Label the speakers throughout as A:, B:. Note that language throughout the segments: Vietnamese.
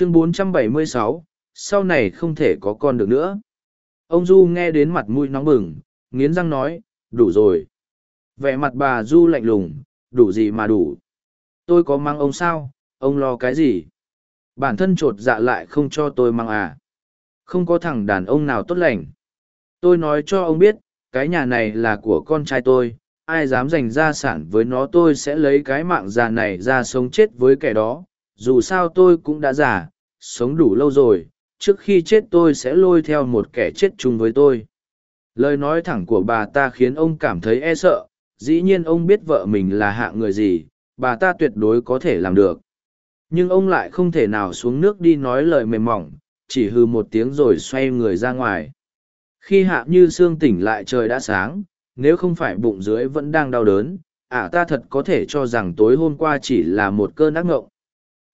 A: chương 476, sau này không thể có con được nữa. Ông du nghe đến mặt mũi nóng bừng nghiến răng nói đủ rồi. Vẻ mặt bà du lạnh lùng đủ gì mà đủ? Tôi có mang ông sao? Ông lo cái gì? Bản thân trột dạ lại không cho tôi mang à? Không có thằng đàn ông nào tốt lành. Tôi nói cho ông biết cái nhà này là của con trai tôi ai dám giành gia sản với nó tôi sẽ lấy cái mạng già này ra sống chết với kẻ đó dù sao tôi cũng đã già, sống đủ lâu rồi, trước khi chết tôi sẽ lôi theo một kẻ chết chung với tôi. Lời nói thẳng của bà ta khiến ông cảm thấy e sợ, dĩ nhiên ông biết vợ mình là hạ người gì, bà ta tuyệt đối có thể làm được. Nhưng ông lại không thể nào xuống nước đi nói lời mềm mỏng, chỉ hư một tiếng rồi xoay người ra ngoài. Khi hạ như sương tỉnh lại trời đã sáng, nếu không phải bụng dưới vẫn đang đau đớn, ả ta thật có thể cho rằng tối hôm qua chỉ là một cơn ác ngộng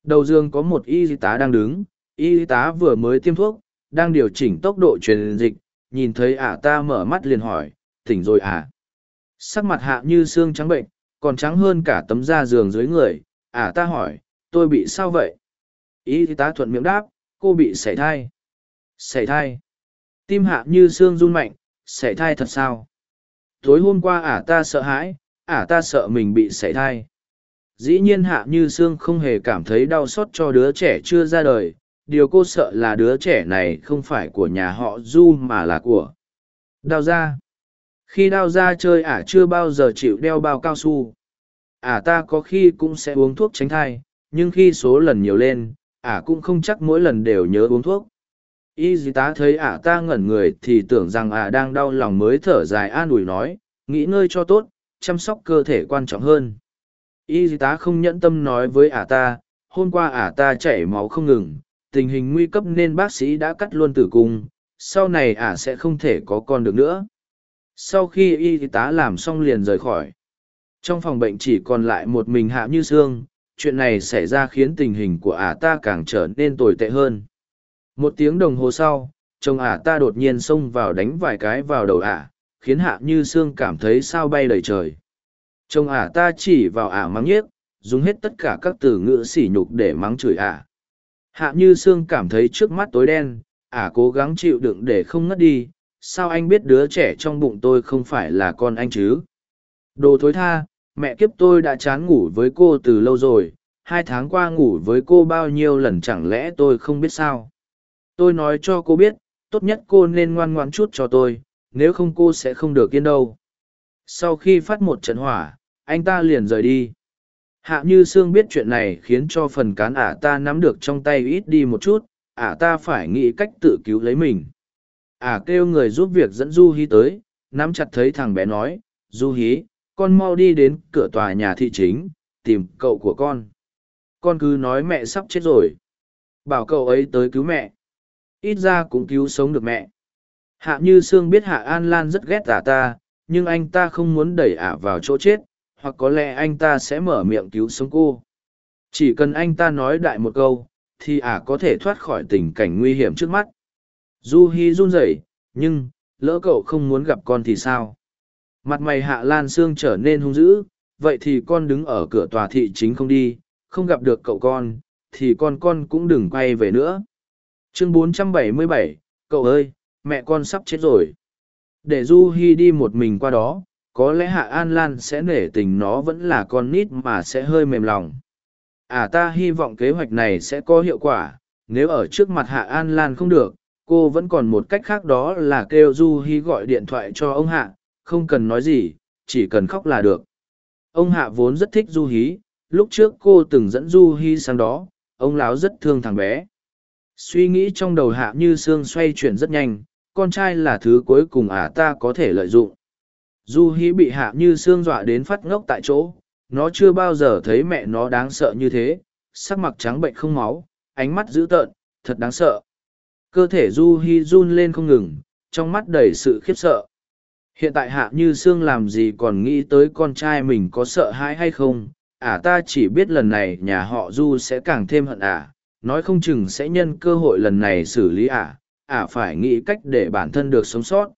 A: đầu giường có một y tá đang đứng. Y tá vừa mới tiêm thuốc, đang điều chỉnh tốc độ truyền dịch. Nhìn thấy ả ta mở mắt liền hỏi, tỉnh rồi à? Sắc mặt hạ như xương trắng bệnh, còn trắng hơn cả tấm da giường dưới người. Ả ta hỏi, tôi bị sao vậy? Y tá thuận miệng đáp, cô bị sảy thai. Sảy thai? Tim hạ như xương run mạnh, sảy thai thật sao? Tối hôm qua ả ta sợ hãi, ả ta sợ mình bị sảy thai dĩ nhiên hạ như xương không hề cảm thấy đau xót cho đứa trẻ chưa ra đời. Điều cô sợ là đứa trẻ này không phải của nhà họ du mà là của đao ra khi đao ra chơi ả chưa bao giờ chịu đeo bao cao su. Ả ta có khi cũng sẽ uống thuốc tránh thai, nhưng khi số lần nhiều lên, ả cũng không chắc mỗi lần đều nhớ uống thuốc. Y dì tá thấy ả ta ngẩn người thì tưởng rằng ả đang đau lòng mới thở dài an ủi nói, nghỉ ngơi cho tốt, chăm sóc cơ thể quan trọng hơn y tá không nhẫn tâm nói với ả ta, hôm qua ả ta chảy máu không ngừng, tình hình nguy cấp nên bác sĩ đã cắt luôn tử cung, sau này ả sẽ không thể có con được nữa. Sau khi y tá làm xong liền rời khỏi. Trong phòng bệnh chỉ còn lại một mình hạ như sương, chuyện này xảy ra khiến tình hình của ả ta càng trở nên tồi tệ hơn. Một tiếng đồng hồ sau, chồng ả ta đột nhiên xông vào đánh vài cái vào đầu ả, khiến hạ như sương cảm thấy sao bay đầy trời chồng ả ta chỉ vào ả mắng nhiếc, dùng hết tất cả các từ ngữ sỉ nhục để mắng chửi ả. Hạ như sương cảm thấy trước mắt tối đen, ả cố gắng chịu đựng để không ngất đi, sao anh biết đứa trẻ trong bụng tôi không phải là con anh chứ? Đồ thối tha, mẹ kiếp tôi đã chán ngủ với cô từ lâu rồi, hai tháng qua ngủ với cô bao nhiêu lần chẳng lẽ tôi không biết sao? Tôi nói cho cô biết, tốt nhất cô nên ngoan ngoãn chút cho tôi, nếu không cô sẽ không được yên đâu sau khi phát một trận hỏa, anh ta liền rời đi. Hạ như sương biết chuyện này khiến cho phần cán ả ta nắm được trong tay ít đi một chút, ả ta phải nghĩ cách tự cứu lấy mình. Ả kêu người giúp việc dẫn du hí tới, nắm chặt thấy thằng bé nói, du hí, con mau đi đến cửa tòa nhà thị chính, tìm cậu của con. Con cứ nói mẹ sắp chết rồi. Bảo cậu ấy tới cứu mẹ. Ít ra cũng cứu sống được mẹ. Hạ như sương biết hạ an lan rất ghét ả ta nhưng anh ta không muốn đẩy ả vào chỗ chết hoặc có lẽ anh ta sẽ mở miệng cứu sống cô. Chỉ cần anh ta nói đại một câu thì ả có thể thoát khỏi tình cảnh nguy hiểm trước mắt. Du hi run rẩy nhưng lỡ cậu không muốn gặp con thì sao? Mặt mày hạ lan sương trở nên hung dữ vậy thì con đứng ở cửa tòa thị chính không đi không gặp được cậu con thì con con cũng đừng quay về nữa. Chương 477, cậu ơi mẹ con sắp chết rồi để du hi đi một mình qua đó, có lẽ hạ an lan sẽ nể tình nó vẫn là con nít mà sẽ hơi mềm lòng. À ta hy vọng kế hoạch này sẽ có hiệu quả, nếu ở trước mặt hạ an lan không được, cô vẫn còn một cách khác đó là kêu du hi gọi điện thoại cho ông hạ, không cần nói gì, chỉ cần khóc là được. Ông hạ vốn rất thích du hí lúc trước cô từng dẫn du hi sang đó, ông láo rất thương thằng bé. Suy nghĩ trong đầu hạ như sương xoay chuyển rất nhanh con trai là thứ cuối cùng ả ta có thể lợi dụng. Du hí bị hạ như xương dọa đến phát ngốc tại chỗ, nó chưa bao giờ thấy mẹ nó đáng sợ như thế, sắc mặt trắng bệnh không máu, ánh mắt dữ tợn, thật đáng sợ. Cơ thể du hi run lên không ngừng, trong mắt đầy sự khiếp sợ. Hiện tại hạ như sương làm gì còn nghĩ tới con trai mình có sợ hãi hay không? Ả ta chỉ biết lần này nhà họ du sẽ càng thêm hận ả nói không chừng sẽ nhân cơ hội lần này xử lý ả ả phải nghĩ cách để bản thân được sống sót.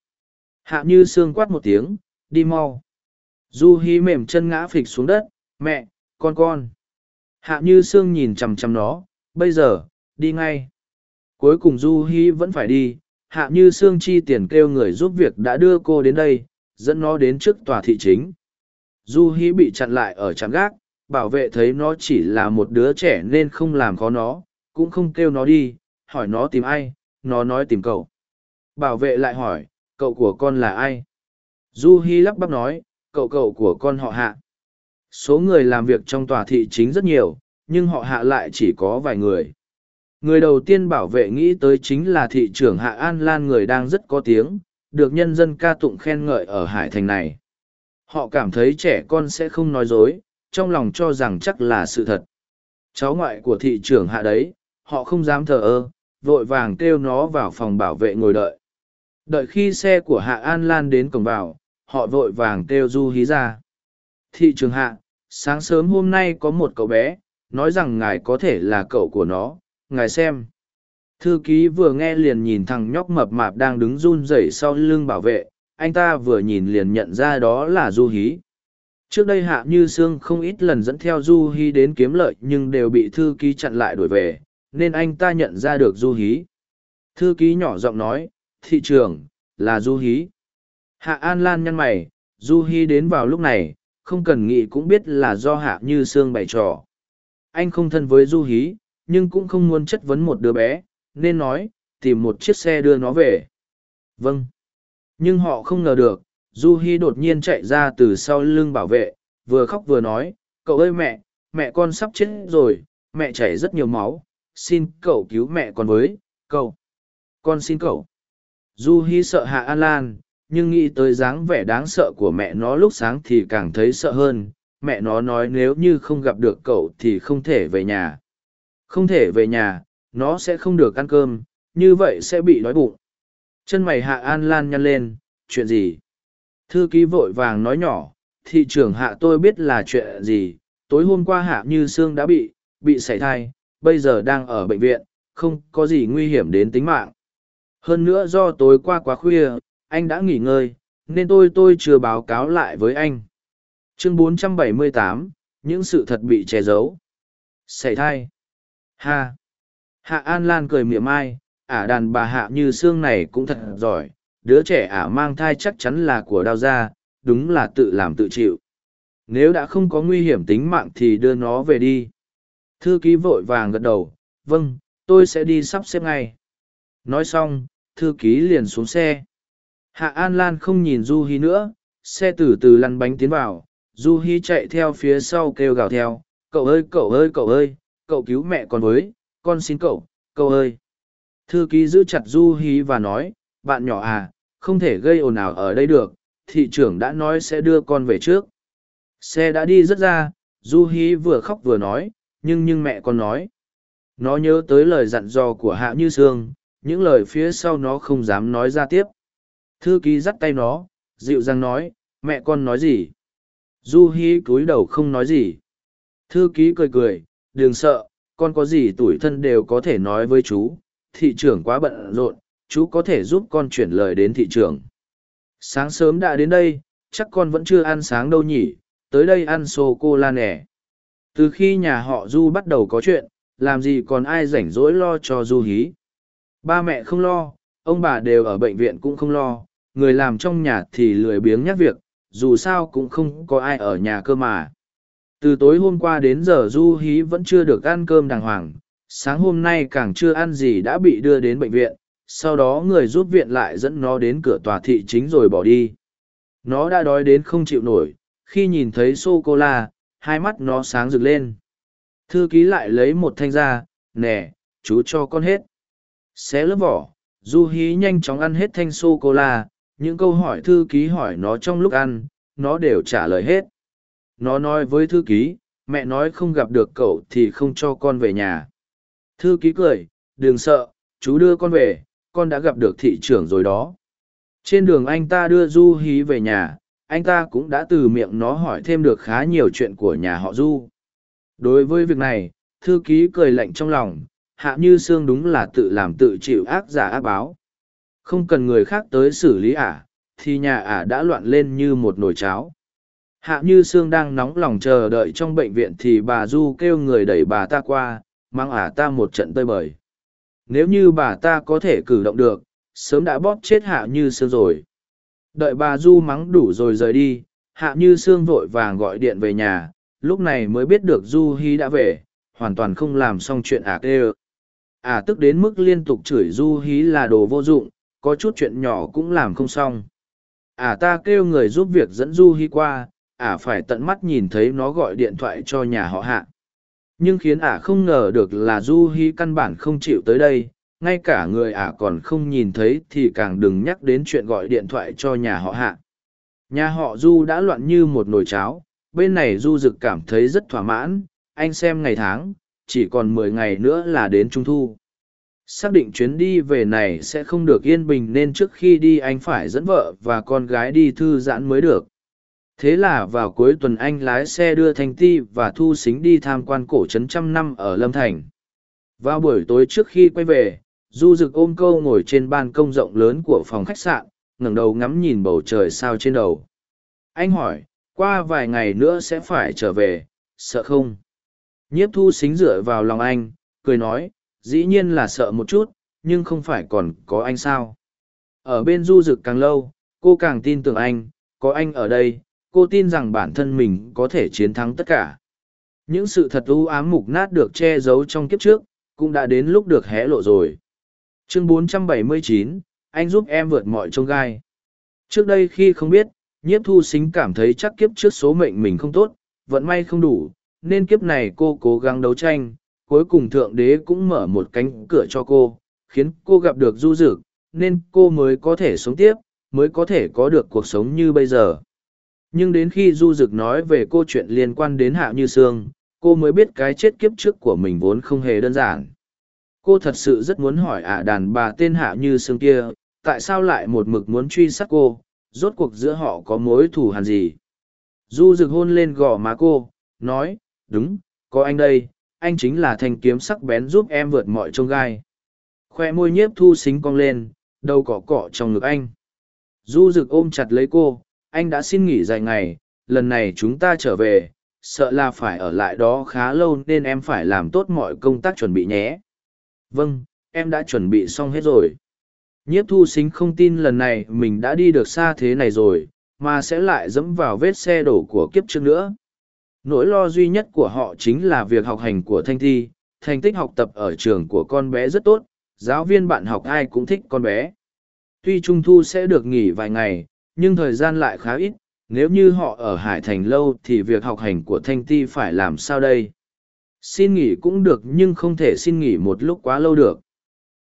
A: Hạ như sương quát một tiếng, đi mau. Du hi mềm chân ngã phịch xuống đất, mẹ, con con. Hạ như sương nhìn chằm chằm nó, bây giờ, đi ngay. Cuối cùng du hi vẫn phải đi, hạ như sương chi tiền kêu người giúp việc đã đưa cô đến đây, dẫn nó đến trước tòa thị chính. Du hi bị chặn lại ở trạm gác, bảo vệ thấy nó chỉ là một đứa trẻ nên không làm khó nó, cũng không kêu nó đi, hỏi nó tìm ai nó nói tìm cậu. Bảo vệ lại hỏi, cậu của con là ai? Du hi lắp bắp nói, cậu cậu của con họ hạ. Số người làm việc trong tòa thị chính rất nhiều, nhưng họ hạ lại chỉ có vài người. Người đầu tiên bảo vệ nghĩ tới chính là thị trưởng hạ an lan người đang rất có tiếng, được nhân dân ca tụng khen ngợi ở hải thành này. Họ cảm thấy trẻ con sẽ không nói dối, trong lòng cho rằng chắc là sự thật. Cháu ngoại của thị trưởng hạ đấy, họ không dám thờ ơ vội vàng kêu nó vào phòng bảo vệ ngồi đợi. Đợi khi xe của hạ an lan đến cổng vào, họ vội vàng kêu du hí ra. Thị trường hạ, sáng sớm hôm nay có một cậu bé, nói rằng ngài có thể là cậu của nó, ngài xem. Thư ký vừa nghe liền nhìn thằng nhóc mập mạp đang đứng run rẩy sau lưng bảo vệ, anh ta vừa nhìn liền nhận ra đó là du hí. Trước đây hạ như sương không ít lần dẫn theo du hí đến kiếm lợi nhưng đều bị thư ký chặn lại đuổi về nên anh ta nhận ra được du hí. Thư ký nhỏ giọng nói, thị trường là du hí. Hạ an lan nhăn mày, du hí đến vào lúc này, không cần nghĩ cũng biết là do hạ như sương bày trò. Anh không thân với du hí, nhưng cũng không muốn chất vấn một đứa bé, nên nói, tìm một chiếc xe đưa nó về. Vâng. Nhưng họ không ngờ được, du hi đột nhiên chạy ra từ sau lưng bảo vệ, vừa khóc vừa nói, cậu ơi mẹ mẹ con sắp chết rồi, mẹ chảy rất nhiều máu xin cậu cứu mẹ con với, cậu. Con xin cậu. Du hi sợ hạ an lan, nhưng nghĩ tới dáng vẻ đáng sợ của mẹ nó lúc sáng thì càng thấy sợ hơn. Mẹ nó nói nếu như không gặp được cậu thì không thể về nhà. Không thể về nhà, nó sẽ không được ăn cơm, như vậy sẽ bị đói bụng. Chân mày hạ an lan nhăn lên, chuyện gì? Thư ký vội vàng nói nhỏ, thị trưởng hạ tôi biết là chuyện gì, tối hôm qua hạ như sương đã bị bị sảy thai bây giờ đang ở bệnh viện không có gì nguy hiểm đến tính mạng. Hơn nữa do tối qua quá khuya anh đã nghỉ ngơi nên tôi tôi chưa báo cáo lại với anh. Chương 478, những sự thật bị che giấu. Sảy thai. Ha. Hạ an lan cười mỉa mai, ả đàn bà hạ như xương này cũng thật giỏi đứa trẻ ả mang thai chắc chắn là của đau gia đúng là tự làm tự chịu. Nếu đã không có nguy hiểm tính mạng thì đưa nó về đi thư ký vội vàng gật đầu vâng tôi sẽ đi sắp xếp ngay. Nói xong, thư ký liền xuống xe. Hạ an lan không nhìn du hi nữa, xe từ từ lăn bánh tiến vào. Du hi chạy theo phía sau kêu gào theo, cậu ơi cậu ơi cậu ơi, cậu cứu mẹ con với, con xin cậu cậu ơi. Thư ký giữ chặt du hi và nói, bạn nhỏ à không thể gây ồn ào ở đây được, thị trưởng đã nói sẽ đưa con về trước. Xe đã đi rất ra, du hi vừa khóc vừa nói nhưng nhưng mẹ con nói. Nó nhớ tới lời dặn dò của hạ như sương, những lời phía sau nó không dám nói ra tiếp. Thư ký dắt tay nó, dịu dàng nói, mẹ con nói gì? Du hi cúi đầu không nói gì. Thư ký cười cười, đừng sợ, con có gì tủi thân đều có thể nói với chú. Thị trưởng quá bận rộn, chú có thể giúp con chuyển lời đến thị trường sáng sớm đã đến đây, chắc con vẫn chưa ăn sáng đâu nhỉ. Tới đây ăn sô cô la nẻ từ khi nhà họ du bắt đầu có chuyện, làm gì còn ai rảnh rỗi lo cho du hí? Ba mẹ không lo, ông bà đều ở bệnh viện cũng không lo. Người làm trong nhà thì lười biếng nhắc việc, dù sao cũng không có ai ở nhà cơ mà. Từ tối hôm qua đến giờ du hí vẫn chưa được ăn cơm đàng hoàng. Sáng hôm nay càng chưa ăn gì đã bị đưa đến bệnh viện. Sau đó người giúp viện lại dẫn nó đến cửa tòa thị chính rồi bỏ đi. Nó đã đói đến không chịu nổi. Khi nhìn thấy sô cô la hai mắt nó sáng rực lên. Thư ký lại lấy một thanh ra, nè, chú cho con hết. Xé lớp vỏ, du hí nhanh chóng ăn hết thanh sô cô la những câu hỏi thư ký hỏi nó trong lúc ăn, nó đều trả lời hết. Nó nói với thư ký, mẹ nói không gặp được cậu thì không cho con về nhà. Thư ký cười, đừng sợ, chú đưa con về, con đã gặp được thị trưởng rồi đó. Trên đường anh ta đưa du hí về nhà anh ta cũng đã từ miệng nó hỏi thêm được khá nhiều chuyện của nhà họ du. Đối với việc này thư ký cười lạnh trong lòng hạ như sương đúng là tự làm tự chịu ác giả ác báo. Không cần người khác tới xử lý ả thì nhà ả đã loạn lên như một nồi cháo. Hạ như sương đang nóng lòng chờ đợi trong bệnh viện thì bà du kêu người đẩy bà ta qua mang ả ta một trận tơi bời. Nếu như bà ta có thể cử động được, sớm đã bóp chết hạ như sương rồi. Đợi bà Du mắng đủ rồi rời đi, hạ như sương vội vàng gọi điện về nhà, lúc này mới biết được Du Hi đã về, hoàn toàn không làm xong chuyện ả kê Ả tức đến mức liên tục chửi Du Hi là đồ vô dụng, có chút chuyện nhỏ cũng làm không xong. Ả ta kêu người giúp việc dẫn Du Hi qua, ả phải tận mắt nhìn thấy nó gọi điện thoại cho nhà họ hạ nhưng khiến ả không ngờ được là du hi căn bản không chịu tới đây ngay cả người ả còn không nhìn thấy thì càng đừng nhắc đến chuyện gọi điện thoại cho nhà họ hạ. Nhà họ du đã loạn như một nồi cháo, bên này du rực cảm thấy rất thỏa mãn, anh xem ngày tháng, chỉ còn mười ngày nữa là đến trung thu. Xác định chuyến đi về này sẽ không được yên bình nên trước khi đi anh phải dẫn vợ và con gái đi thư giãn mới được. Thế là vào cuối tuần anh lái xe đưa thanh ti và thu xính đi tham quan cổ trấn trăm năm ở lâm thành. Vào buổi tối trước khi quay về du rực ôm câu ngồi trên ban công rộng lớn của phòng khách sạn, ngẩng đầu ngắm nhìn bầu trời sao trên đầu. Anh hỏi, qua vài ngày nữa sẽ phải trở về, sợ không? Nhiếp thu xính dựa vào lòng anh, cười nói, dĩ nhiên là sợ một chút, nhưng không phải còn có anh sao? Ở bên du rực càng lâu, cô càng tin tưởng anh, có anh ở đây, cô tin rằng bản thân mình có thể chiến thắng tất cả. Những sự thật u ám mục nát được che giấu trong kiếp trước, cũng đã đến lúc được hé lộ rồi chương 479, anh giúp em vượt mọi trông gai. Trước đây khi không biết nhiếp thu xính cảm thấy chắc kiếp trước số mệnh mình không tốt vận may không đủ nên kiếp này cô cố gắng đấu tranh cuối cùng thượng đế cũng mở một cánh cửa cho cô khiến cô gặp được du dực nên cô mới có thể sống tiếp mới có thể có được cuộc sống như bây giờ. Nhưng đến khi du dực nói về câu chuyện liên quan đến hạ như sương cô mới biết cái chết kiếp trước của mình vốn không hề đơn giản cô thật sự rất muốn hỏi ả đàn bà tên hạ như sương kia, tại sao lại một mực muốn truy sát cô, rốt cuộc giữa họ có mối thù hàn gì? Du rực hôn lên gò má cô, nói, đúng, có anh đây, anh chính là thanh kiếm sắc bén giúp em vượt mọi trông gai. Khoe môi nhiếp thu xính cong lên, đầu cỏ cọ trong ngực anh. Du rực ôm chặt lấy cô, anh đã xin nghỉ dài ngày, lần này chúng ta trở về, sợ là phải ở lại đó khá lâu nên em phải làm tốt mọi công tác chuẩn bị nhé vâng em đã chuẩn bị xong hết rồi. Nhiếp thu xính không tin lần này mình đã đi được xa thế này rồi, mà sẽ lại dẫm vào vết xe đổ của kiếp trước nữa. Nỗi lo duy nhất của họ chính là việc học hành của thanh thi, thành tích học tập ở trường của con bé rất tốt, giáo viên bạn học ai cũng thích con bé. Tuy trung thu sẽ được nghỉ vài ngày, nhưng thời gian lại khá ít, nếu như họ ở hải thành lâu thì việc học hành của thanh ti phải làm sao đây? Xin nghỉ cũng được nhưng không thể xin nghỉ một lúc quá lâu được.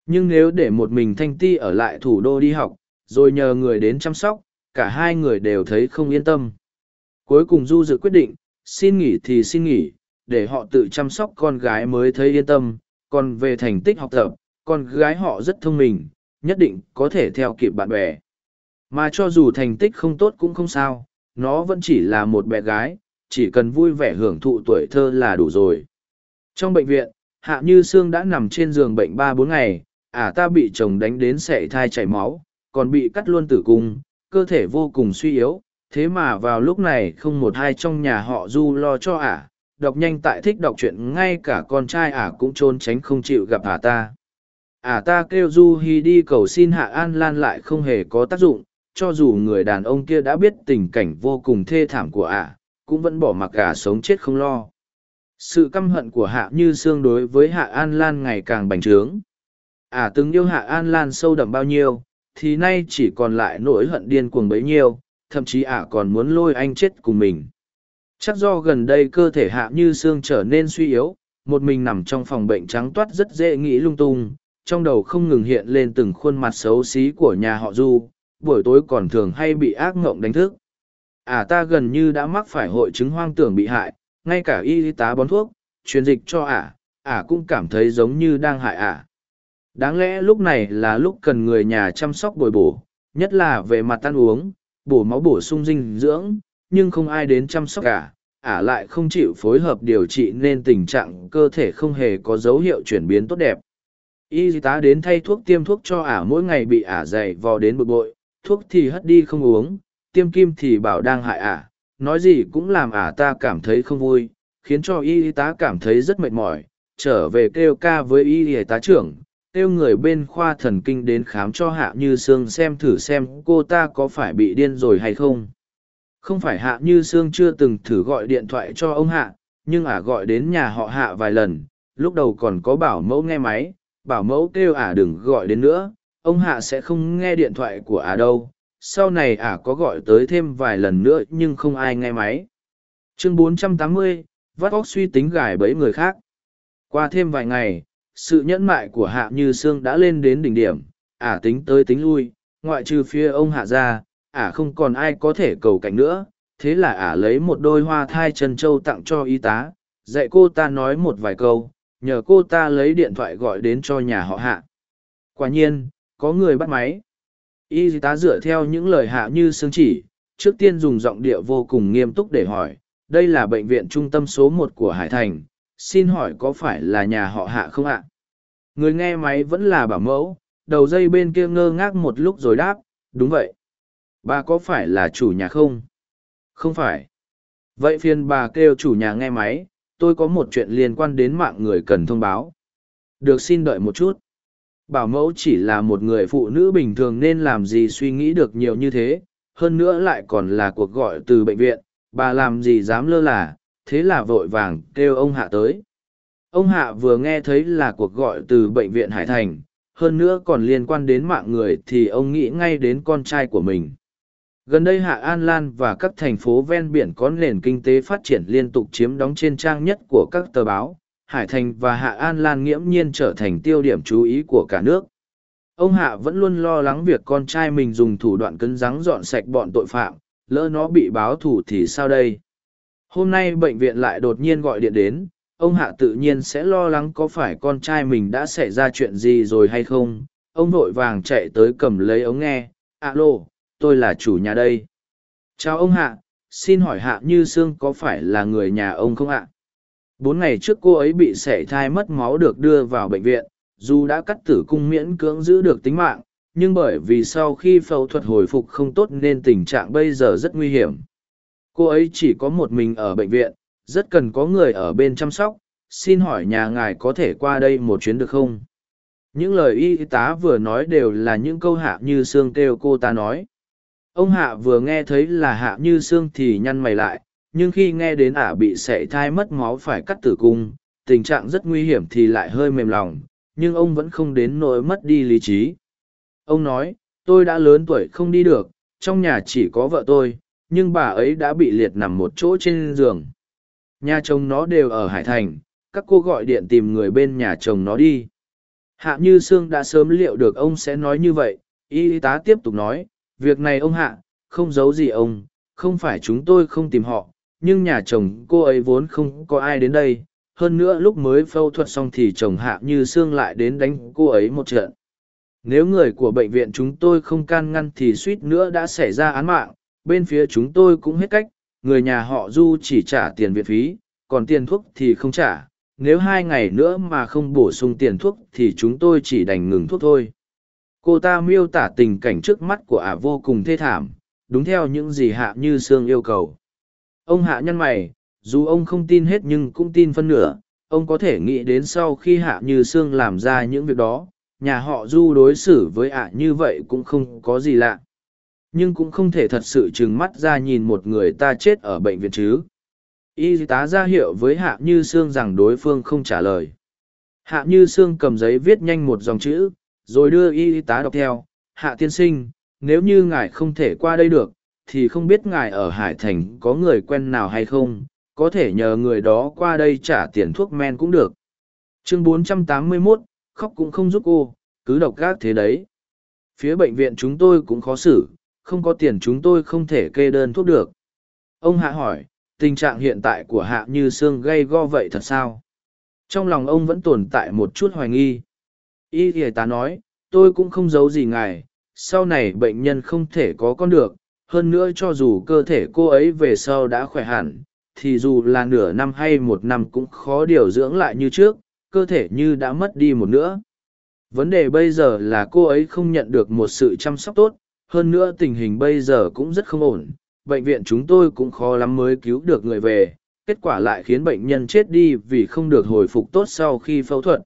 A: Nhưng nếu để một mình thanh ti ở lại thủ đô đi học rồi nhờ người đến chăm sóc cả hai người đều thấy không yên tâm. Cuối cùng du dự quyết định xin nghỉ thì xin nghỉ để họ tự chăm sóc con gái mới thấy yên tâm. Còn về thành tích học tập con gái họ rất thông minh nhất định có thể theo kịp bạn bè. Mà cho dù thành tích không tốt cũng không sao, nó vẫn chỉ là một bé gái, chỉ cần vui vẻ hưởng thụ tuổi thơ là đủ rồi. Trong bệnh viện, Hạ Như Sương đã nằm trên giường bệnh ba bốn ngày, ả ta bị chồng đánh đến sẻ thai chảy máu, còn bị cắt luôn tử cung, cơ thể vô cùng suy yếu, thế mà vào lúc này không một ai trong nhà họ du lo cho ả, đọc nhanh tại thích đọc truyện ngay cả con trai ả cũng trốn tránh không chịu gặp ả ta. Ả ta kêu Du Hi đi cầu xin Hạ An Lan lại không hề có tác dụng, cho dù người đàn ông kia đã biết tình cảnh vô cùng thê thảm của ả cũng vẫn bỏ mặc ả sống chết không lo sự căm hận của hạ như xương đối với hạ an lan ngày càng bành trướng ả từng yêu hạ an lan sâu đậm bao nhiêu thì nay chỉ còn lại nỗi hận điên cuồng bấy nhiêu thậm chí ả còn muốn lôi anh chết cùng mình chắc do gần đây cơ thể hạ như xương trở nên suy yếu một mình nằm trong phòng bệnh trắng toát rất dễ nghĩ lung tung trong đầu không ngừng hiện lên từng khuôn mặt xấu xí của nhà họ du buổi tối còn thường hay bị ác ngộng đánh thức. À ta gần như đã mắc phải hội chứng hoang tưởng bị hại, ngay cả y tá bón thuốc, truyền dịch cho ả, à, ả à cũng cảm thấy giống như đang hại ả. À. Đáng lẽ lúc này là lúc cần người nhà chăm sóc bồi bổ, nhất là về mặt ăn uống, bổ máu bổ sung dinh dưỡng, nhưng không ai đến chăm sóc cả, ả lại không chịu phối hợp điều trị nên tình trạng cơ thể không hề có dấu hiệu chuyển biến tốt đẹp. Y tá đến thay thuốc tiêm thuốc cho ả mỗi ngày bị ả dày vò đến bực bội, thuốc thì hất đi không uống, tiêm kim thì bảo đang hại ả, nói gì cũng làm ả ta cảm thấy không vui, khiến cho y tá cảm thấy rất mệt mỏi, trở về kêu ca với y tá trưởng, kêu người bên khoa thần kinh đến khám cho hạ như sương xem thử xem cô ta có phải bị điên rồi hay không. Không phải hạ như sương chưa từng thử gọi điện thoại cho ông hạ nhưng ả gọi đến nhà họ hạ vài lần lúc đầu còn có bảo mẫu nghe máy bảo mẫu kêu ả đừng gọi đến nữa ông hạ sẽ không nghe điện thoại của ả đâu sau này ả có gọi tới thêm vài lần nữa nhưng không ai nghe máy. Chương 480, vắt óc suy tính gài bẫy người khác. Qua thêm vài ngày sự nhẫn mại của hạ như sương đã lên đến đỉnh điểm ả tính tới tính lui ngoại trừ phía ông hạ ra ả không còn ai có thể cầu cảnh nữa. Thế là ả lấy một đôi hoa thai chân trâu tặng cho y tá dạy cô ta nói một vài câu nhờ cô ta lấy điện thoại gọi đến cho nhà họ hạ. Quả nhiên có người bắt máy y tá dựa theo những lời hạ như xương chỉ, trước tiên dùng giọng địa vô cùng nghiêm túc để hỏi, đây là bệnh viện trung tâm số một của hải thành, xin hỏi có phải là nhà họ hạ không ạ? Người nghe máy vẫn là bảo mẫu, đầu dây bên kia ngơ ngác một lúc rồi đáp, đúng vậy. Bà có phải là chủ nhà không? Không phải. Vậy phiền bà kêu chủ nhà nghe máy, tôi có một chuyện liên quan đến mạng người cần thông báo. Được, xin đợi một chút bảo mẫu chỉ là một người phụ nữ bình thường nên làm gì suy nghĩ được nhiều như thế, hơn nữa lại còn là cuộc gọi từ bệnh viện, bà làm gì dám lơ là, thế là vội vàng kêu ông hạ tới. Ông hạ vừa nghe thấy là cuộc gọi từ bệnh viện hải thành, hơn nữa còn liên quan đến mạng người thì ông nghĩ ngay đến con trai của mình. Gần đây hạ an lan và các thành phố ven biển có nền kinh tế phát triển liên tục chiếm đóng trên trang nhất của các tờ báo hải thành và hạ an lan nghiễm nhiên trở thành tiêu điểm chú ý của cả nước. Ông hạ vẫn luôn lo lắng việc con trai mình dùng thủ đoạn cứng rắn dọn sạch bọn tội phạm, lỡ nó bị báo thù thì sao đây? Hôm nay bệnh viện lại đột nhiên gọi điện đến, ông hạ tự nhiên sẽ lo lắng có phải con trai mình đã xảy ra chuyện gì rồi hay không. Ông vội vàng chạy tới cầm lấy ống nghe, alo, tôi là chủ nhà đây. Chào ông hạ, xin hỏi hạ như sương có phải là người nhà ông không ạ? Bốn ngày trước cô ấy bị sẻ thai mất máu được đưa vào bệnh viện, dù đã cắt tử cung miễn cưỡng giữ được tính mạng, nhưng bởi vì sau khi phẫu thuật hồi phục không tốt nên tình trạng bây giờ rất nguy hiểm. Cô ấy chỉ có một mình ở bệnh viện, rất cần có người ở bên chăm sóc, xin hỏi nhà ngài có thể qua đây một chuyến được không? Những lời y tá vừa nói đều là những câu hạ như sương kêu cô ta nói. Ông hạ vừa nghe thấy là hạ như sương thì nhăn mày lại nhưng khi nghe đến ả bị sảy thai mất máu phải cắt tử cung, tình trạng rất nguy hiểm thì lại hơi mềm lòng, nhưng ông vẫn không đến nỗi mất đi lý trí. Ông nói, tôi đã lớn tuổi không đi được, trong nhà chỉ có vợ tôi, nhưng bà ấy đã bị liệt nằm một chỗ trên giường. Nhà chồng nó đều ở hải thành, các cô gọi điện tìm người bên nhà chồng nó đi. Hạ như sương đã sớm liệu được ông sẽ nói như vậy y tá tiếp tục nói, việc này ông hạ, không giấu gì ông, không phải chúng tôi không tìm họ nhưng nhà chồng cô ấy vốn không có ai đến đây, hơn nữa lúc mới phẫu thuật xong thì chồng hạ như sương lại đến đánh cô ấy một trận. Nếu người của bệnh viện chúng tôi không can ngăn thì suýt nữa đã xảy ra án mạng, bên phía chúng tôi cũng hết cách, người nhà họ du chỉ trả tiền viện phí, còn tiền thuốc thì không trả, nếu hai ngày nữa mà không bổ sung tiền thuốc thì chúng tôi chỉ đành ngừng thuốc thôi. Cô ta miêu tả tình cảnh trước mắt của ả vô cùng thê thảm, đúng theo những gì hạ như sương yêu cầu ông hạ nhăn mày, dù ông không tin hết nhưng cũng tin phân nửa, ông có thể nghĩ đến sau khi hạ như sương làm ra những việc đó, nhà họ du đối xử với ạ như vậy cũng không có gì lạ. Nhưng cũng không thể thật sự trừng mắt ra nhìn một người ta chết ở bệnh viện chứ. Y tá ra hiệu với hạ như sương rằng đối phương không trả lời. Hạ như sương cầm giấy viết nhanh một dòng chữ, rồi đưa y tá đọc theo. Hạ tiên sinh, nếu như ngài không thể qua đây được thì không biết ngài ở hải thành có người quen nào hay không có thể nhờ người đó qua đây trả tiền thuốc men cũng được. Chương 481, khóc cũng không giúp cô cứ độc gác thế đấy. Phía bệnh viện chúng tôi cũng khó xử không có tiền chúng tôi không thể kê đơn thuốc được. Ông hạ hỏi tình trạng hiện tại của hạ như xương gây go vậy thật sao? Trong lòng ông vẫn tồn tại một chút hoài nghi. Y thì tá nói tôi cũng không giấu gì ngài sau này bệnh nhân không thể có con được hơn nữa cho dù cơ thể cô ấy về sau đã khỏe hẳn, thì dù là nửa năm hay một năm cũng khó điều dưỡng lại như trước, cơ thể như đã mất đi một nữa. Vấn đề bây giờ là cô ấy không nhận được một sự chăm sóc tốt, hơn nữa tình hình bây giờ cũng rất không ổn, bệnh viện chúng tôi cũng khó lắm mới cứu được người về, kết quả lại khiến bệnh nhân chết đi vì không được hồi phục tốt sau khi phẫu thuật.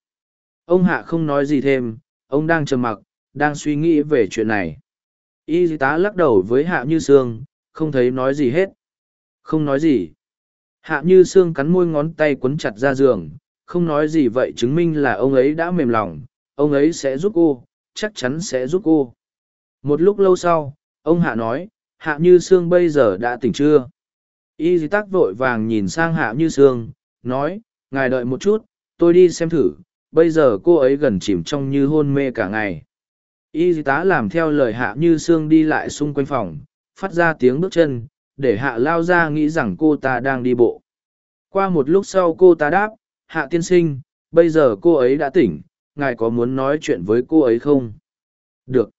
A: Ông hạ không nói gì thêm, ông đang trầm mặc, đang suy nghĩ về chuyện này y tá lắc đầu với hạ như sương, không thấy nói gì hết. Không nói gì. Hạ như sương cắn môi ngón tay quấn chặt ra giường, không nói gì vậy chứng minh là ông ấy đã mềm lòng, ông ấy sẽ giúp cô, chắc chắn sẽ giúp cô. Một lúc lâu sau, ông hạ nói, hạ như sương bây giờ đã tỉnh chưa? Y di tắc vội vàng nhìn sang hạ như sương, nói, ngài đợi một chút, tôi đi xem thử, bây giờ cô ấy gần chìm trong như hôn mê cả ngày y tá làm theo lời hạ như sương đi lại xung quanh phòng phát ra tiếng bước chân để hạ lao ra nghĩ rằng cô ta đang đi bộ. Qua một lúc sau cô ta đáp hạ tiên sinh bây giờ cô ấy đã tỉnh ngài có muốn nói chuyện với cô ấy không? Được.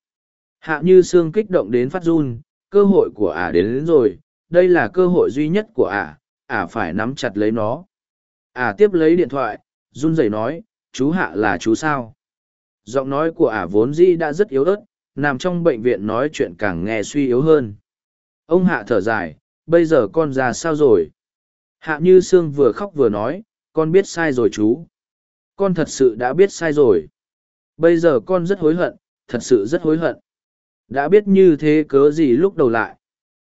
A: Hạ như sương kích động đến phát run cơ hội của ả đến, đến rồi đây là cơ hội duy nhất của ả ả phải nắm chặt lấy nó. Ả tiếp lấy điện thoại run rẩy nói chú hạ là chú sao? Giọng nói của ả vốn dĩ đã rất yếu ớt, nằm trong bệnh viện nói chuyện càng nghe suy yếu hơn. Ông hạ thở dài, bây giờ con già sao rồi? Hạ như sương vừa khóc vừa nói, con biết sai rồi chú. Con thật sự đã biết sai rồi. Bây giờ con rất hối hận, thật sự rất hối hận. Đã biết như thế cớ gì lúc đầu lại?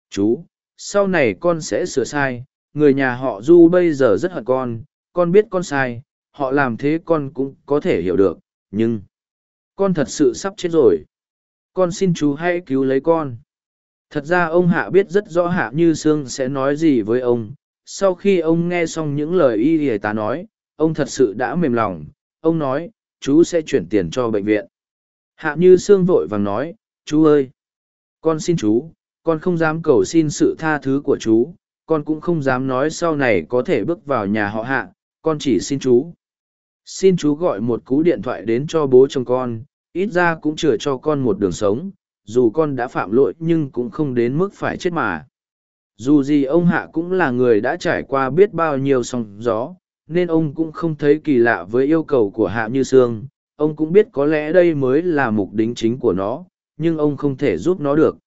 A: Chú, sau này con sẽ sửa sai. Người nhà họ du bây giờ rất hận con. Con biết con sai, họ làm thế con cũng có thể hiểu được. Nhưng con thật sự sắp chết rồi. Con xin chú hãy cứu lấy con. Thật ra ông hạ biết rất rõ hạ như sương sẽ nói gì với ông. Sau khi ông nghe xong những lời y y tá nói, ông thật sự đã mềm lòng. Ông nói, chú sẽ chuyển tiền cho bệnh viện. Hạ như sương vội vàng nói, chú ơi, con xin chú, con không dám cầu xin sự tha thứ của chú. Con cũng không dám nói sau này có thể bước vào nhà họ hạ, con chỉ xin chú xin chú gọi một cú điện thoại đến cho bố chồng con, ít ra cũng chừa cho con một đường sống, dù con đã phạm lỗi nhưng cũng không đến mức phải chết mà. Dù gì ông hạ cũng là người đã trải qua biết bao nhiêu sóng gió, nên ông cũng không thấy kỳ lạ với yêu cầu của hạ như sương. Ông cũng biết có lẽ đây mới là mục đính chính của nó, nhưng ông không thể giúp nó được.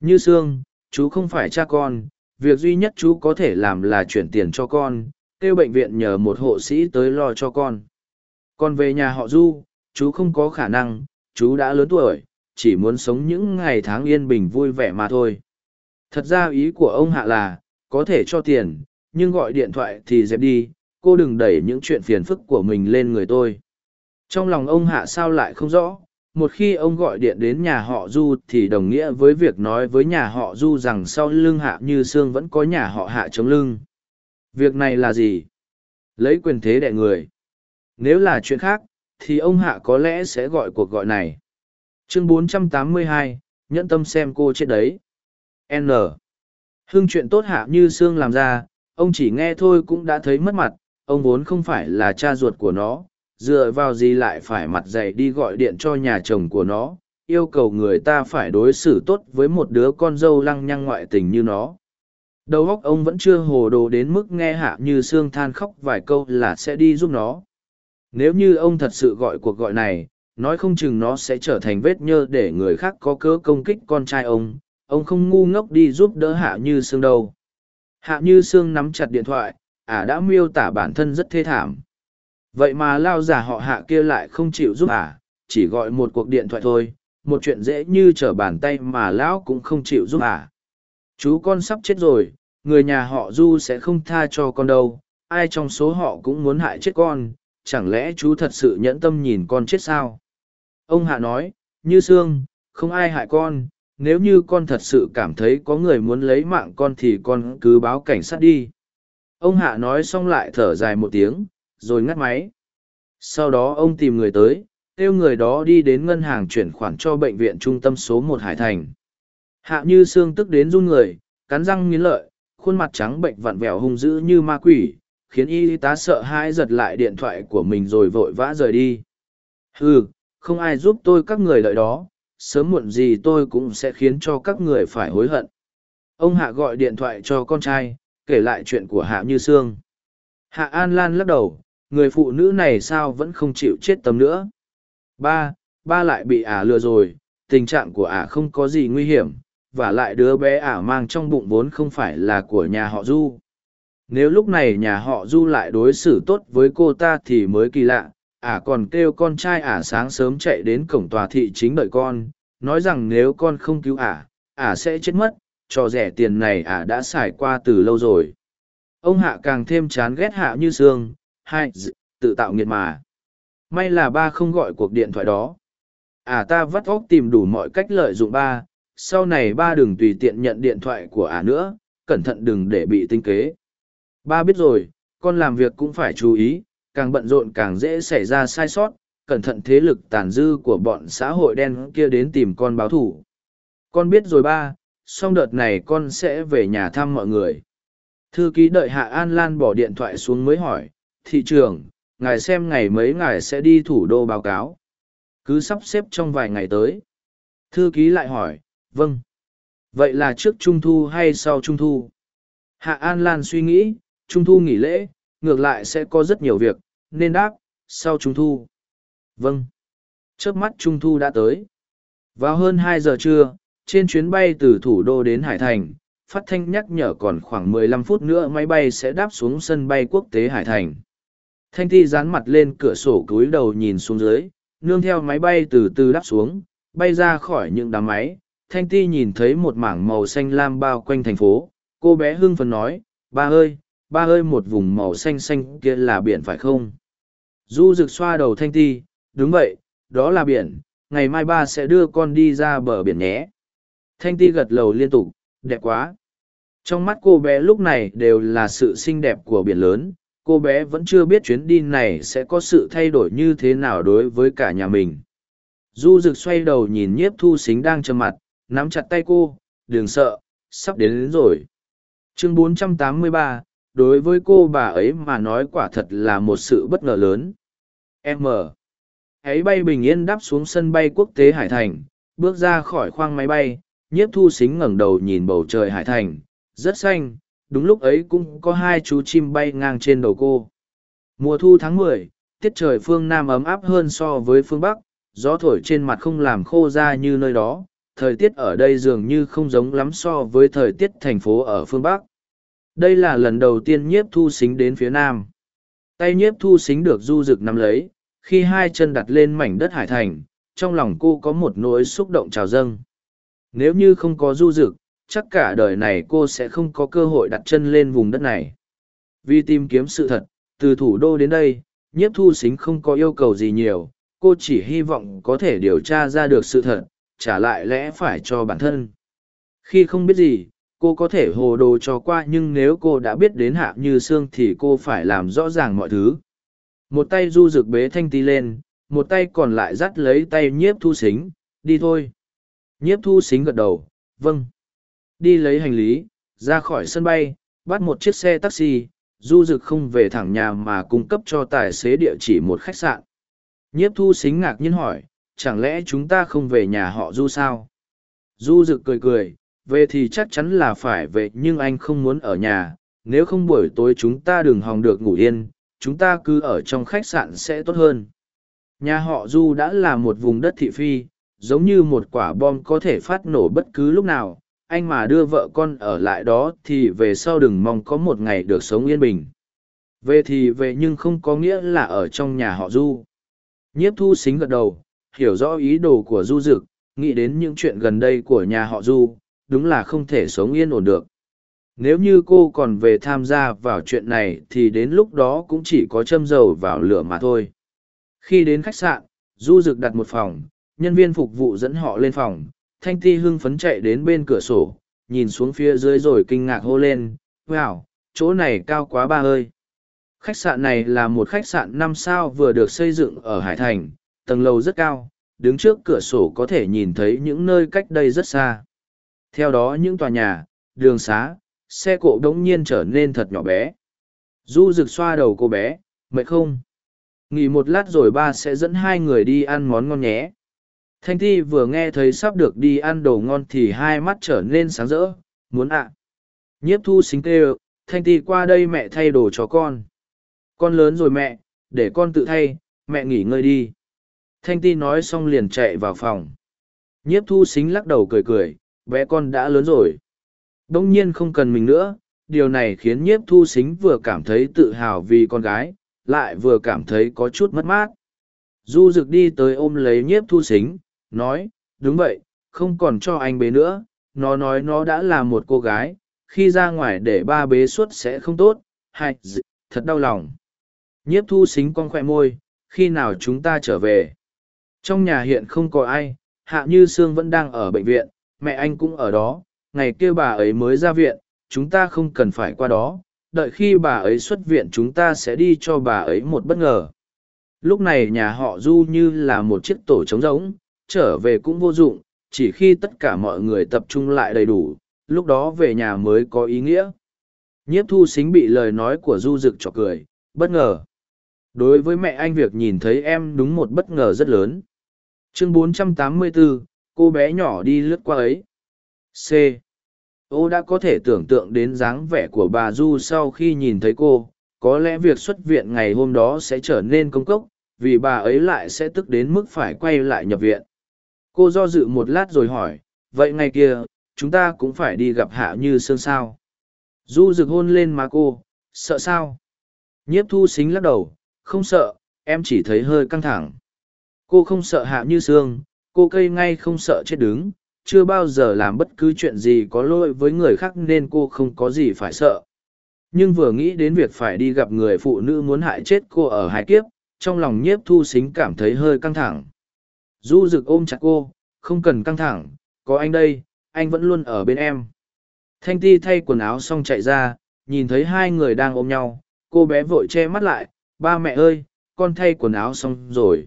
A: Như sương, chú không phải cha con, việc duy nhất chú có thể làm là chuyển tiền cho con kêu bệnh viện nhờ một hộ sĩ tới lo cho con. Còn về nhà họ du, chú không có khả năng, chú đã lớn tuổi, chỉ muốn sống những ngày tháng yên bình vui vẻ mà thôi. Thật ra ý của ông hạ là, có thể cho tiền, nhưng gọi điện thoại thì dẹp đi, cô đừng đẩy những chuyện phiền phức của mình lên người tôi. Trong lòng ông hạ sao lại không rõ, một khi ông gọi điện đến nhà họ du thì đồng nghĩa với việc nói với nhà họ du rằng sau lưng hạ như sương vẫn có nhà họ hạ chống lưng việc này là gì? Lấy quyền thế đệ người. Nếu là chuyện khác thì ông hạ có lẽ sẽ gọi cuộc gọi này. Chương 482, nhẫn tâm xem cô chết đấy. N. Hưng chuyện tốt hạ như sương làm ra ông chỉ nghe thôi cũng đã thấy mất mặt ông vốn không phải là cha ruột của nó dựa vào gì lại phải mặt dày đi gọi điện cho nhà chồng của nó yêu cầu người ta phải đối xử tốt với một đứa con dâu lăng nhăng ngoại tình như nó đầu óc ông vẫn chưa hồ đồ đến mức nghe hạ như sương than khóc vài câu là sẽ đi giúp nó. Nếu như ông thật sự gọi cuộc gọi này, nói không chừng nó sẽ trở thành vết nhơ để người khác có cớ công kích con trai ông. Ông không ngu ngốc đi giúp đỡ hạ như sương đâu. Hạ như sương nắm chặt điện thoại, ả đã miêu tả bản thân rất thê thảm. Vậy mà lao giả họ hạ kia lại không chịu giúp ả, chỉ gọi một cuộc điện thoại thôi. Một chuyện dễ như trở bàn tay mà lão cũng không chịu giúp ả chú con sắp chết rồi, người nhà họ du sẽ không tha cho con đâu, ai trong số họ cũng muốn hại chết con, chẳng lẽ chú thật sự nhẫn tâm nhìn con chết sao? Ông hạ nói, như sương, không ai hại con, nếu như con thật sự cảm thấy có người muốn lấy mạng con thì con cứ báo cảnh sát đi. Ông hạ nói xong lại thở dài một tiếng, rồi ngắt máy. Sau đó ông tìm người tới, kêu người đó đi đến ngân hàng chuyển khoản cho bệnh viện trung tâm số một hải thành hạ như xương tức đến run người, cắn răng nghiến lợi, khuôn mặt trắng bệnh vặn vẹo hung dữ như ma quỷ, khiến y tá sợ hãi giật lại điện thoại của mình rồi vội vã rời đi. Ừ không ai giúp tôi các người lợi đó, sớm muộn gì tôi cũng sẽ khiến cho các người phải hối hận. Ông hạ gọi điện thoại cho con trai, kể lại chuyện của hạ như sương. Hạ an lan lắc đầu, người phụ nữ này sao vẫn không chịu chết tâm nữa? Ba ba lại bị ả lừa rồi, tình trạng của ả không có gì nguy hiểm và lại đứa bé ả mang trong bụng vốn không phải là của nhà họ du. Nếu lúc này nhà họ du lại đối xử tốt với cô ta thì mới kỳ lạ, ả còn kêu con trai ả sáng sớm chạy đến cổng tòa thị chính đợi con, nói rằng nếu con không cứu ả ả sẽ chết mất, cho rẻ tiền này ả đã xài qua từ lâu rồi. Ông hạ càng thêm chán ghét hạ như sương hai tự tạo nghiệt mà. May là ba không gọi cuộc điện thoại đó. Ả ta vắt óc tìm đủ mọi cách lợi dụng ba sau này ba đừng tùy tiện nhận điện thoại của ả nữa, cẩn thận đừng để bị tinh kế. Ba biết rồi, con làm việc cũng phải chú ý, càng bận rộn càng dễ xảy ra sai sót, cẩn thận thế lực tàn dư của bọn xã hội đen kia đến tìm con báo thủ. Con biết rồi ba song đợt này con sẽ về nhà thăm mọi người. Thư ký đợi hạ an lan bỏ điện thoại xuống mới hỏi, thị trưởng, ngài xem ngày mấy ngài sẽ đi thủ đô báo cáo? Cứ sắp xếp trong vài ngày tới. Thư ký lại hỏi vâng. Vậy là trước trung thu hay sau trung thu? Hạ an lan suy nghĩ, trung thu nghỉ lễ, ngược lại sẽ có rất nhiều việc, nên đáp, sau trung thu. Vâng. Trước mắt trung thu đã tới. Vào hơn hai giờ trưa, trên chuyến bay từ thủ đô đến hải thành, phát thanh nhắc nhở còn khoảng 15 phút nữa máy bay sẽ đáp xuống sân bay quốc tế hải thành. Thanh thi dán mặt lên cửa sổ cúi đầu nhìn xuống dưới, nương theo máy bay từ từ đáp xuống, bay ra khỏi những đám máy thanh ti nhìn thấy một mảng màu xanh lam bao quanh thành phố. Cô bé hưng phấn nói, ba ơi ba ơi, một vùng màu xanh xanh kia là biển phải không? Du rực xoa đầu thanh ti, đúng vậy, đó là biển, ngày mai ba sẽ đưa con đi ra bờ biển nhé. Thanh ti gật lầu liên tục, đẹp quá. Trong mắt cô bé lúc này đều là sự xinh đẹp của biển lớn. Cô bé vẫn chưa biết chuyến đi này sẽ có sự thay đổi như thế nào đối với cả nhà mình. Du rực xoay đầu nhìn nhiếp thu xính đang trầm mặt nắm chặt tay cô đừng sợ sắp đến, đến rồi. Chương 483, đối với cô bà ấy mà nói quả thật là một sự bất ngờ lớn. M. Ấy bay bình yên đáp xuống sân bay quốc tế hải thành bước ra khỏi khoang máy bay nhiếp thu xính ngẩng đầu nhìn bầu trời hải thành rất xanh đúng lúc ấy cũng có hai chú chim bay ngang trên đầu cô. Mùa thu tháng mười tiết trời phương nam ấm áp hơn so với phương bắc gió thổi trên mặt không làm khô ra như nơi đó thời tiết ở đây dường như không giống lắm so với thời tiết thành phố ở phương bắc. Đây là lần đầu tiên nhiếp thu xính đến phía nam. Tay nhiếp thu xính được du rực nắm lấy, khi hai chân đặt lên mảnh đất hải thành, trong lòng cô có một nỗi xúc động trào dâng. Nếu như không có du rực, chắc cả đời này cô sẽ không có cơ hội đặt chân lên vùng đất này. Vì tìm kiếm sự thật, từ thủ đô đến đây, nhiếp thu xính không có yêu cầu gì nhiều, cô chỉ hy vọng có thể điều tra ra được sự thật trả lại lẽ phải cho bản thân. Khi không biết gì, cô có thể hồ đồ cho qua nhưng nếu cô đã biết đến hạ như xương thì cô phải làm rõ ràng mọi thứ. Một tay du rực bế thanh ti lên, một tay còn lại dắt lấy tay nhiếp thu xính, đi thôi. Nhiếp thu xính gật đầu vâng. Đi lấy hành lý, ra khỏi sân bay, bắt một chiếc xe taxi, du rực không về thẳng nhà mà cung cấp cho tài xế địa chỉ một khách sạn. Nhiếp thu xính ngạc nhiên hỏi chẳng lẽ chúng ta không về nhà họ du sao? Du rực cười cười, về thì chắc chắn là phải về, nhưng anh không muốn ở nhà. Nếu không buổi tối chúng ta đừng hòng được ngủ yên, chúng ta cứ ở trong khách sạn sẽ tốt hơn. Nhà họ du đã là một vùng đất thị phi, giống như một quả bom có thể phát nổ bất cứ lúc nào. Anh mà đưa vợ con ở lại đó thì về sau đừng mong có một ngày được sống yên bình. Về thì về nhưng không có nghĩa là ở trong nhà họ du. Nhiếp thu xính gật đầu hiểu rõ ý đồ của du dực, nghĩ đến những chuyện gần đây của nhà họ du, đúng là không thể sống yên ổn được. Nếu như cô còn về tham gia vào chuyện này thì đến lúc đó cũng chỉ có châm dầu vào lửa mà thôi. Khi đến khách sạn, du Dực đặt một phòng, nhân viên phục vụ dẫn họ lên phòng. Thanh ti hưng phấn chạy đến bên cửa sổ, nhìn xuống phía dưới rồi kinh ngạc hô lên, wow, chỗ này cao quá ba ơi. Khách sạn này là một khách sạn năm sao vừa được xây dựng ở hải thành tầng lầu rất cao đứng trước cửa sổ có thể nhìn thấy những nơi cách đây rất xa. Theo đó những tòa nhà đường xá xe cộ đống nhiên trở nên thật nhỏ bé. Du rực xoa đầu cô bé mệt không? Nghỉ một lát rồi ba sẽ dẫn hai người đi ăn món ngon nhé. Thanh thi vừa nghe thấy sắp được đi ăn đồ ngon thì hai mắt trở nên sáng rỡ muốn ạ. Nhiếp thu xính kêu, thanh thi qua đây mẹ thay đồ cho con. Con lớn rồi mẹ để con tự thay mẹ nghỉ ngơi đi thanh ti nói xong liền chạy vào phòng nhiếp thu xính lắc đầu cười cười bé con đã lớn rồi đông nhiên không cần mình nữa điều này khiến nhiếp thu xính vừa cảm thấy tự hào vì con gái lại vừa cảm thấy có chút mất mát Du rực đi tới ôm lấy nhiếp thu xính, nói, đúng vậy, không còn cho anh bế nữa, nó nói nó đã là một cô gái, khi ra ngoài để ba bế suốt sẽ không tốt, hay, thật đau lòng. Nhiếp thu xính con khỏe môi, khi nào chúng ta trở về? Trong nhà hiện không có ai, Hạ Như Sương vẫn đang ở bệnh viện, mẹ anh cũng ở đó, ngày kia bà ấy mới ra viện, chúng ta không cần phải qua đó, đợi khi bà ấy xuất viện chúng ta sẽ đi cho bà ấy một bất ngờ. Lúc này nhà họ Du như là một chiếc tổ trống rỗng, trở về cũng vô dụng, chỉ khi tất cả mọi người tập trung lại đầy đủ, lúc đó về nhà mới có ý nghĩa. Nhiếp thu xính bị lời nói của Du Dực cho cười, bất ngờ. Đối với mẹ anh việc nhìn thấy em đúng một bất ngờ rất lớn. Chương 484, cô bé nhỏ đi lướt qua ấy. C. Ô đã có thể tưởng tượng đến dáng vẻ của bà Du sau khi nhìn thấy cô, có lẽ việc xuất viện ngày hôm đó sẽ trở nên công cốc, vì bà ấy lại sẽ tức đến mức phải quay lại nhập viện. Cô do dự một lát rồi hỏi, vậy ngày kia, chúng ta cũng phải đi gặp Hạ Như Sương sao? Du rực hôn lên má cô, sợ sao? Nhiếp thu xính lắc đầu, không sợ, em chỉ thấy hơi căng thẳng. Cô không sợ Hạ Như Sương, cô cây ngay không sợ chết đứng, chưa bao giờ làm bất cứ chuyện gì có lỗi với người khác nên cô không có gì phải sợ. Nhưng vừa nghĩ đến việc phải đi gặp người phụ nữ muốn hại chết cô ở hai kiếp trong lòng nhiếp thu xính cảm thấy hơi căng thẳng. Du rực ôm chặt cô không cần căng thẳng có anh đây anh vẫn luôn ở bên em. Thanh ti thay quần áo xong chạy ra nhìn thấy hai người đang ôm nhau cô bé vội che mắt lại ba mẹ ơi con thay quần áo xong rồi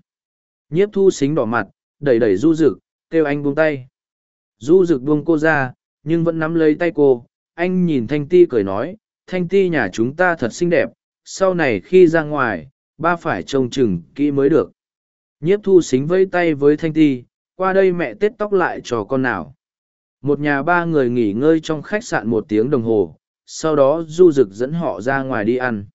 A: nhiếp thu xính đỏ mặt, đẩy đẩy du rực kêu anh buông tay. Du rực buông cô ra, nhưng vẫn nắm lấy tay cô. Anh nhìn thanh ti cười nói, thanh ti nhà chúng ta thật xinh đẹp, sau này khi ra ngoài, ba phải trông chừng kỹ mới được. Nhiếp thu xính vẫy tay với thanh ti, qua đây mẹ tết tóc lại cho con nào. Một nhà ba người nghỉ ngơi trong khách sạn một tiếng đồng hồ, sau đó du rực dẫn họ ra ngoài đi ăn.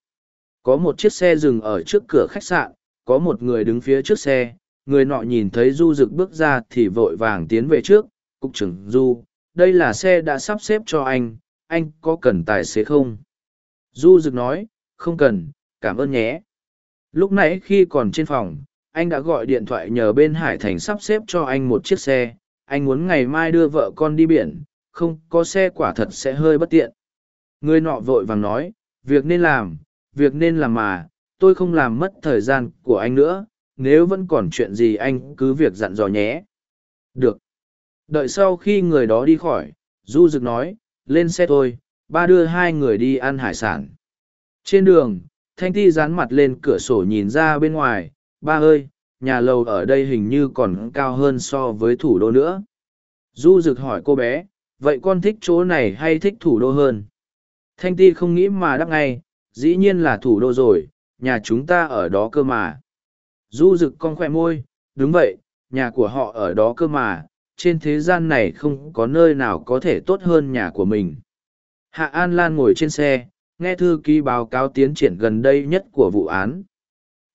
A: Có một chiếc xe dừng ở trước cửa khách sạn, có một người đứng phía trước xe người nọ nhìn thấy du rực bước ra thì vội vàng tiến về trước cục trưởng du đây là xe đã sắp xếp cho anh anh có cần tài xế không Du Dực nói, không cần, cảm ơn nhé. Lúc nãy khi còn trên phòng, anh đã gọi điện thoại nhờ bên Hải Thành sắp xếp cho anh một chiếc xe. Anh muốn ngày mai đưa vợ con đi biển, không có xe quả thật sẽ hơi bất tiện. Người nọ vội vàng nói, việc nên làm, việc nên làm mà, tôi không làm mất thời gian của anh nữa, nếu vẫn còn chuyện gì anh cứ việc dặn dò nhé. Được. Đợi sau khi người đó đi khỏi, Du Dực nói, lên xe thôi, ba đưa hai người đi ăn hải sản. Trên đường, Thanh Ti dán mặt lên cửa sổ nhìn ra bên ngoài, ba ơi, nhà lầu ở đây hình như còn cao hơn so với thủ đô nữa. Du rực hỏi cô bé, vậy con thích chỗ này hay thích thủ đô hơn? Thanh Ti không nghĩ mà đáp ngay, dĩ nhiên là thủ đô rồi, nhà chúng ta ở đó cơ mà. Du rực con khoe môi, đúng vậy, nhà của họ ở đó cơ mà, trên thế gian này không có nơi nào có thể tốt hơn nhà của mình. Hạ An Lan ngồi trên xe, nghe thư ký báo cáo tiến triển gần đây nhất của vụ án.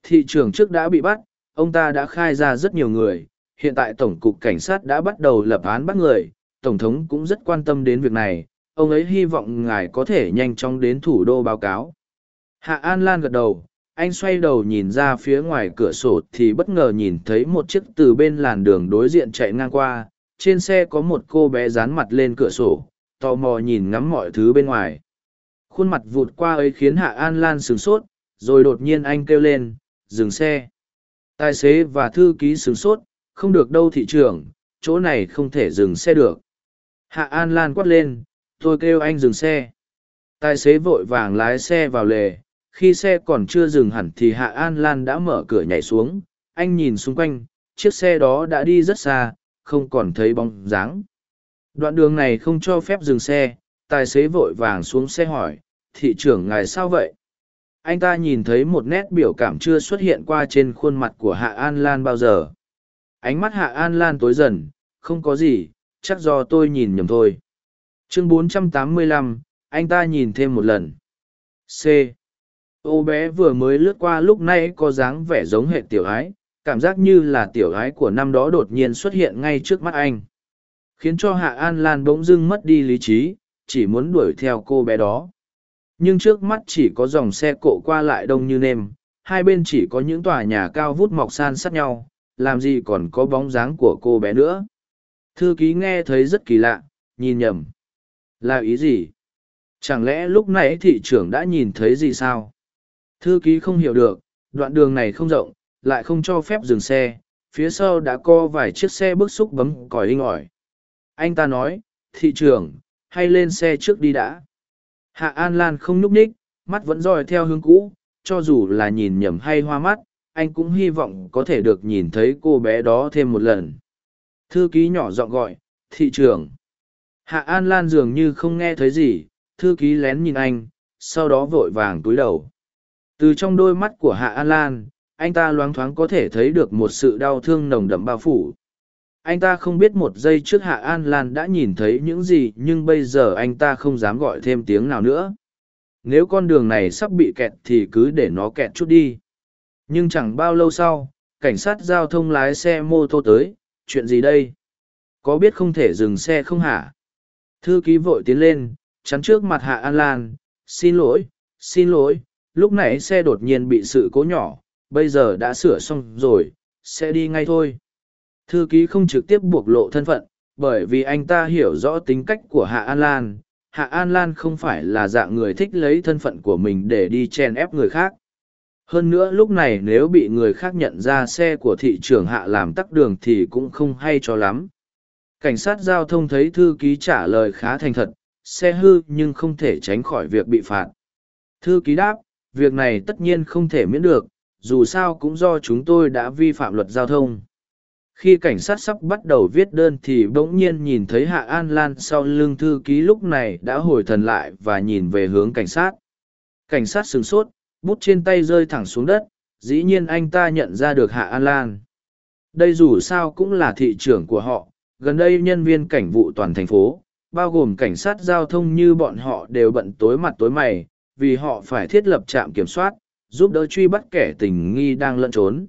A: Thị trường trước đã bị bắt, ông ta đã khai ra rất nhiều người, hiện tại Tổng cục Cảnh sát đã bắt đầu lập án bắt người, Tổng thống cũng rất quan tâm đến việc này, ông ấy hy vọng ngài có thể nhanh chóng đến thủ đô báo cáo. Hạ An Lan gật đầu, anh xoay đầu nhìn ra phía ngoài cửa sổ thì bất ngờ nhìn thấy một chiếc từ bên làn đường đối diện chạy ngang qua, trên xe có một cô bé dán mặt lên cửa sổ, tò mò nhìn ngắm mọi thứ bên ngoài. Khuôn mặt vụt qua ấy khiến Hạ An Lan sửng sốt, rồi đột nhiên anh kêu lên, dừng xe. Tài xế và thư ký sửng sốt, không được đâu thị trưởng, chỗ này không thể dừng xe được. Hạ An Lan quát lên, tôi kêu anh dừng xe. Tài xế vội vàng lái xe vào lề, khi xe còn chưa dừng hẳn thì Hạ An Lan đã mở cửa nhảy xuống, anh nhìn xung quanh, chiếc xe đó đã đi rất xa, không còn thấy bóng dáng. Đoạn đường này không cho phép dừng xe, tài xế vội vàng xuống xe hỏi, thị trưởng ngài sao vậy? Anh ta nhìn thấy một nét biểu cảm chưa xuất hiện qua trên khuôn mặt của Hạ An Lan bao giờ. Ánh mắt Hạ An Lan tối dần, không có gì, chắc do tôi nhìn nhầm thôi. Chương 485, anh ta nhìn thêm một lần. C. Ô bé vừa mới lướt qua lúc này có dáng vẻ giống hệ tiểu ái, cảm giác như là tiểu ái của năm đó đột nhiên xuất hiện ngay trước mắt anh khiến cho hạ an lan bỗng dưng mất đi lý trí chỉ muốn đuổi theo cô bé đó nhưng trước mắt chỉ có dòng xe cộ qua lại đông như nêm hai bên chỉ có những tòa nhà cao vút mọc san sát nhau, làm gì còn có bóng dáng của cô bé nữa. Thư ký nghe thấy rất kỳ lạ, nhìn nhầm. Là ý gì? Chẳng lẽ lúc nãy thị trưởng đã nhìn thấy gì sao? Thư ký không hiểu được, đoạn đường này không rộng, lại không cho phép dừng xe, phía sau đã có vài chiếc xe bức xúc bấm còi inh ỏi. Anh ta nói, thị trưởng, hay lên xe trước đi đã. Hạ An Lan không nhúc nhích, mắt vẫn dòi theo hướng cũ, cho dù là nhìn nhầm hay hoa mắt, anh cũng hy vọng có thể được nhìn thấy cô bé đó thêm một lần. Thư ký nhỏ giọng gọi, thị trưởng. Hạ An Lan dường như không nghe thấy gì, thư ký lén nhìn anh, sau đó vội vàng túi đầu. Từ trong đôi mắt của Hạ An Lan, anh ta loáng thoáng có thể thấy được một sự đau thương nồng đậm bao phủ. Anh ta không biết một giây trước Hạ An Lan đã nhìn thấy những gì nhưng bây giờ anh ta không dám gọi thêm tiếng nào nữa. Nếu con đường này sắp bị kẹt thì cứ để nó kẹt chút đi. Nhưng chẳng bao lâu sau, cảnh sát giao thông lái xe mô tô tới, chuyện gì đây? Có biết không thể dừng xe không hả? Thư ký vội tiến lên, chắn trước mặt Hạ An Lan, xin lỗi, xin lỗi, lúc nãy xe đột nhiên bị sự cố nhỏ, bây giờ đã sửa xong rồi, sẽ đi ngay thôi. Thư ký không trực tiếp buộc lộ thân phận, bởi vì anh ta hiểu rõ tính cách của Hạ An Lan. Hạ An Lan không phải là dạng người thích lấy thân phận của mình để đi chen ép người khác. Hơn nữa lúc này nếu bị người khác nhận ra xe của thị trưởng Hạ làm tắc đường thì cũng không hay cho lắm. Cảnh sát giao thông thấy thư ký trả lời khá thành thật, xe hư nhưng không thể tránh khỏi việc bị phạt. Thư ký đáp, việc này tất nhiên không thể miễn được, dù sao cũng do chúng tôi đã vi phạm luật giao thông. Khi cảnh sát sắp bắt đầu viết đơn thì bỗng nhiên nhìn thấy hạ an lan sau lưng thư ký lúc này đã hồi thần lại và nhìn về hướng cảnh sát. Cảnh sát sửng sốt bút trên tay rơi thẳng xuống đất dĩ nhiên anh ta nhận ra được hạ an lan. Đây dù sao cũng là thị trưởng của họ gần đây nhân viên cảnh vụ toàn thành phố bao gồm cảnh sát giao thông như bọn họ đều bận tối mặt tối mày vì họ phải thiết lập trạm kiểm soát giúp đỡ truy bắt kẻ tình nghi đang lẫn trốn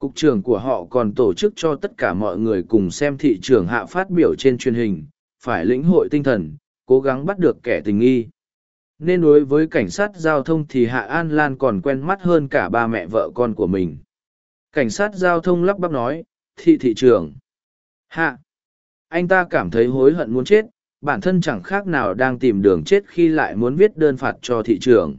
A: Cục trưởng của họ còn tổ chức cho tất cả mọi người cùng xem thị trường hạ phát biểu trên truyền hình, phải lĩnh hội tinh thần, cố gắng bắt được kẻ tình nghi. Nên đối với cảnh sát giao thông thì Hạ An Lan còn quen mắt hơn cả ba mẹ vợ con của mình. Cảnh sát giao thông lắp bắp nói, thị thị trường. Hạ! Anh ta cảm thấy hối hận muốn chết, bản thân chẳng khác nào đang tìm đường chết khi lại muốn viết đơn phạt cho thị trường.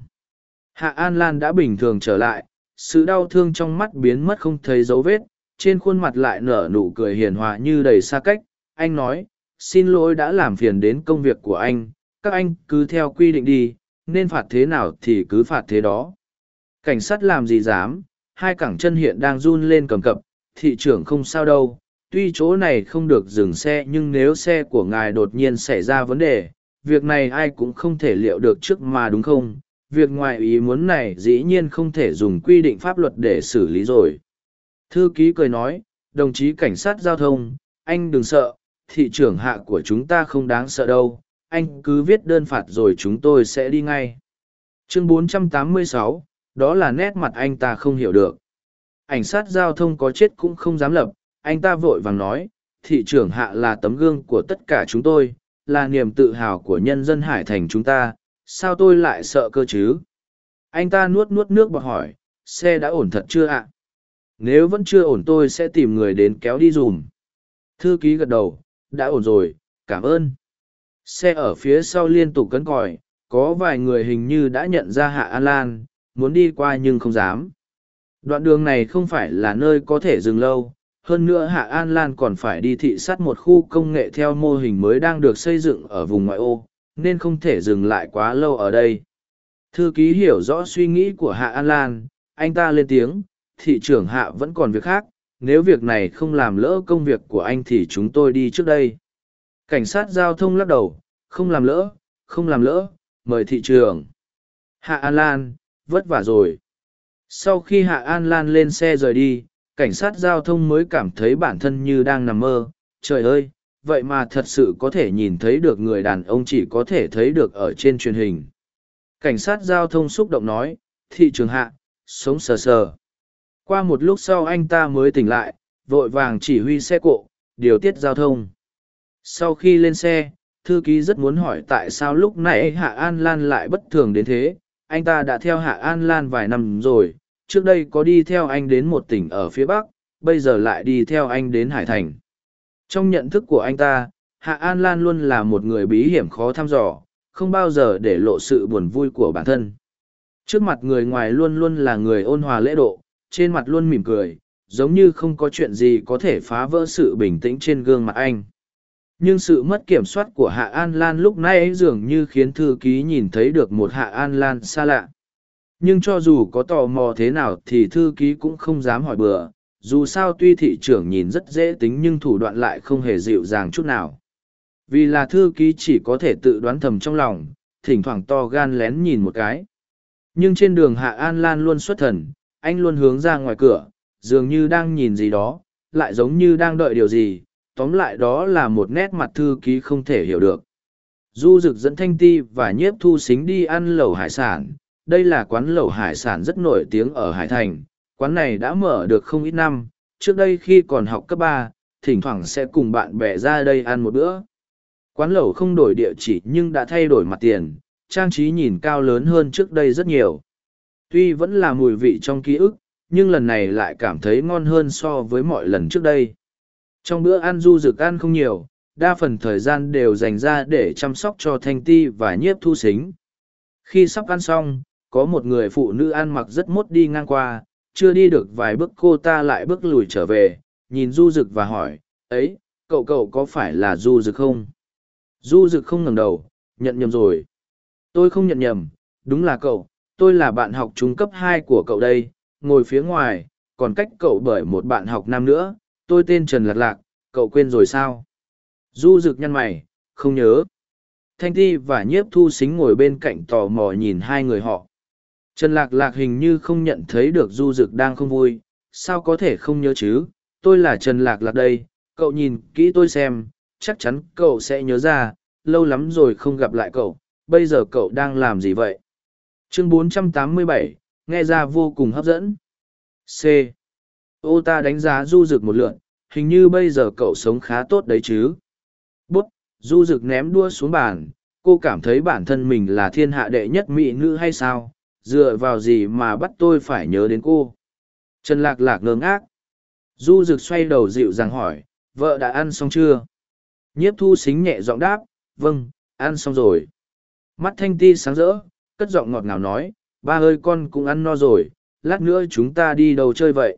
A: Hạ An Lan đã bình thường trở lại, sự đau thương trong mắt biến mất không thấy dấu vết trên khuôn mặt lại nở nụ cười hiền hòa như đầy xa cách anh nói xin lỗi đã làm phiền đến công việc của anh các anh cứ theo quy định đi nên phạt thế nào thì cứ phạt thế đó cảnh sát làm gì dám hai cẳng chân hiện đang run lên cầm cập thị trưởng không sao đâu tuy chỗ này không được dừng xe nhưng nếu xe của ngài đột nhiên xảy ra vấn đề việc này ai cũng không thể liệu được trước mà đúng không việc ngoài ý muốn này dĩ nhiên không thể dùng quy định pháp luật để xử lý rồi. Thư ký cười nói, đồng chí cảnh sát giao thông, anh đừng sợ, thị trưởng hạ của chúng ta không đáng sợ đâu, anh cứ viết đơn phạt rồi chúng tôi sẽ đi ngay. Chương 486, đó là nét mặt anh ta không hiểu được. Ảnh sát giao thông có chết cũng không dám lập, anh ta vội vàng nói, thị trưởng hạ là tấm gương của tất cả chúng tôi, là niềm tự hào của nhân dân Hải Thành chúng ta, sao tôi lại sợ cơ chứ? Anh ta nuốt nuốt nước bọt hỏi xe đã ổn thật chưa ạ? Nếu vẫn chưa ổn tôi sẽ tìm người đến kéo đi dùm. Thư ký gật đầu đã ổn rồi cảm ơn. Xe ở phía sau liên tục cấn còi có vài người hình như đã nhận ra hạ an lan muốn đi qua nhưng không dám. Đoạn đường này không phải là nơi có thể dừng lâu hơn nữa hạ an lan còn phải đi thị sát một khu công nghệ theo mô hình mới đang được xây dựng ở vùng ngoại ô nên không thể dừng lại quá lâu ở đây. Thư ký hiểu rõ suy nghĩ của Hạ An Lan, anh ta lên tiếng, thị trưởng Hạ vẫn còn việc khác, nếu việc này không làm lỡ công việc của anh thì chúng tôi đi trước đây. Cảnh sát giao thông lắc đầu, không làm lỡ, không làm lỡ, mời thị trưởng. Hạ An Lan, vất vả rồi. Sau khi Hạ An Lan lên xe rời đi, cảnh sát giao thông mới cảm thấy bản thân như đang nằm mơ. Trời ơi, vậy mà thật sự có thể nhìn thấy được người đàn ông chỉ có thể thấy được ở trên truyền hình. Cảnh sát giao thông xúc động nói, thị trường hạ, sống sờ sờ. Qua một lúc sau anh ta mới tỉnh lại, vội vàng chỉ huy xe cộ, điều tiết giao thông. Sau khi lên xe, thư ký rất muốn hỏi tại sao lúc nãy Hạ An Lan lại bất thường đến thế. Anh ta đã theo Hạ An Lan vài năm rồi, trước đây có đi theo anh đến một tỉnh ở phía Bắc, bây giờ lại đi theo anh đến Hải Thành. Trong nhận thức của anh ta, Hạ An Lan luôn là một người bí hiểm khó thăm dò, không bao giờ để lộ sự buồn vui của bản thân. Trước mặt người ngoài luôn luôn là người ôn hòa lễ độ, trên mặt luôn mỉm cười, giống như không có chuyện gì có thể phá vỡ sự bình tĩnh trên gương mặt anh. Nhưng sự mất kiểm soát của Hạ An Lan lúc này dường như khiến thư ký nhìn thấy được một Hạ An Lan xa lạ. Nhưng cho dù có tò mò thế nào thì thư ký cũng không dám hỏi bừa, dù sao tuy thị trưởng nhìn rất dễ tính nhưng thủ đoạn lại không hề dịu dàng chút nào. Vì là thư ký chỉ có thể tự đoán thầm trong lòng thỉnh thoảng to gan lén nhìn một cái. Nhưng trên đường hạ an lan luôn xuất thần anh luôn hướng ra ngoài cửa dường như đang nhìn gì đó lại giống như đang đợi điều gì tóm lại đó là một nét mặt thư ký không thể hiểu được. Du rực dẫn thanh ti và nhiếp thu xính đi ăn lẩu hải sản đây là quán lẩu hải sản rất nổi tiếng ở hải thành. Quán này đã mở được không ít năm. Trước đây khi còn học cấp ba, thỉnh thoảng sẽ cùng bạn bè ra đây ăn một bữa. Quán lẩu không đổi địa chỉ nhưng đã thay đổi mặt tiền. Trang trí nhìn cao lớn hơn trước đây rất nhiều. Tuy vẫn là mùi vị trong ký ức, nhưng lần này lại cảm thấy ngon hơn so với mọi lần trước đây. Trong bữa ăn du rực ăn không nhiều, đa phần thời gian đều dành ra để chăm sóc cho thanh ti và nhiếp thu xính. Khi sắp ăn xong có một người phụ nữ ăn mặc rất mốt đi ngang qua, chưa đi được vài bước cô ta lại bước lùi trở về, nhìn du dực và hỏi, ấy, cậu cậu có phải là du dực không? Du dực không ngẩng đầu, nhận nhầm rồi. Tôi không nhận nhầm, đúng là cậu, tôi là bạn học trung cấp hai của cậu đây, ngồi phía ngoài, còn cách cậu bởi một bạn học nam nữa, tôi tên trần lạc lạc, cậu quên rồi sao? Du dực nhăn mày, không nhớ. Thanh ti và nhiếp thu xính ngồi bên cạnh tò mò nhìn hai người họ. Trần Lạc Lạc hình như không nhận thấy được Du Dực đang không vui, sao có thể không nhớ chứ, tôi là Trần Lạc Lạc đây, cậu nhìn kỹ tôi xem, chắc chắn cậu sẽ nhớ ra, lâu lắm rồi không gặp lại cậu, bây giờ cậu đang làm gì vậy? Chương 487, nghe ra vô cùng hấp dẫn. C. Ô ta đánh giá Du Dực một lượn, hình như bây giờ cậu sống khá tốt đấy chứ. Bút, Du Dực ném đua xuống bàn, cô cảm thấy bản thân mình là thiên hạ đệ nhất mỹ nữ hay sao? Dựa vào gì mà bắt tôi phải nhớ đến cô? Trần lạc lạc ngơ ngác. Du rực xoay đầu dịu dàng hỏi, vợ đã ăn xong chưa? Nhiếp thu xính nhẹ giọng đáp vâng ăn xong rồi. Mắt thanh ti sáng rỡ, cất giọng ngọt ngào nói, ba ơi con cũng ăn no rồi, lát nữa chúng ta đi đâu chơi vậy?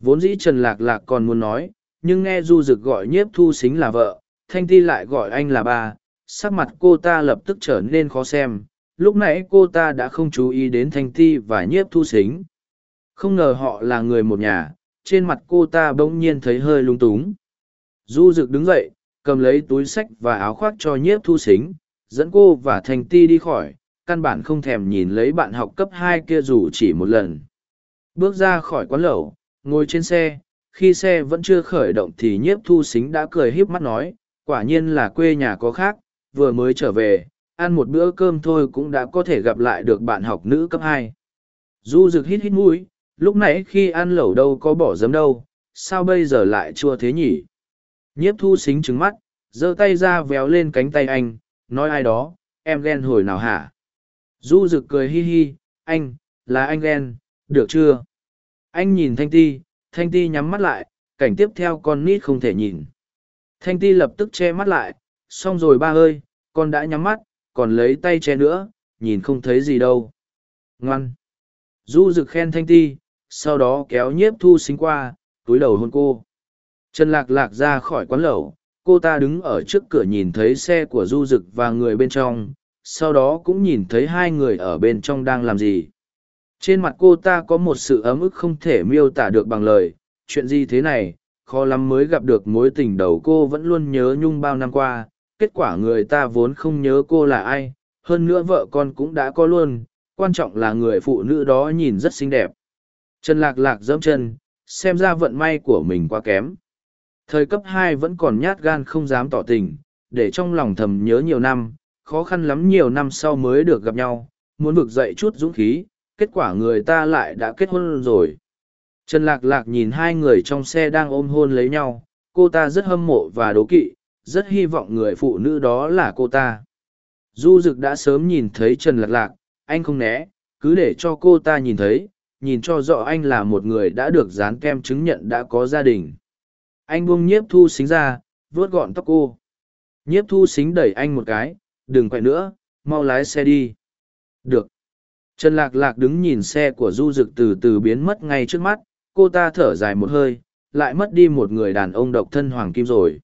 A: Vốn dĩ trần lạc lạc còn muốn nói, nhưng nghe du rực gọi nhiếp thu xính là vợ, thanh ti lại gọi anh là ba, sắc mặt cô ta lập tức trở nên khó xem lúc nãy cô ta đã không chú ý đến thanh ti và nhiếp thu xính không ngờ họ là người một nhà, trên mặt cô ta bỗng nhiên thấy hơi lung túng. Du rực đứng dậy, cầm lấy túi sách và áo khoác cho nhiếp thu xính dẫn cô và thanh ti đi khỏi, căn bản không thèm nhìn lấy bạn học cấp hai kia dù chỉ một lần. Bước ra khỏi quán lẩu, ngồi trên xe, khi xe vẫn chưa khởi động thì nhiếp thu xính đã cười híp mắt nói, quả nhiên là quê nhà có khác, vừa mới trở về ăn một bữa cơm thôi cũng đã có thể gặp lại được bạn học nữ cấp hai. Du rực hít hít mũi, lúc nãy khi ăn lẩu đâu có bỏ giấm đâu, sao bây giờ lại chua thế nhỉ? Nhiếp thu xính trứng mắt, giơ tay ra véo lên cánh tay anh, nói ai đó, em ghen hồi nào hả? Du rực cười hi hi, anh, là anh ghen, được chưa? Anh nhìn thanh ti thanh ti nhắm mắt lại, cảnh tiếp theo con nít không thể nhìn. Thanh ti lập tức che mắt lại, xong rồi ba ơi, con đã nhắm mắt còn lấy tay che nữa, nhìn không thấy gì đâu. Ngoan! Du rực khen thanh ti, sau đó kéo nhiếp thu xính qua, túi đầu hôn cô. Trần lạc lạc ra khỏi quán lẩu, cô ta đứng ở trước cửa nhìn thấy xe của du rực và người bên trong, sau đó cũng nhìn thấy hai người ở bên trong đang làm gì. Trên mặt cô ta có một sự ấm ức không thể miêu tả được bằng lời, chuyện gì thế này, khó lắm mới gặp được mối tình đầu cô vẫn luôn nhớ nhung bao năm qua, kết quả người ta vốn không nhớ cô là ai, hơn nữa vợ con cũng đã có luôn, quan trọng là người phụ nữ đó nhìn rất xinh đẹp. Trần Lạc Lạc dẫm chân, xem ra vận may của mình quá kém. Thời cấp hai vẫn còn nhát gan không dám tỏ tình, để trong lòng thầm nhớ nhiều năm, khó khăn lắm nhiều năm sau mới được gặp nhau, muốn vực dậy chút dũng khí, kết quả người ta lại đã kết hôn rồi. Trần Lạc Lạc nhìn hai người trong xe đang ôm hôn lấy nhau, cô ta rất hâm mộ và đố kỵ, rất hy vọng người phụ nữ đó là cô ta. Du Dực đã sớm nhìn thấy trần lạc lạc, anh không né, cứ để cho cô ta nhìn thấy, nhìn cho rõ anh là một người đã được dán kem chứng nhận đã có gia đình. Anh buông nhiếp thu xính ra, vuốt gọn tóc cô. Nhiếp thu xính đẩy anh một cái, đừng quậy nữa, mau lái xe đi. Được. Trần lạc lạc đứng nhìn xe của du Dực từ từ biến mất ngay trước mắt, cô ta thở dài một hơi, lại mất đi một người đàn ông độc thân hoàng kim rồi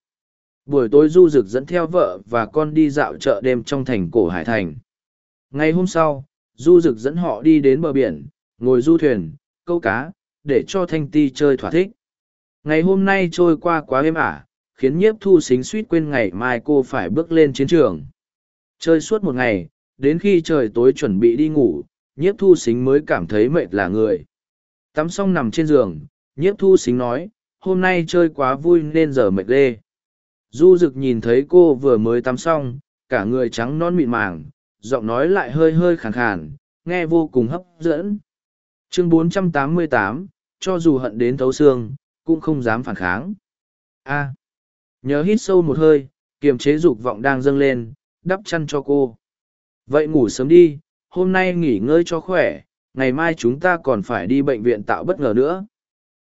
A: buổi tối du rực dẫn theo vợ và con đi dạo chợ đêm trong thành cổ hải thành. Ngày hôm sau, du rực dẫn họ đi đến bờ biển, ngồi du thuyền, câu cá, để cho thanh ti chơi thỏa thích. Ngày hôm nay trôi qua quá êm ả, khiến nhiếp thu xính suýt quên ngày mai cô phải bước lên chiến trường. Chơi suốt một ngày, đến khi trời tối chuẩn bị đi ngủ, nhiếp thu xính mới cảm thấy mệt là người. Tắm xong nằm trên giường, nhiếp thu xính nói, hôm nay chơi quá vui nên giờ mệt lê du dực nhìn thấy cô vừa mới tắm xong cả người trắng non mịn màng giọng nói lại hơi hơi khàn khàn nghe vô cùng hấp dẫn. Chương 488, cho dù hận đến thấu xương cũng không dám phản kháng. A nhớ hít sâu một hơi kiềm chế dục vọng đang dâng lên đắp chăn cho cô. Vậy ngủ sớm đi hôm nay nghỉ ngơi cho khỏe ngày mai chúng ta còn phải đi bệnh viện tạo bất ngờ nữa.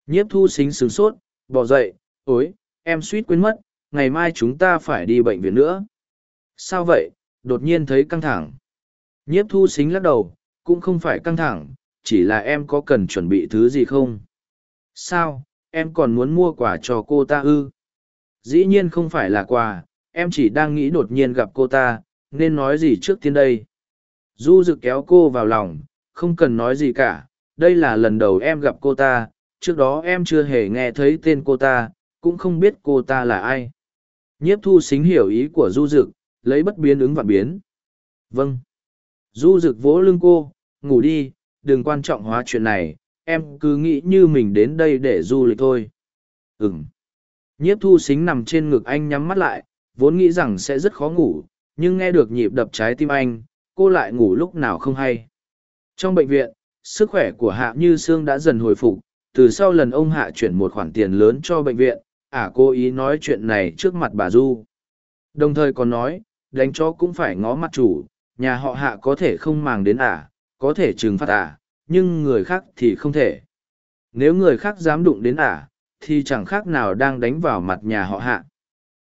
A: Nhiếp thu xính sửng sốt bỏ dậy ối em suýt quên mất ngày mai chúng ta phải đi bệnh viện nữa. Sao vậy? Đột nhiên thấy căng thẳng. Nhiếp thu xính lắc đầu, cũng không phải căng thẳng, chỉ là em có cần chuẩn bị thứ gì không? Sao? Em còn muốn mua quà cho cô ta ư? Dĩ nhiên không phải là quà, em chỉ đang nghĩ đột nhiên gặp cô ta, nên nói gì trước tiên đây? Du rực kéo cô vào lòng, không cần nói gì cả, đây là lần đầu em gặp cô ta, trước đó em chưa hề nghe thấy tên cô ta, cũng không biết cô ta là ai nhiếp thu xính hiểu ý của du Dực, lấy bất biến ứng vạn biến. Vâng. Du Dực vỗ lưng cô ngủ đi đừng quan trọng hóa chuyện này em cứ nghĩ như mình đến đây để du lịch thôi. Ừng nhiếp thu xính nằm trên ngực anh nhắm mắt lại vốn nghĩ rằng sẽ rất khó ngủ nhưng nghe được nhịp đập trái tim anh cô lại ngủ lúc nào không hay. Trong bệnh viện sức khỏe của hạ như sương đã dần hồi phục từ sau lần ông hạ chuyển một khoản tiền lớn cho bệnh viện ả à, cố ý nói chuyện này trước mặt bà du. Đồng thời còn nói đánh chó cũng phải ngó mặt chủ nhà họ hạ có thể không màng đến ả có thể trừng phạt ả nhưng người khác thì không thể. Nếu người khác dám đụng đến ả thì chẳng khác nào đang đánh vào mặt nhà họ hạ.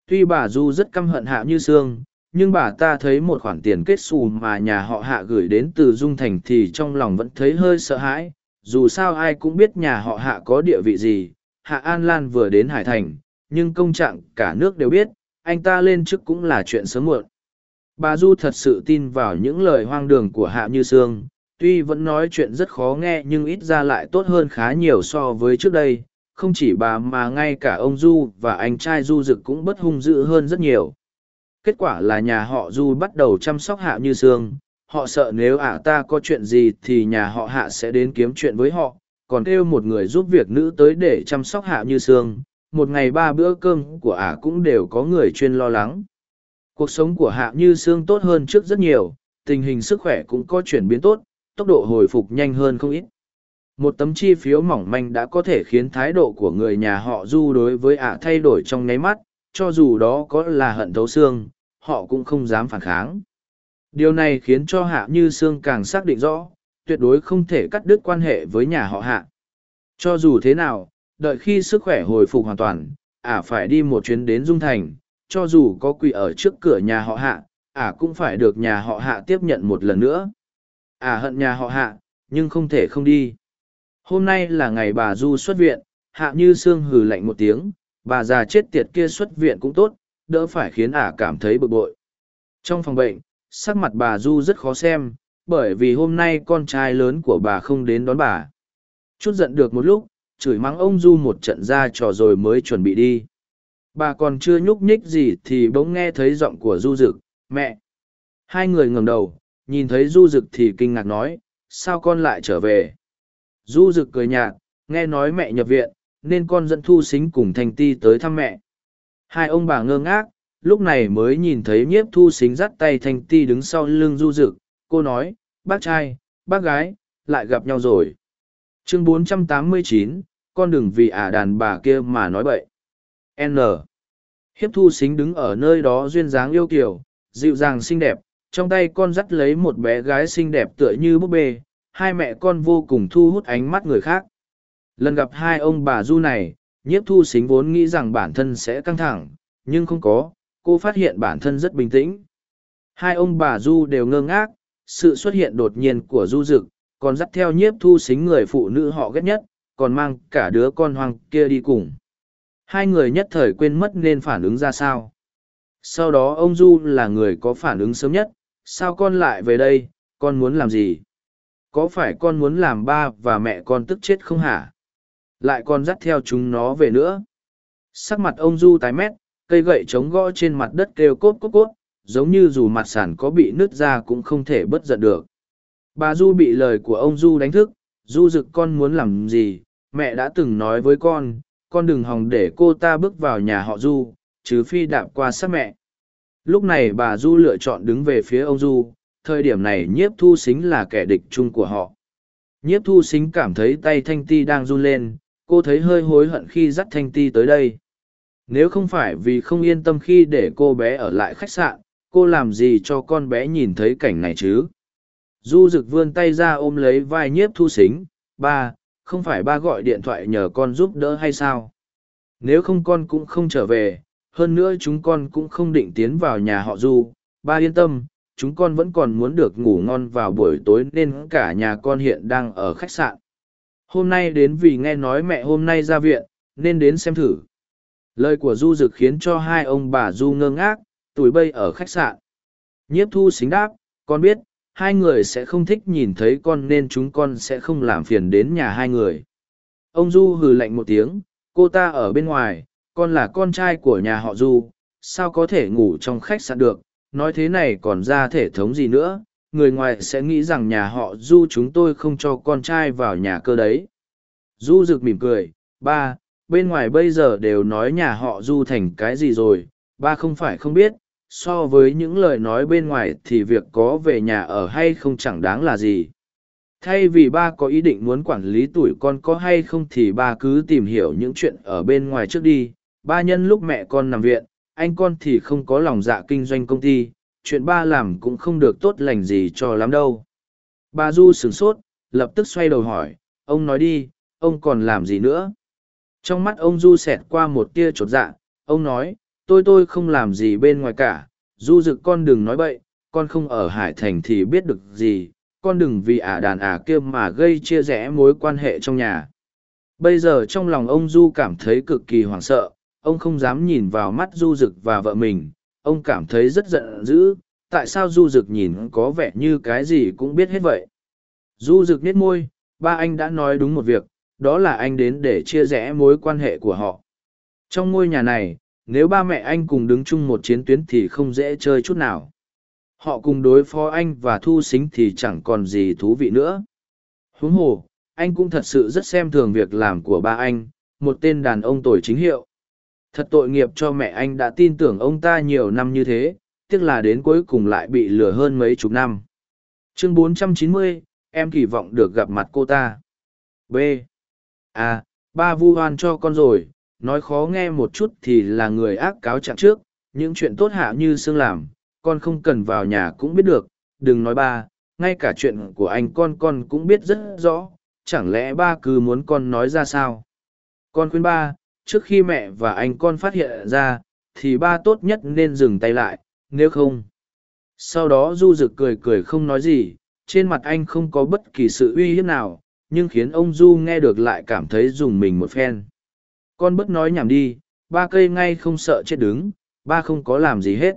A: Tuy bà du rất căm hận hạ như sương nhưng bà ta thấy một khoản tiền kết xù mà nhà họ hạ gửi đến từ dung thành thì trong lòng vẫn thấy hơi sợ hãi dù sao ai cũng biết nhà họ hạ có địa vị gì hạ an lan vừa đến hải thành, nhưng công trạng cả nước đều biết, anh ta lên chức cũng là chuyện sớm muộn. Bà du thật sự tin vào những lời hoang đường của hạ như sương, tuy vẫn nói chuyện rất khó nghe nhưng ít ra lại tốt hơn khá nhiều so với trước đây. Không chỉ bà mà ngay cả ông du và anh trai du dực cũng bất hung dữ hơn rất nhiều. Kết quả là nhà họ du bắt đầu chăm sóc hạ như sương. Họ sợ nếu ả ta có chuyện gì thì nhà họ hạ sẽ đến kiếm chuyện với họ còn kêu một người giúp việc nữ tới để chăm sóc hạ như sương một ngày ba bữa cơm của ả cũng đều có người chuyên lo lắng. Cuộc sống của hạ như sương tốt hơn trước rất nhiều, tình hình sức khỏe cũng có chuyển biến tốt, tốc độ hồi phục nhanh hơn không ít. Một tấm chi phiếu mỏng manh đã có thể khiến thái độ của người nhà họ du đối với ả thay đổi trong nháy mắt, cho dù đó có là hận thấu xương, họ cũng không dám phản kháng. Điều này khiến cho hạ như sương càng xác định rõ tuyệt đối không thể cắt đứt quan hệ với nhà họ hạ. Cho dù thế nào, đợi khi sức khỏe hồi phục hoàn toàn, ả phải đi một chuyến đến dung thành, cho dù có quỳ ở trước cửa nhà họ hạ, ả cũng phải được nhà họ hạ tiếp nhận một lần nữa. Ả hận nhà họ hạ, nhưng không thể không đi. Hôm nay là ngày bà du xuất viện, hạ như sương hừ lạnh một tiếng, bà già chết tiệt kia xuất viện cũng tốt, đỡ phải khiến ả cảm thấy bực bội. Trong phòng bệnh, sắc mặt bà du rất khó xem bởi vì hôm nay con trai lớn của bà không đến đón bà. Chút giận được một lúc chửi mắng ông du một trận ra trò rồi mới chuẩn bị đi. Bà còn chưa nhúc nhích gì thì bỗng nghe thấy giọng của du dực mẹ. Hai người ngẩng đầu nhìn thấy du dực thì kinh ngạc nói sao con lại trở về? Du dực cười nhạt nghe nói mẹ nhập viện nên con dẫn thu xính cùng thanh ti tới thăm mẹ. Hai ông bà ngơ ngác lúc này mới nhìn thấy nhiếp thu xính dắt tay thanh ti đứng sau lưng du dực, cô nói bác trai bác gái lại gặp nhau rồi chương 489, con đừng vì ả đàn bà kia mà nói bậy n hiếp thu xính đứng ở nơi đó duyên dáng yêu kiều dịu dàng xinh đẹp trong tay con dắt lấy một bé gái xinh đẹp tựa như búp bê hai mẹ con vô cùng thu hút ánh mắt người khác. Lần gặp hai ông bà Du này, nhiếp thu xính vốn nghĩ rằng bản thân sẽ căng thẳng, nhưng không có, cô phát hiện bản thân rất bình tĩnh. Hai ông bà Du đều ngơ ngác, sự xuất hiện đột nhiên của Du Dực, còn dắt theo nhiếp thu xính người phụ nữ họ ghét nhất, còn mang cả đứa con hoang kia đi cùng. Hai người nhất thời quên mất nên phản ứng ra sao. Sau đó ông Du là người có phản ứng sớm nhất, sao con lại về đây, con muốn làm gì? Có phải con muốn làm ba và mẹ con tức chết không hả? Lại còn dắt theo chúng nó về nữa. Sắc mặt ông Du tái mét, cây gậy chống gõ trên mặt đất kêu cốt cốt cốt, giống như dù mặt sàn có bị nứt ra cũng không thể bất giận được. Bà Du bị lời của ông Du đánh thức, Du dực con muốn làm gì, mẹ đã từng nói với con, con đừng hòng để cô ta bước vào nhà họ Du, chứ phi đạp qua sát mẹ. Lúc này bà Du lựa chọn đứng về phía ông Du, thời điểm này nhiếp thu xính là kẻ địch chung của họ. Nhiếp thu xính cảm thấy tay Thanh Ti đang run lên, cô thấy hơi hối hận khi dắt Thanh Ti tới đây. Nếu không phải vì không yên tâm khi để cô bé ở lại khách sạn, cô làm gì cho con bé nhìn thấy cảnh này chứ? Du rực vươn tay ra ôm lấy vai nhiếp thu xính, ba, không phải ba gọi điện thoại nhờ con giúp đỡ hay sao? Nếu không con cũng không trở về, hơn nữa chúng con cũng không định tiến vào nhà họ Du, ba yên tâm, chúng con vẫn còn muốn được ngủ ngon vào buổi tối nên cả nhà con hiện đang ở khách sạn. Hôm nay đến vì nghe nói mẹ hôm nay ra viện, nên đến xem thử. Lời của Du Dực khiến cho hai ông bà Du ngơ ngác, tuổi bây ở khách sạn. Nhiếp thu xính đáp, con biết, hai người sẽ không thích nhìn thấy con nên chúng con sẽ không làm phiền đến nhà hai người. Ông Du hừ lạnh một tiếng, cô ta ở bên ngoài, con là con trai của nhà họ Du, sao có thể ngủ trong khách sạn được, nói thế này còn ra thể thống gì nữa, người ngoài sẽ nghĩ rằng nhà họ Du chúng tôi không cho con trai vào nhà cơ đấy. Du rực mỉm cười, ba, bên ngoài bây giờ đều nói nhà họ Du thành cái gì rồi, ba không phải không biết, so với những lời nói bên ngoài thì việc có về nhà ở hay không chẳng đáng là gì. Thay vì ba có ý định muốn quản lý tuổi con có hay không thì ba cứ tìm hiểu những chuyện ở bên ngoài trước đi. Ba nhân lúc mẹ con nằm viện, anh con thì không có lòng dạ kinh doanh công ty, chuyện ba làm cũng không được tốt lành gì cho lắm đâu. Bà du sửng sốt, lập tức xoay đầu hỏi, ông nói đi, ông còn làm gì nữa? Trong mắt ông du xẹt qua một tia chột dạ ông nói tôi tôi không làm gì bên ngoài cả, du rực con đừng nói bậy, con không ở hải thành thì biết được gì, con đừng vì ả đàn ả kia mà gây chia rẽ mối quan hệ trong nhà. Bây giờ trong lòng ông du cảm thấy cực kỳ hoảng sợ, ông không dám nhìn vào mắt du rực và vợ mình, ông cảm thấy rất giận dữ, tại sao du rực nhìn có vẻ như cái gì cũng biết hết vậy? Du rực nết môi, ba anh đã nói đúng một việc, đó là anh đến để chia rẽ mối quan hệ của họ. Trong ngôi nhà này nếu ba mẹ anh cùng đứng chung một chiến tuyến thì không dễ chơi chút nào. Họ cùng đối phó anh và thu xính thì chẳng còn gì thú vị nữa. Huống hồ anh cũng thật sự rất xem thường việc làm của ba anh một tên đàn ông tuổi chính hiệu. Thật tội nghiệp cho mẹ anh đã tin tưởng ông ta nhiều năm như thế tiếc là đến cuối cùng lại bị lừa hơn mấy chục năm. Chương 490, em kỳ vọng được gặp mặt cô ta. B. À ba vu hoan cho con rồi nói khó nghe một chút thì là người ác cáo trạng trước, những chuyện tốt hạ như xương làm, con không cần vào nhà cũng biết được, đừng nói ba, ngay cả chuyện của anh con con cũng biết rất rõ, chẳng lẽ ba cứ muốn con nói ra sao? Con khuyên ba, trước khi mẹ và anh con phát hiện ra, thì ba tốt nhất nên dừng tay lại, nếu không. Sau đó du rực cười cười không nói gì, trên mặt anh không có bất kỳ sự uy hiếp nào, nhưng khiến ông du nghe được lại cảm thấy dùng mình một phen con bớt nói nhảm đi ba cây ngay không sợ chết đứng ba không có làm gì hết.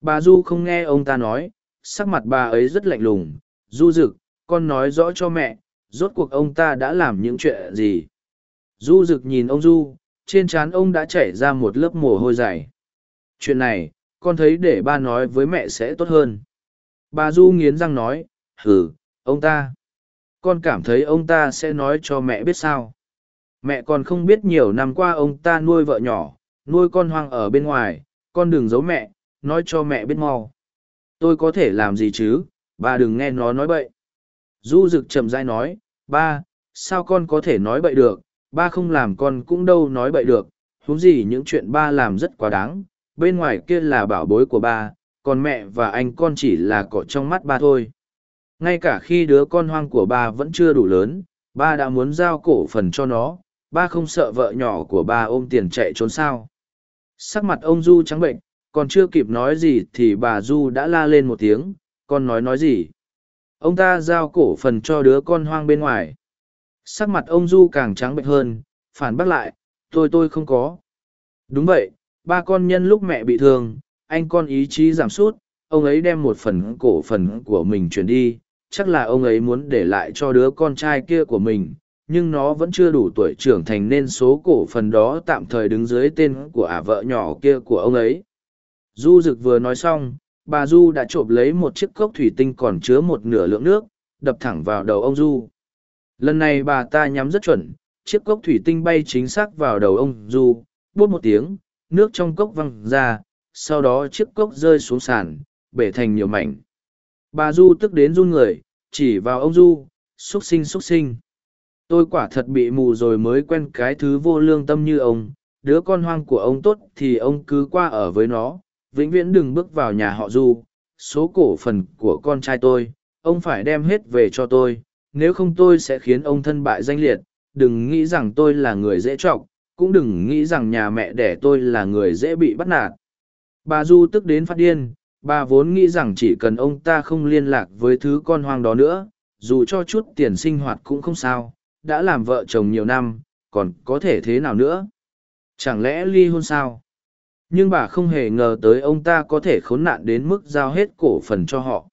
A: Bà du không nghe ông ta nói sắc mặt bà ấy rất lạnh lùng du Dực, con nói rõ cho mẹ rốt cuộc ông ta đã làm những chuyện gì? Du Dực nhìn ông du trên trán ông đã chảy ra một lớp mồ hôi dày. Chuyện này con thấy để ba nói với mẹ sẽ tốt hơn. Bà du nghiến răng nói hừ ông ta. Con cảm thấy ông ta sẽ nói cho mẹ biết sao? Mẹ còn không biết nhiều năm qua ông ta nuôi vợ nhỏ, nuôi con hoang ở bên ngoài, con đừng giấu mẹ, nói cho mẹ biết mau. Tôi có thể làm gì chứ? Bà đừng nghe nó nói bậy. Du rực chậm dai nói, ba, sao con có thể nói bậy được? Ba không làm con cũng đâu nói bậy được. Huống gì những chuyện ba làm rất quá đáng. Bên ngoài kia là bảo bối của ba, còn mẹ và anh con chỉ là cỏ trong mắt ba thôi. Ngay cả khi đứa con hoang của ba vẫn chưa đủ lớn, ba đã muốn giao cổ phần cho nó ba không sợ vợ nhỏ của ba ôm tiền chạy trốn sao? Sắc mặt ông du trắng bệnh, còn chưa kịp nói gì thì bà du đã la lên một tiếng, con nói nói gì? Ông ta giao cổ phần cho đứa con hoang bên ngoài. Sắc mặt ông du càng trắng bệnh hơn, phản bác lại, tôi tôi không có. Đúng vậy, ba con nhân lúc mẹ bị thương, anh con ý chí giảm sút, ông ấy đem một phần cổ phần của mình chuyển đi, chắc là ông ấy muốn để lại cho đứa con trai kia của mình nhưng nó vẫn chưa đủ tuổi trưởng thành nên số cổ phần đó tạm thời đứng dưới tên của ả vợ nhỏ kia của ông ấy. Du rực vừa nói xong, bà du đã trộm lấy một chiếc cốc thủy tinh còn chứa một nửa lượng nước, đập thẳng vào đầu ông du lần này bà ta nhắm rất chuẩn, chiếc cốc thủy tinh bay chính xác vào đầu ông du bút một tiếng, nước trong cốc văng ra, sau đó chiếc cốc rơi xuống sàn, bể thành nhiều mảnh. Bà du tức đến run người, chỉ vào ông du xúc sinh xúc sinh tôi quả thật bị mù rồi mới quen cái thứ vô lương tâm như ông. Đứa con hoang của ông tốt thì ông cứ qua ở với nó, vĩnh viễn đừng bước vào nhà họ du. Số cổ phần của con trai tôi, ông phải đem hết về cho tôi. Nếu không tôi sẽ khiến ông thân bại danh liệt. Đừng nghĩ rằng tôi là người dễ trọc cũng đừng nghĩ rằng nhà mẹ đẻ tôi là người dễ bị bắt nạt. Bà du tức đến phát điên, bà vốn nghĩ rằng chỉ cần ông ta không liên lạc với thứ con hoang đó nữa, dù cho chút tiền sinh hoạt cũng không sao đã làm vợ chồng nhiều năm, còn có thể thế nào nữa? Chẳng lẽ ly hôn sao? Nhưng bà không hề ngờ tới ông ta có thể khốn nạn đến mức giao hết cổ phần cho họ.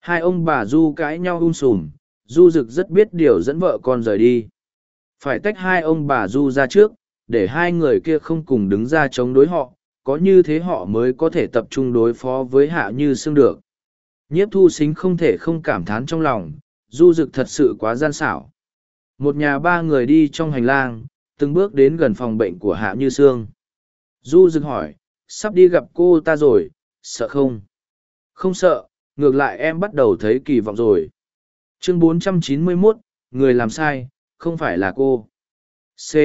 A: Hai ông bà du cãi nhau um sùm, du rực rất biết điều dẫn vợ con rời đi. Phải tách hai ông bà du ra trước, để hai người kia không cùng đứng ra chống đối họ, có như thế họ mới có thể tập trung đối phó với hạ như xương được. Nhiếp thu xính không thể không cảm thán trong lòng, du rực thật sự quá gian xảo một nhà ba người đi trong hành lang từng bước đến gần phòng bệnh của hạ như sương. Du rực hỏi sắp đi gặp cô ta rồi sợ không? Không sợ ngược lại em bắt đầu thấy kỳ vọng rồi. Chương 491, người làm sai không phải là cô. C.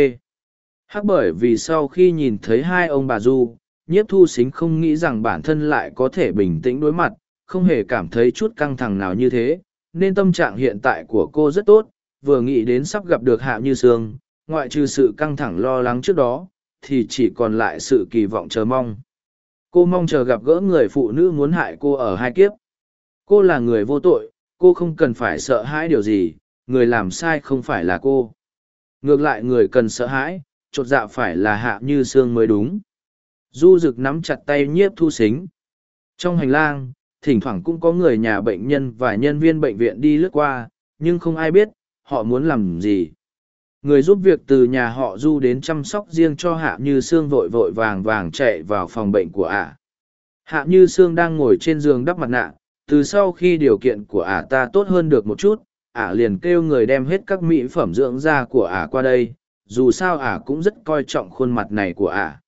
A: Hắc bởi vì sau khi nhìn thấy hai ông bà du nhiếp thu xính không nghĩ rằng bản thân lại có thể bình tĩnh đối mặt không hề cảm thấy chút căng thẳng nào như thế nên tâm trạng hiện tại của cô rất tốt vừa nghĩ đến sắp gặp được hạ như sương, ngoại trừ sự căng thẳng lo lắng trước đó, thì chỉ còn lại sự kỳ vọng chờ mong. Cô mong chờ gặp gỡ người phụ nữ muốn hại cô ở hai kiếp. Cô là người vô tội, cô không cần phải sợ hãi điều gì, người làm sai không phải là cô. Ngược lại người cần sợ hãi, chột dạ phải là hạ như sương mới đúng. Du rực nắm chặt tay nhiếp thu xính. Trong hành lang, thỉnh thoảng cũng có người nhà bệnh nhân và nhân viên bệnh viện đi lướt qua, nhưng không ai biết họ muốn làm gì? Người giúp việc từ nhà họ du đến chăm sóc riêng cho hạ như sương vội vội vàng vàng chạy vào phòng bệnh của ả. Hạ như sương đang ngồi trên giường đắp mặt nạ, từ sau khi điều kiện của ả ta tốt hơn được một chút, ả liền kêu người đem hết các mỹ phẩm dưỡng da của ả qua đây, dù sao ả cũng rất coi trọng khuôn mặt này của ả.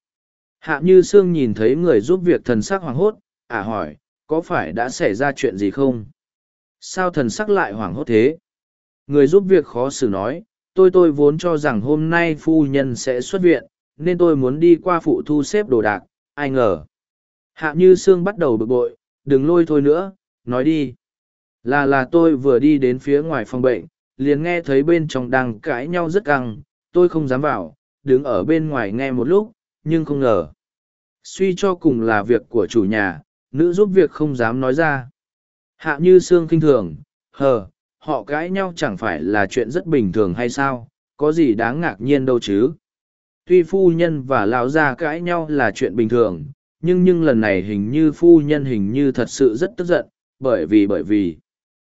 A: Hạ như sương nhìn thấy người giúp việc thần sắc hoảng hốt, ả hỏi, có phải đã xảy ra chuyện gì không? Sao thần sắc lại hoảng hốt thế? Người giúp việc khó xử nói, tôi tôi vốn cho rằng hôm nay phu nhân sẽ xuất viện, nên tôi muốn đi qua phụ thu xếp đồ đạc, ai ngờ. Hạ như sương bắt đầu bực bội, đừng lôi thôi nữa, nói đi. Là là tôi vừa đi đến phía ngoài phòng bệnh, liền nghe thấy bên trong đang cãi nhau rất căng, tôi không dám vào, đứng ở bên ngoài nghe một lúc, nhưng không ngờ. Suy cho cùng là việc của chủ nhà, nữ giúp việc không dám nói ra. Hạ như sương khinh thường, hờ họ cãi nhau chẳng phải là chuyện rất bình thường hay sao? Có gì đáng ngạc nhiên đâu chứ? Tuy phu nhân và lão gia cãi nhau là chuyện bình thường, nhưng nhưng lần này hình như phu nhân hình như thật sự rất tức giận, bởi vì bởi vì.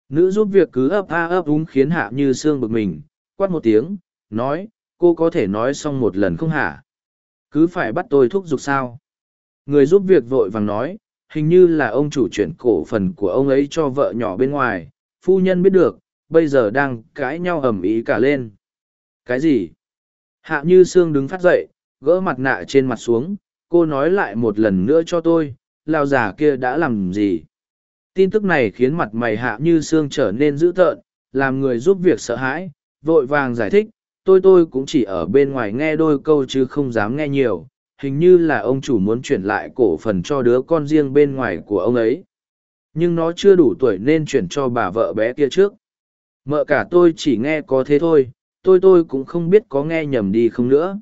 A: Nữ giúp việc cứ ấp a ấp úng khiến hạ như sương bực mình, quát một tiếng, nói, cô có thể nói xong một lần không hả? Cứ phải bắt tôi thúc giục sao? Người giúp việc vội vàng nói, hình như là ông chủ chuyển cổ phần của ông ấy cho vợ nhỏ bên ngoài phu nhân biết được, bây giờ đang cãi nhau ầm ĩ cả lên. Cái gì? Hạ như sương đứng phát dậy, gỡ mặt nạ trên mặt xuống, cô nói lại một lần nữa cho tôi lao già kia đã làm gì? Tin tức này khiến mặt mày hạ như sương trở nên dữ tợn, làm người giúp việc sợ hãi, vội vàng giải thích, tôi tôi cũng chỉ ở bên ngoài nghe đôi câu chứ không dám nghe nhiều, hình như là ông chủ muốn chuyển lại cổ phần cho đứa con riêng bên ngoài của ông ấy nhưng nó chưa đủ tuổi nên chuyển cho bà vợ bé kia trước. Mợ cả tôi chỉ nghe có thế thôi, tôi tôi cũng không biết có nghe nhầm đi không nữa.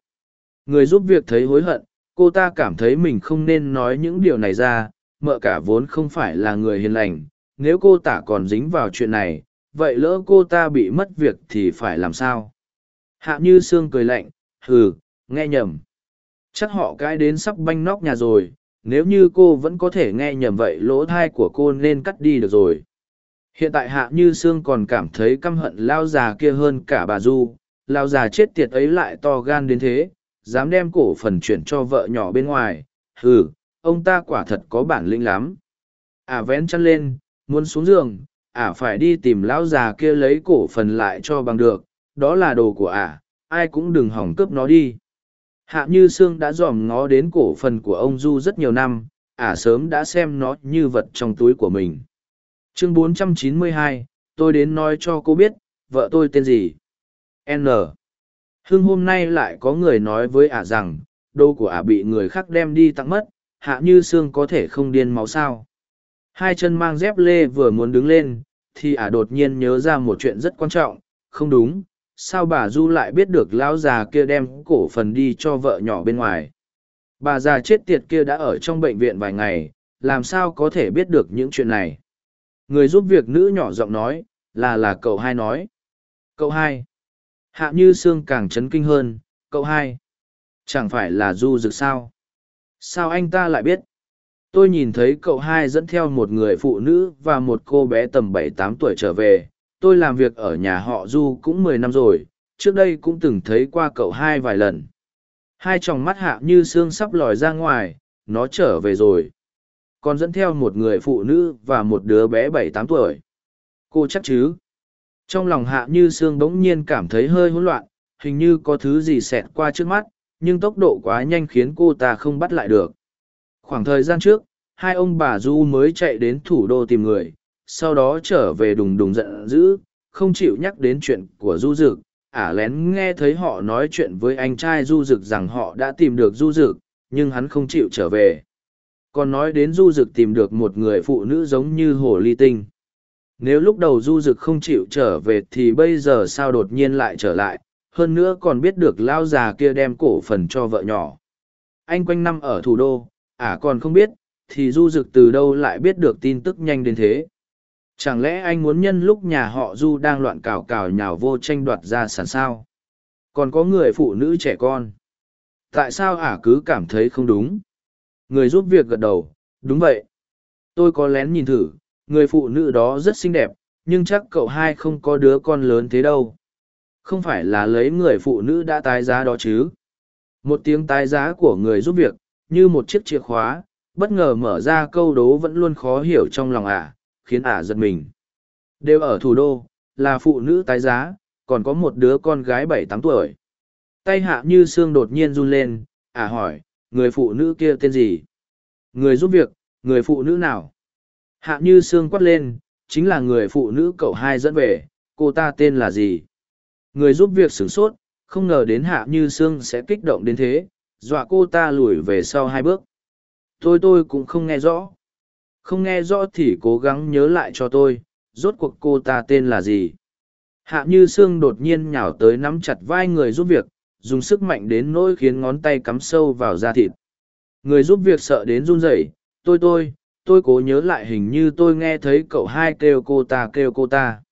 A: Người giúp việc thấy hối hận, cô ta cảm thấy mình không nên nói những điều này ra, mợ cả vốn không phải là người hiền lành, nếu cô tả còn dính vào chuyện này, vậy lỡ cô ta bị mất việc thì phải làm sao? Hạ như sương cười lạnh, hừ, nghe nhầm. Chắc họ cãi đến sắp banh nóc nhà rồi nếu như cô vẫn có thể nghe nhầm vậy lỗ thai của cô nên cắt đi được rồi. Hiện tại hạ như sương còn cảm thấy căm hận lao già kia hơn cả bà du lao già chết tiệt ấy lại to gan đến thế dám đem cổ phần chuyển cho vợ nhỏ bên ngoài ừ ông ta quả thật có bản lĩnh lắm. Ả à, vén chăn lên muốn xuống giường ả à, phải đi tìm lão già kia lấy cổ phần lại cho bằng được đó là đồ của ả à, ai cũng đừng hỏng cướp nó đi hạ như sương đã dòm ngó đến cổ phần của ông du rất nhiều năm ả sớm đã xem nó như vật trong túi của mình. Chương 492, tôi đến nói cho cô biết vợ tôi tên gì? N. Hưng hôm nay lại có người nói với ả rằng đồ của ả bị người khác đem đi tặng mất hạ như sương có thể không điên máu sao? Hai chân mang dép lê vừa muốn đứng lên thì ả đột nhiên nhớ ra một chuyện rất quan trọng không đúng sao bà du lại biết được lão già kia đem cổ phần đi cho vợ nhỏ bên ngoài? Bà già chết tiệt kia đã ở trong bệnh viện vài ngày, làm sao có thể biết được những chuyện này? Người giúp việc nữ nhỏ giọng nói, là là cậu hai nói. Cậu hai. Hạ như sương càng chấn kinh hơn, cậu hai. Chẳng phải là du rực sao? Sao anh ta lại biết? Tôi nhìn thấy cậu hai dẫn theo một người phụ nữ và một cô bé tầm bảy tám tuổi trở về tôi làm việc ở nhà họ du cũng mười năm rồi, trước đây cũng từng thấy qua cậu hai vài lần. Hai t r ò n g mắt hạ như xương sắp lòi ra ngoài, nó trở về rồi. Còn dẫn theo một người phụ nữ và một đứa bé bảy tám tuổi. Cô chắc chứ? Trong lòng hạ như xương bỗng nhiên cảm thấy hơi hỗn loạn, hình như có thứ gì xẹt qua trước mắt, nhưng tốc độ quá nhanh khiến cô ta không bắt lại được. Khoảng thời gian trước, hai ông bà du mới chạy đến thủ đô tìm người sau đó trở về đùng đùng giận dữ, không chịu nhắc đến chuyện của Du Dực. Ả lén nghe thấy họ nói chuyện với anh trai Du Dực rằng họ đã tìm được Du Dực, nhưng hắn không chịu trở về. Còn nói đến Du Dực tìm được một người phụ nữ giống như Hồ Ly Tinh. Nếu lúc đầu Du Dực không chịu trở về thì bây giờ sao đột nhiên lại trở lại, hơn nữa còn biết được lao già kia đem cổ phần cho vợ nhỏ. Anh quanh năm ở thủ đô, ả còn không biết, thì Du Dực từ đâu lại biết được tin tức nhanh đến thế. Chẳng lẽ anh muốn nhân lúc nhà họ Du đang loạn cào cào nhào vô tranh đoạt ra sản sao? Còn có người phụ nữ trẻ con. Tại sao ả cứ cảm thấy không đúng? Người giúp việc gật đầu, đúng vậy. Tôi có lén nhìn thử, người phụ nữ đó rất xinh đẹp, nhưng chắc cậu hai không có đứa con lớn thế đâu. Không phải là lấy người phụ nữ đã tái giá đó chứ. Một tiếng tái giá của người giúp việc, như một chiếc chìa khóa, bất ngờ mở ra câu đố vẫn luôn khó hiểu trong lòng ả, khiến ả giật mình. Đều ở thủ đô, là phụ nữ tái giá, còn có một đứa con gái bảy tám tuổi. Tay hạ như xương đột nhiên run lên, ả hỏi, người phụ nữ kia tên gì? Người giúp việc, người phụ nữ nào? Hạ như xương quát lên, chính là người phụ nữ cậu hai dẫn về, cô ta tên là gì? Người giúp việc sửng sốt, không ngờ đến hạ như xương sẽ kích động đến thế, dọa cô ta lùi về sau hai bước. Tôi tôi cũng không nghe rõ. Không nghe rõ thì cố gắng nhớ lại cho tôi, rốt cuộc cô ta tên là gì. Hạ như Sương đột nhiên nhào tới nắm chặt vai người giúp việc, dùng sức mạnh đến nỗi khiến ngón tay cắm sâu vào da thịt. Người giúp việc sợ đến run rẩy, tôi tôi, tôi cố nhớ lại hình như tôi nghe thấy cậu hai kêu cô ta kêu cô ta.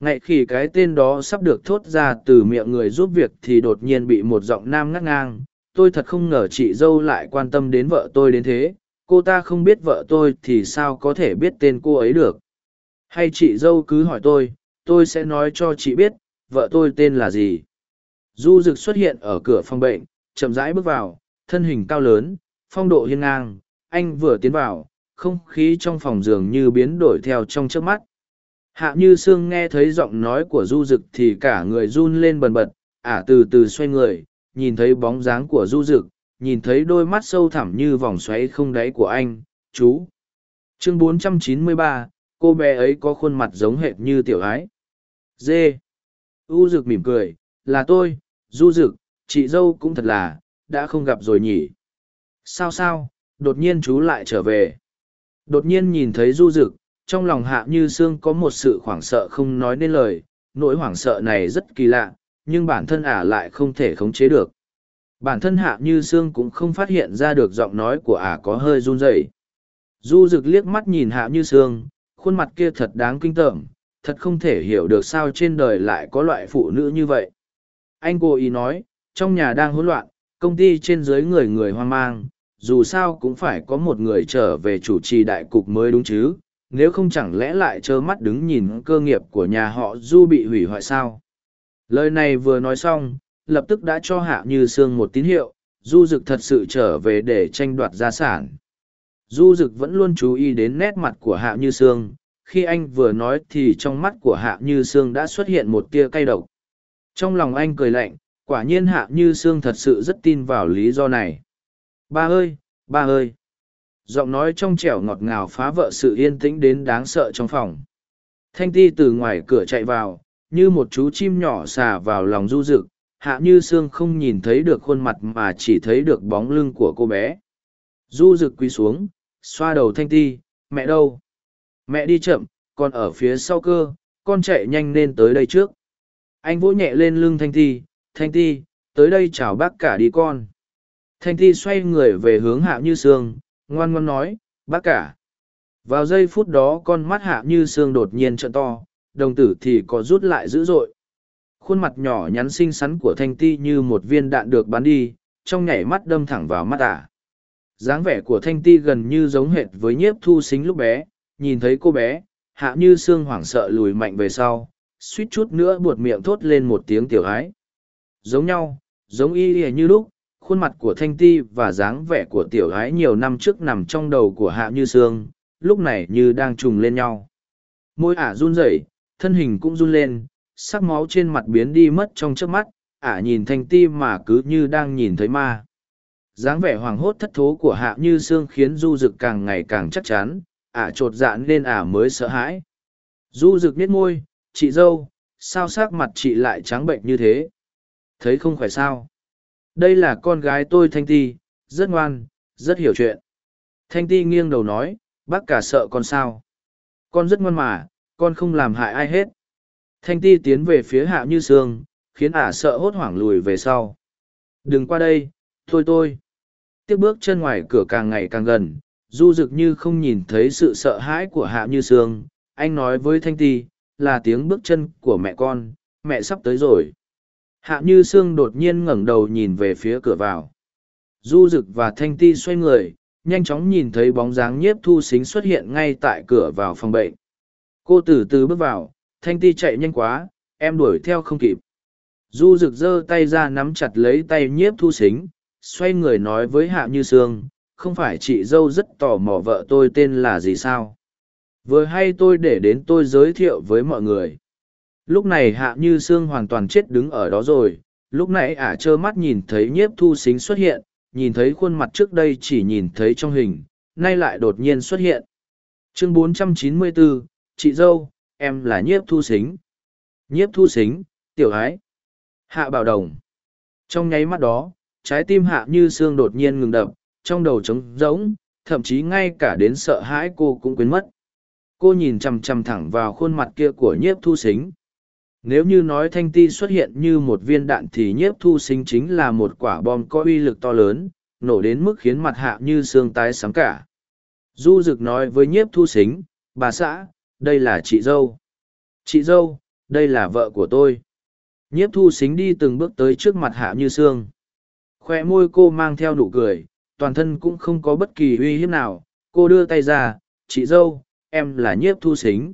A: Ngay khi cái tên đó sắp được thốt ra từ miệng người giúp việc thì đột nhiên bị một giọng nam ngắt ngang. Tôi thật không ngờ chị dâu lại quan tâm đến vợ tôi đến thế, cô ta không biết vợ tôi thì sao có thể biết tên cô ấy được? Hay chị dâu cứ hỏi tôi tôi sẽ nói cho chị biết, vợ tôi tên là gì? Du rực xuất hiện ở cửa phòng bệnh, chậm rãi bước vào, thân hình cao lớn, phong độ hiên ngang, anh vừa tiến vào, không khí trong phòng giường như biến đổi theo trong trước mắt. Hạ như sương nghe thấy giọng nói của du rực thì cả người run lên bần bật, ả từ từ xoay người, nhìn thấy bóng dáng của du rực nhìn thấy đôi mắt sâu thẳm như vòng xoáy không đáy của anh chú. Chương 493, cô bé ấy có khuôn mặt giống hệt như tiểu ái. Dê u rực mỉm cười là tôi du rực chị dâu cũng thật là đã không gặp rồi nhỉ? Sao sao? Đột nhiên chú lại trở về. Đột nhiên nhìn thấy du rực trong lòng hạ như sương có một sự hoảng sợ không nói nên lời. Nỗi hoảng sợ này rất kỳ lạ nhưng bản thân ả lại không thể khống chế được bản thân hạ như sương cũng không phát hiện ra được giọng nói của ả có hơi run rẩy. Du rực liếc mắt nhìn hạ như sương, khuôn mặt kia thật đáng kinh tởm, thật không thể hiểu được sao trên đời lại có loại phụ nữ như vậy. Anh cô ý nói, trong nhà đang hỗn loạn, công ty trên dưới người người hoang mang, dù sao cũng phải có một người trở về chủ trì đại cục mới đúng chứ, nếu không chẳng lẽ lại trơ mắt đứng nhìn cơ nghiệp của nhà họ du bị hủy hoại sao? Lời này vừa nói xong lập tức đã cho hạ như sương một tín hiệu, du dực thật sự trở về để tranh đoạt gia sản. Du dực vẫn luôn chú ý đến nét mặt của hạ như sương, khi anh vừa nói thì trong mắt của hạ như sương đã xuất hiện một tia cay độc. Trong lòng anh cười lạnh, quả nhiên hạ như sương thật sự rất tin vào lý do này. Ba ơi ba ơi. Giọng nói trong trẻo ngọt ngào phá vỡ sự yên tĩnh đến đáng sợ trong phòng. Thanh ti từ ngoài cửa chạy vào, như một chú chim nhỏ xà vào lòng du rực hạ như sương không nhìn thấy được khuôn mặt mà chỉ thấy được bóng lưng của cô bé. Du rực quỳ xuống, xoa đầu thanh ti, mẹ đâu? Mẹ đi chậm, còn ở phía sau cơ, con chạy nhanh lên tới đây trước. Anh vỗ nhẹ lên lưng thanh ti thanh ti, tới đây chào bác cả đi con. Thanh ti xoay người về hướng hạ như sương, ngoan ngoan nói, bác cả. Vào giây phút đó con mắt hạ như sương đột nhiên trận to, đồng tử thì có rút lại dữ dội khuôn mặt nhỏ nhắn xinh xắn của thanh ti như một viên đạn được bắn đi, trong nhảy mắt đâm thẳng vào mắt ả. Dáng vẻ của thanh ti gần như giống hệt với nhiếp thu xính lúc bé, nhìn thấy cô bé, hạ như sương hoảng sợ lùi mạnh về sau, suýt chút nữa buột miệng thốt lên một tiếng tiểu ái giống nhau, giống y ỉa như lúc, khuôn mặt của thanh ti và dáng vẻ của tiểu ái nhiều năm trước nằm trong đầu của hạ như sương, lúc này như đang trùng lên nhau. Môi ả run rẩy, thân hình cũng run lên sắc máu trên mặt biến đi mất trong trước mắt, ả nhìn thanh ti mà cứ như đang nhìn thấy ma. Dáng vẻ hoảng hốt thất thố của hạ như sương khiến du dực càng ngày càng chắc chắn, ả t r ộ t dạ nên ả mới sợ hãi. Du dực biết môi, chị dâu, sao s ắ c mặt chị lại trắng bệnh như thế? Thấy không khỏe sao? Đây là con gái tôi thanh ti, rất ngoan, rất hiểu chuyện. Thanh ti nghiêng đầu nói, bác cả sợ con sao? Con rất ngoan mà, con không làm hại ai hết thanh ti tiến về phía hạ như sương, khiến ả sợ hốt hoảng lùi về sau. Đừng qua đây, thôi tôi. Tiếp bước chân ngoài cửa càng ngày càng gần, du rực như không nhìn thấy sự sợ hãi của hạ như sương. Anh nói với thanh ti, là tiếng bước chân của mẹ con, mẹ sắp tới rồi. Hạ như sương đột nhiên ngẩng đầu nhìn về phía cửa vào. Du rực và thanh ti xoay người, nhanh chóng nhìn thấy bóng dáng nhiếp thu xính xuất hiện ngay tại cửa vào phòng bệnh. Cô từ từ bước vào thanh ti chạy nhanh quá em đuổi theo không kịp. Du rực giơ tay ra nắm chặt lấy tay nhiếp thu xính xoay người nói với hạ như sương không phải chị dâu rất tò mò vợ tôi tên là gì sao? Vừa hay tôi để đến tôi giới thiệu với mọi người. Lúc này hạ như sương hoàn toàn chết đứng ở đó rồi. Lúc nãy ả trơ mắt nhìn thấy nhiếp thu xính xuất hiện nhìn thấy khuôn mặt trước đây chỉ nhìn thấy trong hình nay lại đột nhiên xuất hiện. Chương 494, chị dâu em là nhiếp thu xính nhiếp thu xính tiểu ái. Hạ bảo đồng. Trong nháy mắt đó, trái tim hạ như xương đột nhiên ngừng đập, trong đầu trống rỗng, thậm chí ngay cả đến sợ hãi cô cũng quên mất. Cô nhìn chằm chằm thẳng vào khuôn mặt kia của nhiếp thu xính nếu như nói thanh ti xuất hiện như một viên đạn thì nhiếp thu xính chính là một quả bom có uy lực to lớn, nổ đến mức khiến mặt hạ như xương tái sáng cả. Du rực nói với nhiếp thu xính bà xã đây là chị dâu. Chị dâu, đây là vợ của tôi. Nhiếp thu xính đi từng bước tới trước mặt hạ như sương. Khoe môi cô mang theo nụ cười, toàn thân cũng không có bất kỳ uy hiếp nào. Cô đưa tay ra, chị dâu, em là nhiếp thu xính.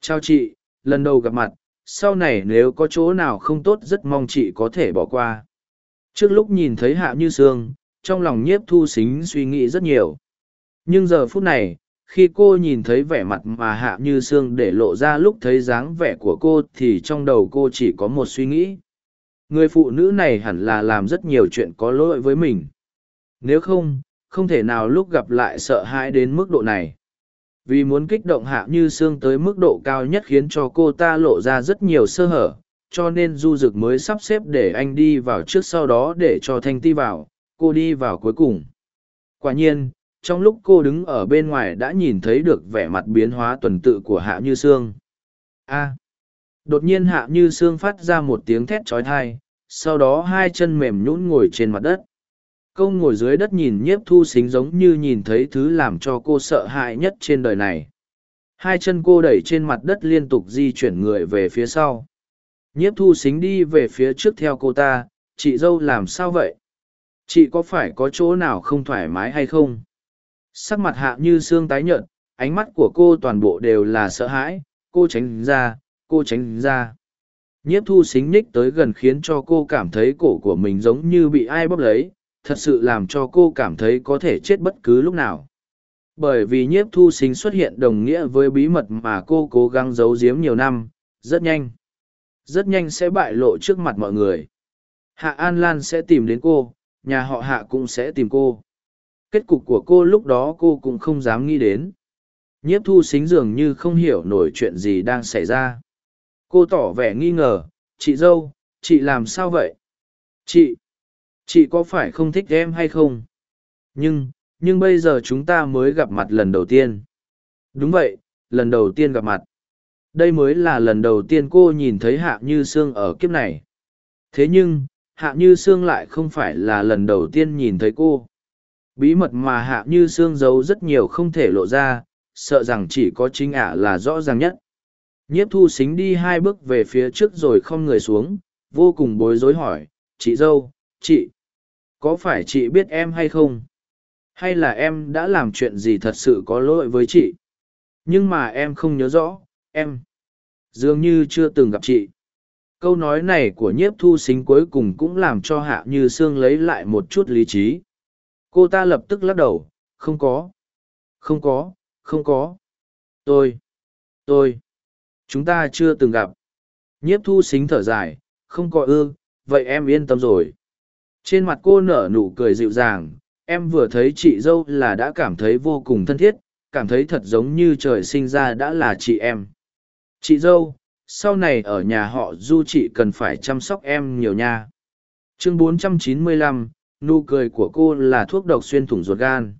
A: Chào chị, lần đầu gặp mặt, sau này nếu có chỗ nào không tốt rất mong chị có thể bỏ qua. Trước lúc nhìn thấy hạ như sương, trong lòng nhiếp thu xính suy nghĩ rất nhiều. Nhưng giờ phút này khi cô nhìn thấy vẻ mặt mà hạ như sương để lộ ra lúc thấy dáng vẻ của cô thì trong đầu cô chỉ có một suy nghĩ. Người phụ nữ này hẳn là làm rất nhiều chuyện có lỗi với mình. Nếu không không thể nào lúc gặp lại sợ hãi đến mức độ này. Vì muốn kích động hạ như sương tới mức độ cao nhất khiến cho cô ta lộ ra rất nhiều sơ hở, cho nên du dực mới sắp xếp để anh đi vào trước sau đó để cho thanh ti vào, cô đi vào cuối cùng. Quả nhiên trong lúc cô đứng ở bên ngoài đã nhìn thấy được vẻ mặt biến hóa tuần tự của hạ như sương. A. Đột nhiên hạ như sương phát ra một tiếng thét trói thai sau đó hai chân mềm nhũn ngồi trên mặt đất. Câu ngồi dưới đất nhìn nhiếp thu xính giống như nhìn thấy thứ làm cho cô sợ hãi nhất trên đời này. Hai chân cô đẩy trên mặt đất liên tục di chuyển người về phía sau. Nhiếp thu xính đi về phía trước theo cô ta, chị dâu làm sao vậy? Chị có phải có chỗ nào không thoải mái hay không? Sắc mặt hạ như xương tái nhợt, ánh mắt của cô toàn bộ đều là sợ hãi, cô tránh ra, cô tránh ra. Nhiếp thu xính nhích tới gần khiến cho cô cảm thấy cổ của mình giống như bị ai bóp lấy, thật sự làm cho cô cảm thấy có thể chết bất cứ lúc nào. Bởi vì nhiếp thu xính xuất hiện đồng nghĩa với bí mật mà cô cố gắng giấu giếm nhiều năm, rất nhanh. Rất nhanh sẽ bại lộ trước mặt mọi người. Hạ an lan sẽ tìm đến cô, nhà họ hạ cũng sẽ tìm cô kết cục của cô lúc đó cô cũng không dám nghĩ đến. Nhiếp thu xính dường như không hiểu nổi chuyện gì đang xảy ra. Cô tỏ vẻ nghi ngờ, chị dâu, chị làm sao vậy? Chị chị có phải không thích em hay không? Nhưng nhưng bây giờ chúng ta mới gặp mặt lần đầu tiên. Đúng vậy, lần đầu tiên gặp mặt. Đây mới là lần đầu tiên cô nhìn thấy hạ như sương ở kiếp này. Thế nhưng, hạ như sương lại không phải là lần đầu tiên nhìn thấy cô bí mật mà hạ như sương giấu rất nhiều không thể lộ ra, sợ rằng chỉ có chính ả là rõ ràng nhất. Nhiếp thu xính đi hai bước về phía trước rồi không người xuống, vô cùng bối rối hỏi, chị dâu, chị, có phải chị biết em hay không? Hay là em đã làm chuyện gì thật sự có lỗi với chị? Nhưng mà em không nhớ rõ, em dường như chưa từng gặp chị. Câu nói này của nhiếp thu xính cuối cùng cũng làm cho hạ như sương lấy lại một chút lý trí cô ta lập tức lắc đầu không có. Không có không có. Tôi tôi. Chúng ta chưa từng gặp. Nhiếp thu xính thở dài không có ư vậy em yên tâm rồi. Trên mặt cô nở nụ cười dịu dàng em vừa thấy chị dâu là đã cảm thấy vô cùng thân thiết cảm thấy thật giống như trời sinh ra đã là chị em. Chị dâu sau này ở nhà họ du chị cần phải chăm sóc em nhiều nha. Chương 495, nụ cười của cô là thuốc độc xuyên thủng ruột gan.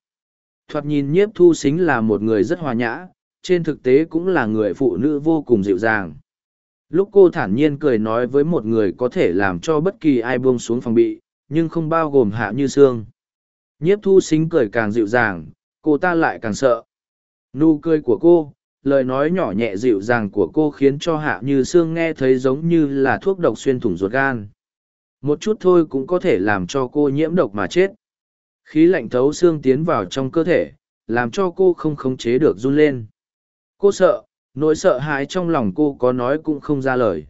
A: Thoạt nhìn nhiếp thu xính là một người rất hòa nhã, trên thực tế cũng là người phụ nữ vô cùng dịu dàng. Lúc cô thản nhiên cười nói với một người có thể làm cho bất kỳ ai buông xuống phòng bị, nhưng không bao gồm hạ như sương. nhiếp thu xính cười càng dịu dàng, cô ta lại càng sợ. Nụ cười của cô, lời nói nhỏ nhẹ dịu dàng của cô khiến cho hạ như sương nghe thấy giống như là thuốc độc xuyên thủng ruột gan một chút thôi cũng có thể làm cho cô nhiễm độc mà chết. Khí lạnh thấu xương tiến vào trong cơ thể, làm cho cô không khống chế được run lên. Cô sợ, nỗi sợ hãi trong lòng cô có nói cũng không ra lời.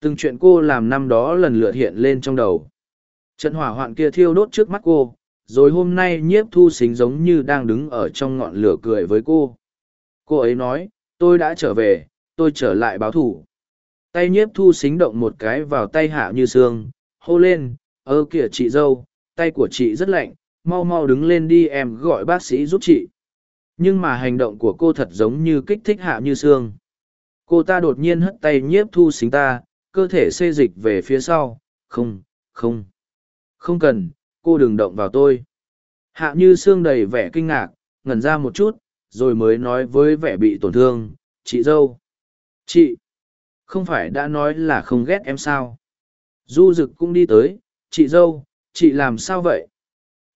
A: Từng chuyện cô làm năm đó lần lượt hiện lên trong đầu. Trận hỏa hoạn kia thiêu đốt trước mắt cô, rồi hôm nay nhiếp thu xính giống như đang đứng ở trong ngọn lửa cười với cô. Cô ấy nói, tôi đã trở về, tôi trở lại báo thủ. Tay nhiếp thu xính động một cái vào tay hạ như sương hô lên, ơ kìa chị dâu, tay của chị rất lạnh, mau mau đứng lên đi em gọi bác sĩ giúp chị. Nhưng mà hành động của cô thật giống như kích thích hạ như xương. cô ta đột nhiên hất tay nhiếp thu xính ta, cơ thể xê dịch về phía sau, không không không cần, cô đừng động vào tôi. Hạ như xương đầy vẻ kinh ngạc, ngẩn ra một chút, rồi mới nói với vẻ bị tổn thương, chị dâu, chị không phải đã nói là không ghét em sao? Du Dực cũng đi tới, chị dâu, chị làm sao vậy?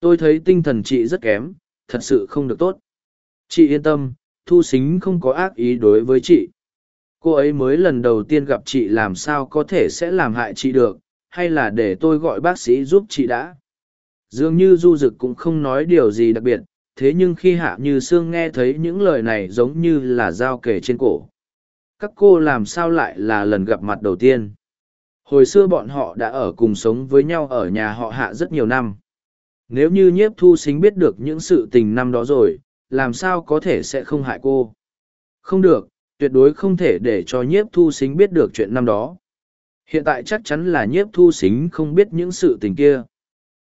A: Tôi thấy tinh thần chị rất kém, thật sự không được tốt. Chị yên tâm, thu xính không có ác ý đối với chị. Cô ấy mới lần đầu tiên gặp chị làm sao có thể sẽ làm hại chị được, hay là để tôi gọi bác sĩ giúp chị đã? Dường như du Dực cũng không nói điều gì đặc biệt, thế nhưng khi hạ như sương nghe thấy những lời này giống như là dao kề trên cổ. Các cô làm sao lại là lần gặp mặt đầu tiên? Hồi xưa bọn họ đã ở cùng sống với nhau ở nhà họ hạ rất nhiều năm. Nếu như nhiếp thu xính biết được những sự tình năm đó rồi, làm sao có thể sẽ không hại cô? Không được, tuyệt đối không thể để cho nhiếp thu xính biết được chuyện năm đó. Hiện tại chắc chắn là nhiếp thu xính không biết những sự tình kia.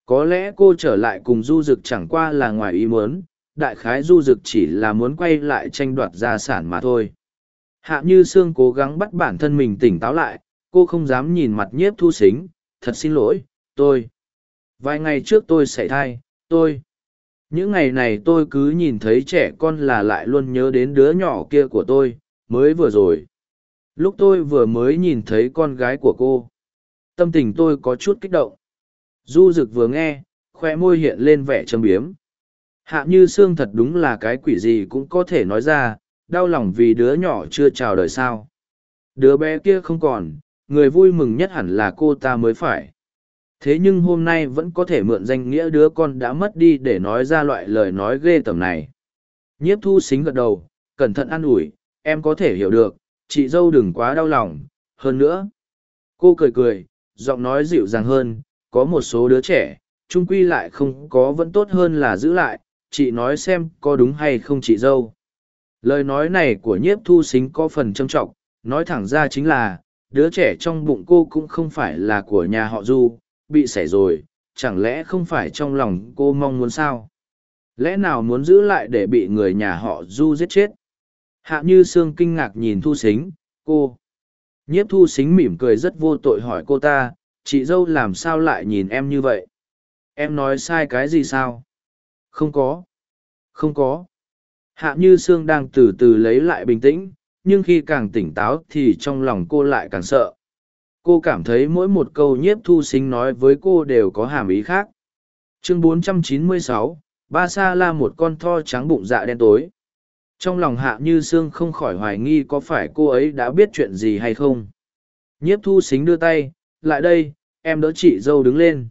A: Có lẽ cô trở lại cùng du dực chẳng qua là ngoài ý muốn, đại khái du dực chỉ là muốn quay lại tranh đoạt gia sản mà thôi. Hạ như sương cố gắng bắt bản thân mình tỉnh táo lại cô không dám nhìn mặt nhiếp thu xính, thật xin lỗi, tôi, vài ngày trước tôi xảy thai, tôi. Những ngày này tôi cứ nhìn thấy trẻ con là lại luôn nhớ đến đứa nhỏ kia của tôi, mới vừa rồi. Lúc tôi vừa mới nhìn thấy con gái của cô, tâm tình tôi có chút kích động. Du rực vừa nghe, khoe môi hiện lên vẻ châm biếm. Hạ như xương thật đúng là cái quỷ gì cũng có thể nói ra, đau lòng vì đứa nhỏ chưa chào đời sao. Đứa bé kia không còn người vui mừng nhất hẳn là cô ta mới phải. Thế nhưng hôm nay vẫn có thể mượn danh nghĩa đứa con đã mất đi để nói ra loại lời nói ghê tởm này. Nhiếp thu xính gật đầu, cẩn thận an ủi, em có thể hiểu được, chị dâu đừng quá đau lòng, hơn nữa. Cô cười cười, giọng nói dịu dàng hơn, có một số đứa trẻ trung quy lại không có vẫn tốt hơn là giữ lại, chị nói xem có đúng hay không chị dâu. Lời nói này của nhiếp thu xính có phần trâm trọng, nói thẳng ra chính là đứa trẻ trong bụng cô cũng không phải là của nhà họ du, bị xảy rồi, chẳng lẽ không phải trong lòng cô mong muốn sao? Lẽ nào muốn giữ lại để bị người nhà họ du giết chết? Hạ như sương kinh ngạc nhìn thu xính cô. Nhiếp thu xính mỉm cười rất vô tội hỏi cô ta, chị dâu làm sao lại nhìn em như vậy? Em nói sai cái gì sao? Không có. Không có. Hạ như sương đang từ từ lấy lại bình tĩnh nhưng khi càng tỉnh táo thì trong lòng cô lại càng sợ. Cô cảm thấy mỗi một câu nhiếp thu sinh nói với cô đều có hàm ý khác. Chương 496, ba sa la một con tho trắng bụng dạ đen tối. Trong lòng hạ như sương không khỏi hoài nghi có phải cô ấy đã biết chuyện gì hay không. Nhiếp thu xính đưa tay lại đây em đỡ chị dâu đứng lên.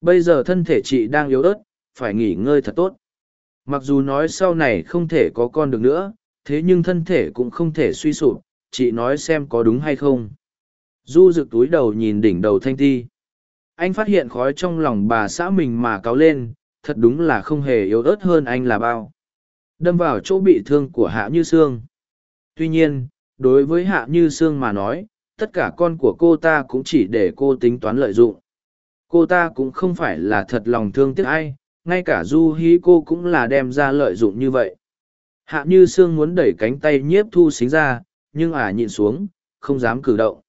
A: Bây giờ thân thể chị đang yếu ớt phải nghỉ ngơi thật tốt. Mặc dù nói sau này không thể có con được nữa thế nhưng thân thể cũng không thể suy sụp, chị nói xem có đúng hay không. Du rực túi đầu nhìn đỉnh đầu thanh ti. Anh phát hiện khói trong lòng bà xã mình mà cáo lên, thật đúng là không hề yếu ớt hơn anh là bao. Đâm vào chỗ bị thương của hạ như sương. Tuy nhiên, đối với hạ như sương mà nói, tất cả con của cô ta cũng chỉ để cô tính toán lợi dụng. Cô ta cũng không phải là thật lòng thương tiếc ai, ngay cả du hí cô cũng là đem ra lợi dụng như vậy hạ như sương muốn đẩy cánh tay nhiếp thu xính ra, nhưng ả à nhịn xuống, không dám cử động.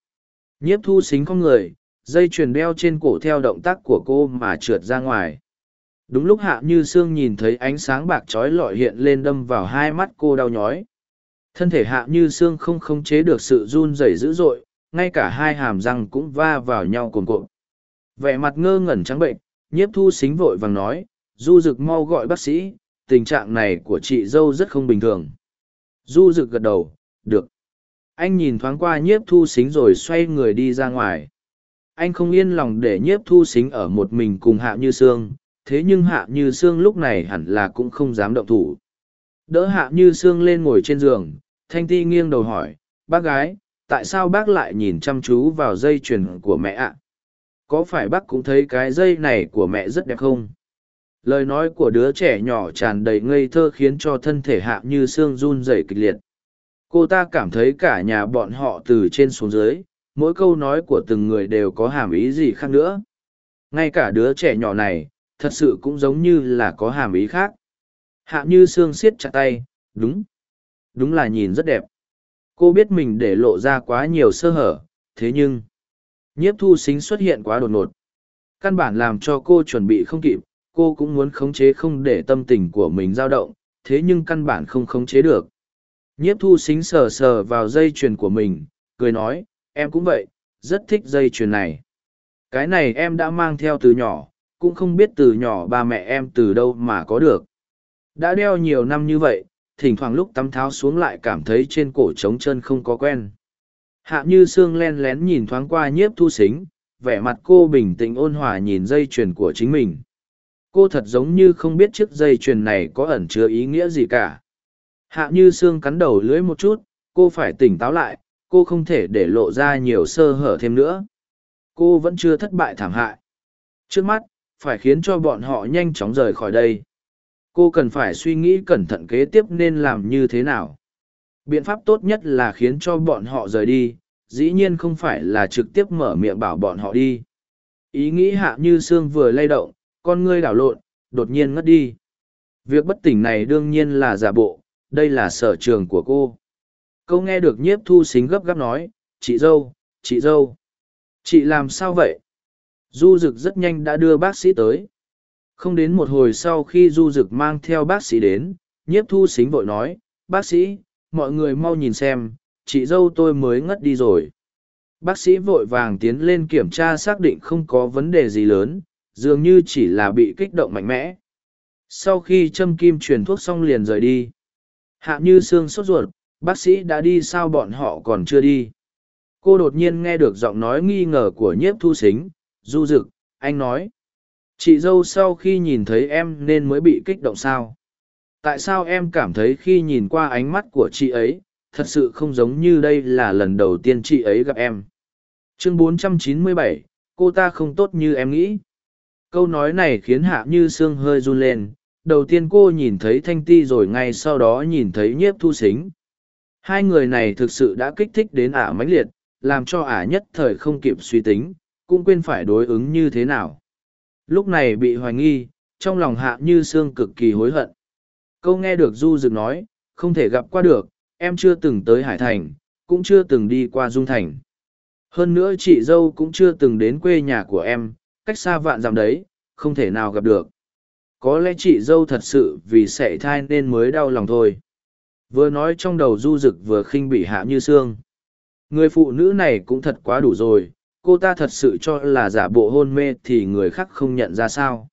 A: Nhiếp thu xính con người, dây chuyền đeo trên cổ theo động tác của cô mà trượt ra ngoài. Đúng lúc hạ như sương nhìn thấy ánh sáng bạc trói lọi hiện lên đâm vào hai mắt cô đau nhói. Thân thể hạ như sương không khống chế được sự run rẩy dữ dội, ngay cả hai hàm răng cũng va vào nhau cồn cộn vẻ mặt ngơ ngẩn trắng bệnh, nhiếp thu xính vội vàng nói, du rực mau gọi bác sĩ tình trạng này của chị dâu rất không bình thường. Du rực gật đầu, được. Anh nhìn thoáng qua nhiếp thu xính rồi xoay người đi ra ngoài. Anh không yên lòng để nhiếp thu xính ở một mình cùng hạ như sương, thế nhưng hạ như sương lúc này hẳn là cũng không dám động thủ. Đỡ hạ như sương lên ngồi trên giường, thanh ti nghiêng đầu hỏi, bác gái, tại sao bác lại nhìn chăm chú vào dây chuyền của mẹ ạ? Có phải bác cũng thấy cái dây này của mẹ rất đẹp không? Lời nói của đứa trẻ nhỏ tràn đầy ngây thơ khiến cho thân thể hạ như xương run rẩy kịch liệt. Cô ta cảm thấy cả nhà bọn họ từ trên xuống dưới, mỗi câu nói của từng người đều có hàm ý gì khác nữa. Ngay cả đứa trẻ nhỏ này, thật sự cũng giống như là có hàm ý khác. Hạ như xương siết chặt tay, đúng. Đúng là nhìn rất đẹp. Cô biết mình để lộ ra quá nhiều sơ hở, thế nhưng nhiếp thu xính xuất hiện quá đột ngột. Căn bản làm cho cô chuẩn bị không kịp cô cũng muốn khống chế không để tâm tình của mình dao động, thế nhưng căn bản không khống chế được. Nhiếp thu xính sờ sờ vào dây chuyền của mình, cười nói, em cũng vậy, rất thích dây chuyền này. Cái này em đã mang theo từ nhỏ, cũng không biết từ nhỏ ba mẹ em từ đâu mà có được. Đã đeo nhiều năm như vậy, thỉnh thoảng lúc tắm tháo xuống lại cảm thấy trên cổ trống chân không có quen. Hạ như sương len lén nhìn thoáng qua nhiếp thu xính, vẻ mặt cô bình tĩnh ôn hòa nhìn dây chuyền của chính mình cô thật giống như không biết chiếc dây chuyền này có ẩn chứa ý nghĩa gì cả. Hạ như sương cắn đầu lưỡi một chút, cô phải tỉnh táo lại, cô không thể để lộ ra nhiều sơ hở thêm nữa. Cô vẫn chưa thất bại thảm hại. Trước mắt, phải khiến cho bọn họ nhanh chóng rời khỏi đây. Cô cần phải suy nghĩ cẩn thận kế tiếp nên làm như thế nào. Biện pháp tốt nhất là khiến cho bọn họ rời đi, dĩ nhiên không phải là trực tiếp mở miệng bảo bọn họ đi. Ý nghĩ hạ như sương vừa lay động con ngươi đảo lộn đột nhiên ngất đi. Việc bất tỉnh này đương nhiên là giả bộ đây là sở trường của cô. Câu nghe được nhiếp thu xính gấp gáp nói chị dâu chị dâu. Chị làm sao vậy? Du Dực rất nhanh đã đưa bác sĩ tới. Không đến một hồi sau khi du dực mang theo bác sĩ đến, nhiếp thu xính vội nói, bác sĩ, mọi người mau nhìn xem, chị dâu tôi mới ngất đi rồi. Bác sĩ vội vàng tiến lên kiểm tra xác định không có vấn đề gì lớn, dường như chỉ là bị kích động mạnh mẽ. Sau khi châm kim truyền thuốc xong liền rời đi. Hạ như xương sốt ruột, bác sĩ đã đi sao bọn họ còn chưa đi. Cô đột nhiên nghe được giọng nói nghi ngờ của nhiếp thu xính, du rực, anh nói. Chị dâu sau khi nhìn thấy em nên mới bị kích động sao? Tại sao em cảm thấy khi nhìn qua ánh mắt của chị ấy, thật sự không giống như đây là lần đầu tiên chị ấy gặp em? Chương 497, cô ta không tốt như em nghĩ. Câu nói này khiến Hạ Như Sương hơi run lên. Đầu tiên cô nhìn thấy Thanh Ti rồi ngay sau đó nhìn thấy nhiếp thu xính. Hai người này thực sự đã kích thích đến ả mãnh liệt, làm cho ả nhất thời không kịp suy tính, cũng quên phải đối ứng như thế nào. Lúc này bị hoài nghi, trong lòng Hạ Như Sương cực kỳ hối hận. Câu nghe được Du Dực nói, không thể gặp qua được, em chưa từng tới Hải Thành, cũng chưa từng đi qua Dung Thành. Hơn nữa chị dâu cũng chưa từng đến quê nhà của em, cách xa vạn dặm đấy, không thể nào gặp được. Có lẽ chị dâu thật sự vì sẻ thai nên mới đau lòng thôi. Vừa nói trong đầu du rực vừa khinh bị hạ như xương. Người phụ nữ này cũng thật quá đủ rồi, cô ta thật sự cho là giả bộ hôn mê thì người khác không nhận ra sao.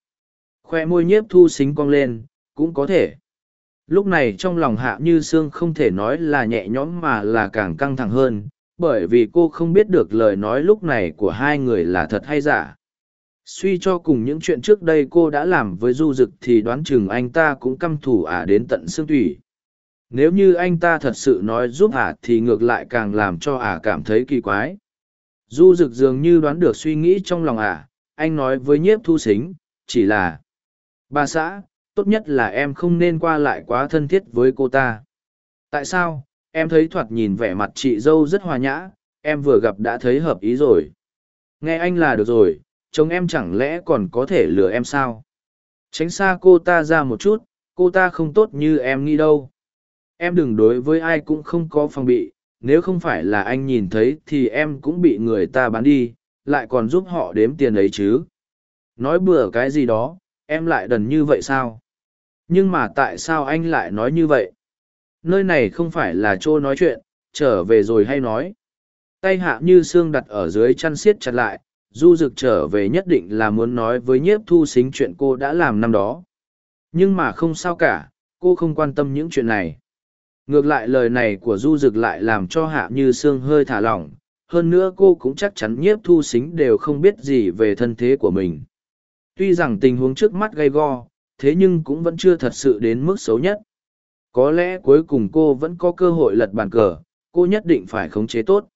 A: Khoe môi nhiếp thu xính cong lên, cũng có thể. Lúc này trong lòng hạ như xương không thể nói là nhẹ nhõm mà là càng căng thẳng hơn, bởi vì cô không biết được lời nói lúc này của hai người là thật hay giả suy cho cùng những chuyện trước đây cô đã làm với du Dực thì đoán chừng anh ta cũng căm thù ả đến tận xương tủy. Nếu như anh ta thật sự nói giúp ả thì ngược lại càng làm cho ả cảm thấy kỳ quái. Du Dực dường như đoán được suy nghĩ trong lòng ả. Anh nói với nhiếp thu xính, chỉ là, bà xã, tốt nhất là em không nên qua lại quá thân thiết với cô ta. Tại sao? Em thấy thoạt nhìn vẻ mặt chị dâu rất hòa nhã, em vừa gặp đã thấy hợp ý rồi. Nghe anh là được rồi chồng em chẳng lẽ còn có thể lừa em sao? Tránh xa cô ta ra một chút, cô ta không tốt như em nghĩ đâu. Em đừng đối với ai cũng không có phòng bị, nếu không phải là anh nhìn thấy thì em cũng bị người ta bán đi, lại còn giúp họ đếm tiền ấy chứ. Nói bừa cái gì đó, em lại đần như vậy sao? Nhưng mà tại sao anh lại nói như vậy? Nơi này không phải là chỗ nói chuyện, trở về rồi hay nói. Tay hạ như xương đặt ở dưới chăn siết chặt lại du Dực trở về nhất định là muốn nói với nhiếp thu xính chuyện cô đã làm năm đó. Nhưng mà không sao cả, cô không quan tâm những chuyện này. Ngược lại lời này của du Dực lại làm cho hạ như sương hơi thả lỏng. Hơn nữa cô cũng chắc chắn nhiếp thu xính đều không biết gì về thân thế của mình. Tuy rằng tình huống trước mắt gay go, thế nhưng cũng vẫn chưa thật sự đến mức xấu nhất. Có lẽ cuối cùng cô vẫn có cơ hội lật bàn cờ, cô nhất định phải khống chế tốt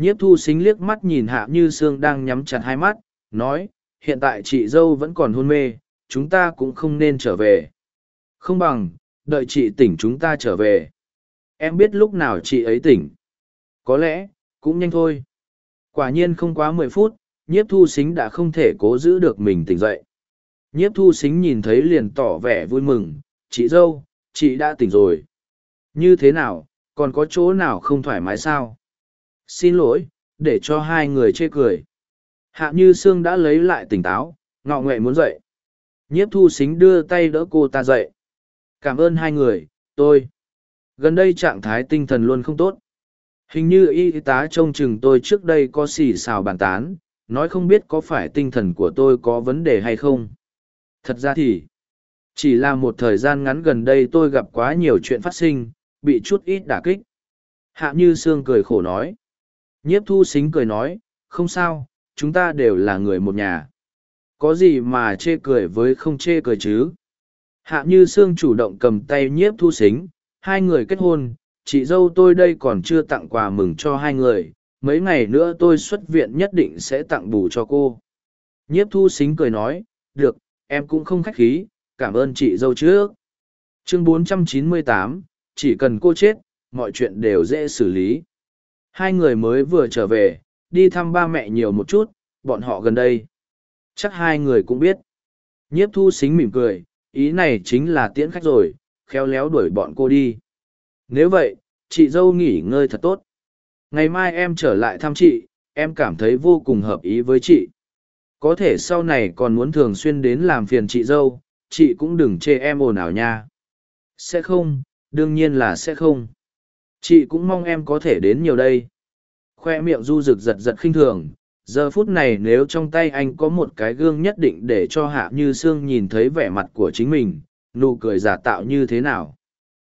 A: nhiếp thu xính liếc mắt nhìn hạ như sương đang nhắm chặt hai mắt, nói, hiện tại chị dâu vẫn còn hôn mê, chúng ta cũng không nên trở về. Không bằng, đợi chị tỉnh chúng ta trở về. Em biết lúc nào chị ấy tỉnh. Có lẽ, cũng nhanh thôi. Quả nhiên không quá mười phút, nhiếp thu xính đã không thể cố giữ được mình tỉnh dậy. Nhiếp thu xính nhìn thấy liền tỏ vẻ vui mừng, chị dâu, chị đã tỉnh rồi. Như thế nào, còn có chỗ nào không thoải mái sao? Xin lỗi, để cho hai người chê cười. Hạ như sương đã lấy lại tỉnh táo, ngọ nghệ muốn dậy. Nhiếp thu xính đưa tay đỡ cô ta dậy. Cảm ơn hai người, tôi. Gần đây trạng thái tinh thần luôn không tốt. Hình như y tá trông chừng tôi trước đây có xì xào bàn tán, nói không biết có phải tinh thần của tôi có vấn đề hay không. Thật ra thì, chỉ là một thời gian ngắn gần đây tôi gặp quá nhiều chuyện phát sinh, bị chút ít đả kích. Hạ như sương cười khổ nói. Nhiếp thu xính cười nói, không sao, chúng ta đều là người một nhà. Có gì mà chê cười với không chê cười chứ? Hạ như Sương chủ động cầm tay nhiếp thu xính, hai người kết hôn, chị dâu tôi đây còn chưa tặng quà mừng cho hai người, mấy ngày nữa tôi xuất viện nhất định sẽ tặng bù cho cô. Nhiếp thu xính cười nói, được, em cũng không khách khí, cảm ơn chị dâu trước. Chương 498, chỉ cần cô chết, mọi chuyện đều dễ xử lý. Hai người mới vừa trở về, đi thăm ba mẹ nhiều một chút, bọn họ gần đây. Chắc hai người cũng biết. Nhiếp thu xính mỉm cười, ý này chính là tiễn khách rồi, khéo léo đuổi bọn cô đi. Nếu vậy, chị dâu nghỉ ngơi thật tốt. Ngày mai em trở lại thăm chị, em cảm thấy vô cùng hợp ý với chị. Có thể sau này còn muốn thường xuyên đến làm phiền chị dâu, chị cũng đừng chê em ồn ào nha. Sẽ không, đương nhiên là sẽ không. Chị cũng mong em có thể đến nhiều đây. Khoe miệng du rực giật giật khinh thường, giờ phút này nếu trong tay anh có một cái gương nhất định để cho hạ như sương nhìn thấy vẻ mặt của chính mình nụ cười giả tạo như thế nào?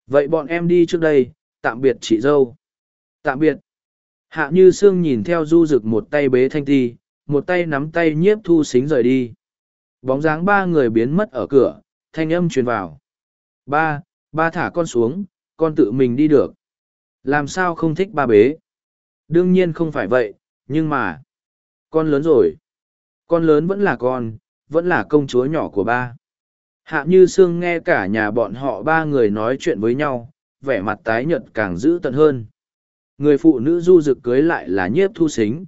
A: Vậy bọn em đi trước đây tạm biệt chị dâu. Tạm biệt. Hạ như sương nhìn theo du rực một tay bế thanh ti một tay nắm tay nhiếp thu xính rời đi. Bóng dáng ba người biến mất ở cửa thanh âm truyền vào. Ba ba thả con xuống con tự mình đi được làm sao không thích ba bế? Đương nhiên không phải vậy, nhưng mà, con lớn rồi. Con lớn vẫn là con, vẫn là công chúa nhỏ của ba. Hạ như sương nghe cả nhà bọn họ ba người nói chuyện với nhau, vẻ mặt tái nhợt càng dữ tận hơn. Người phụ nữ du rực cưới lại là nhiếp thu xính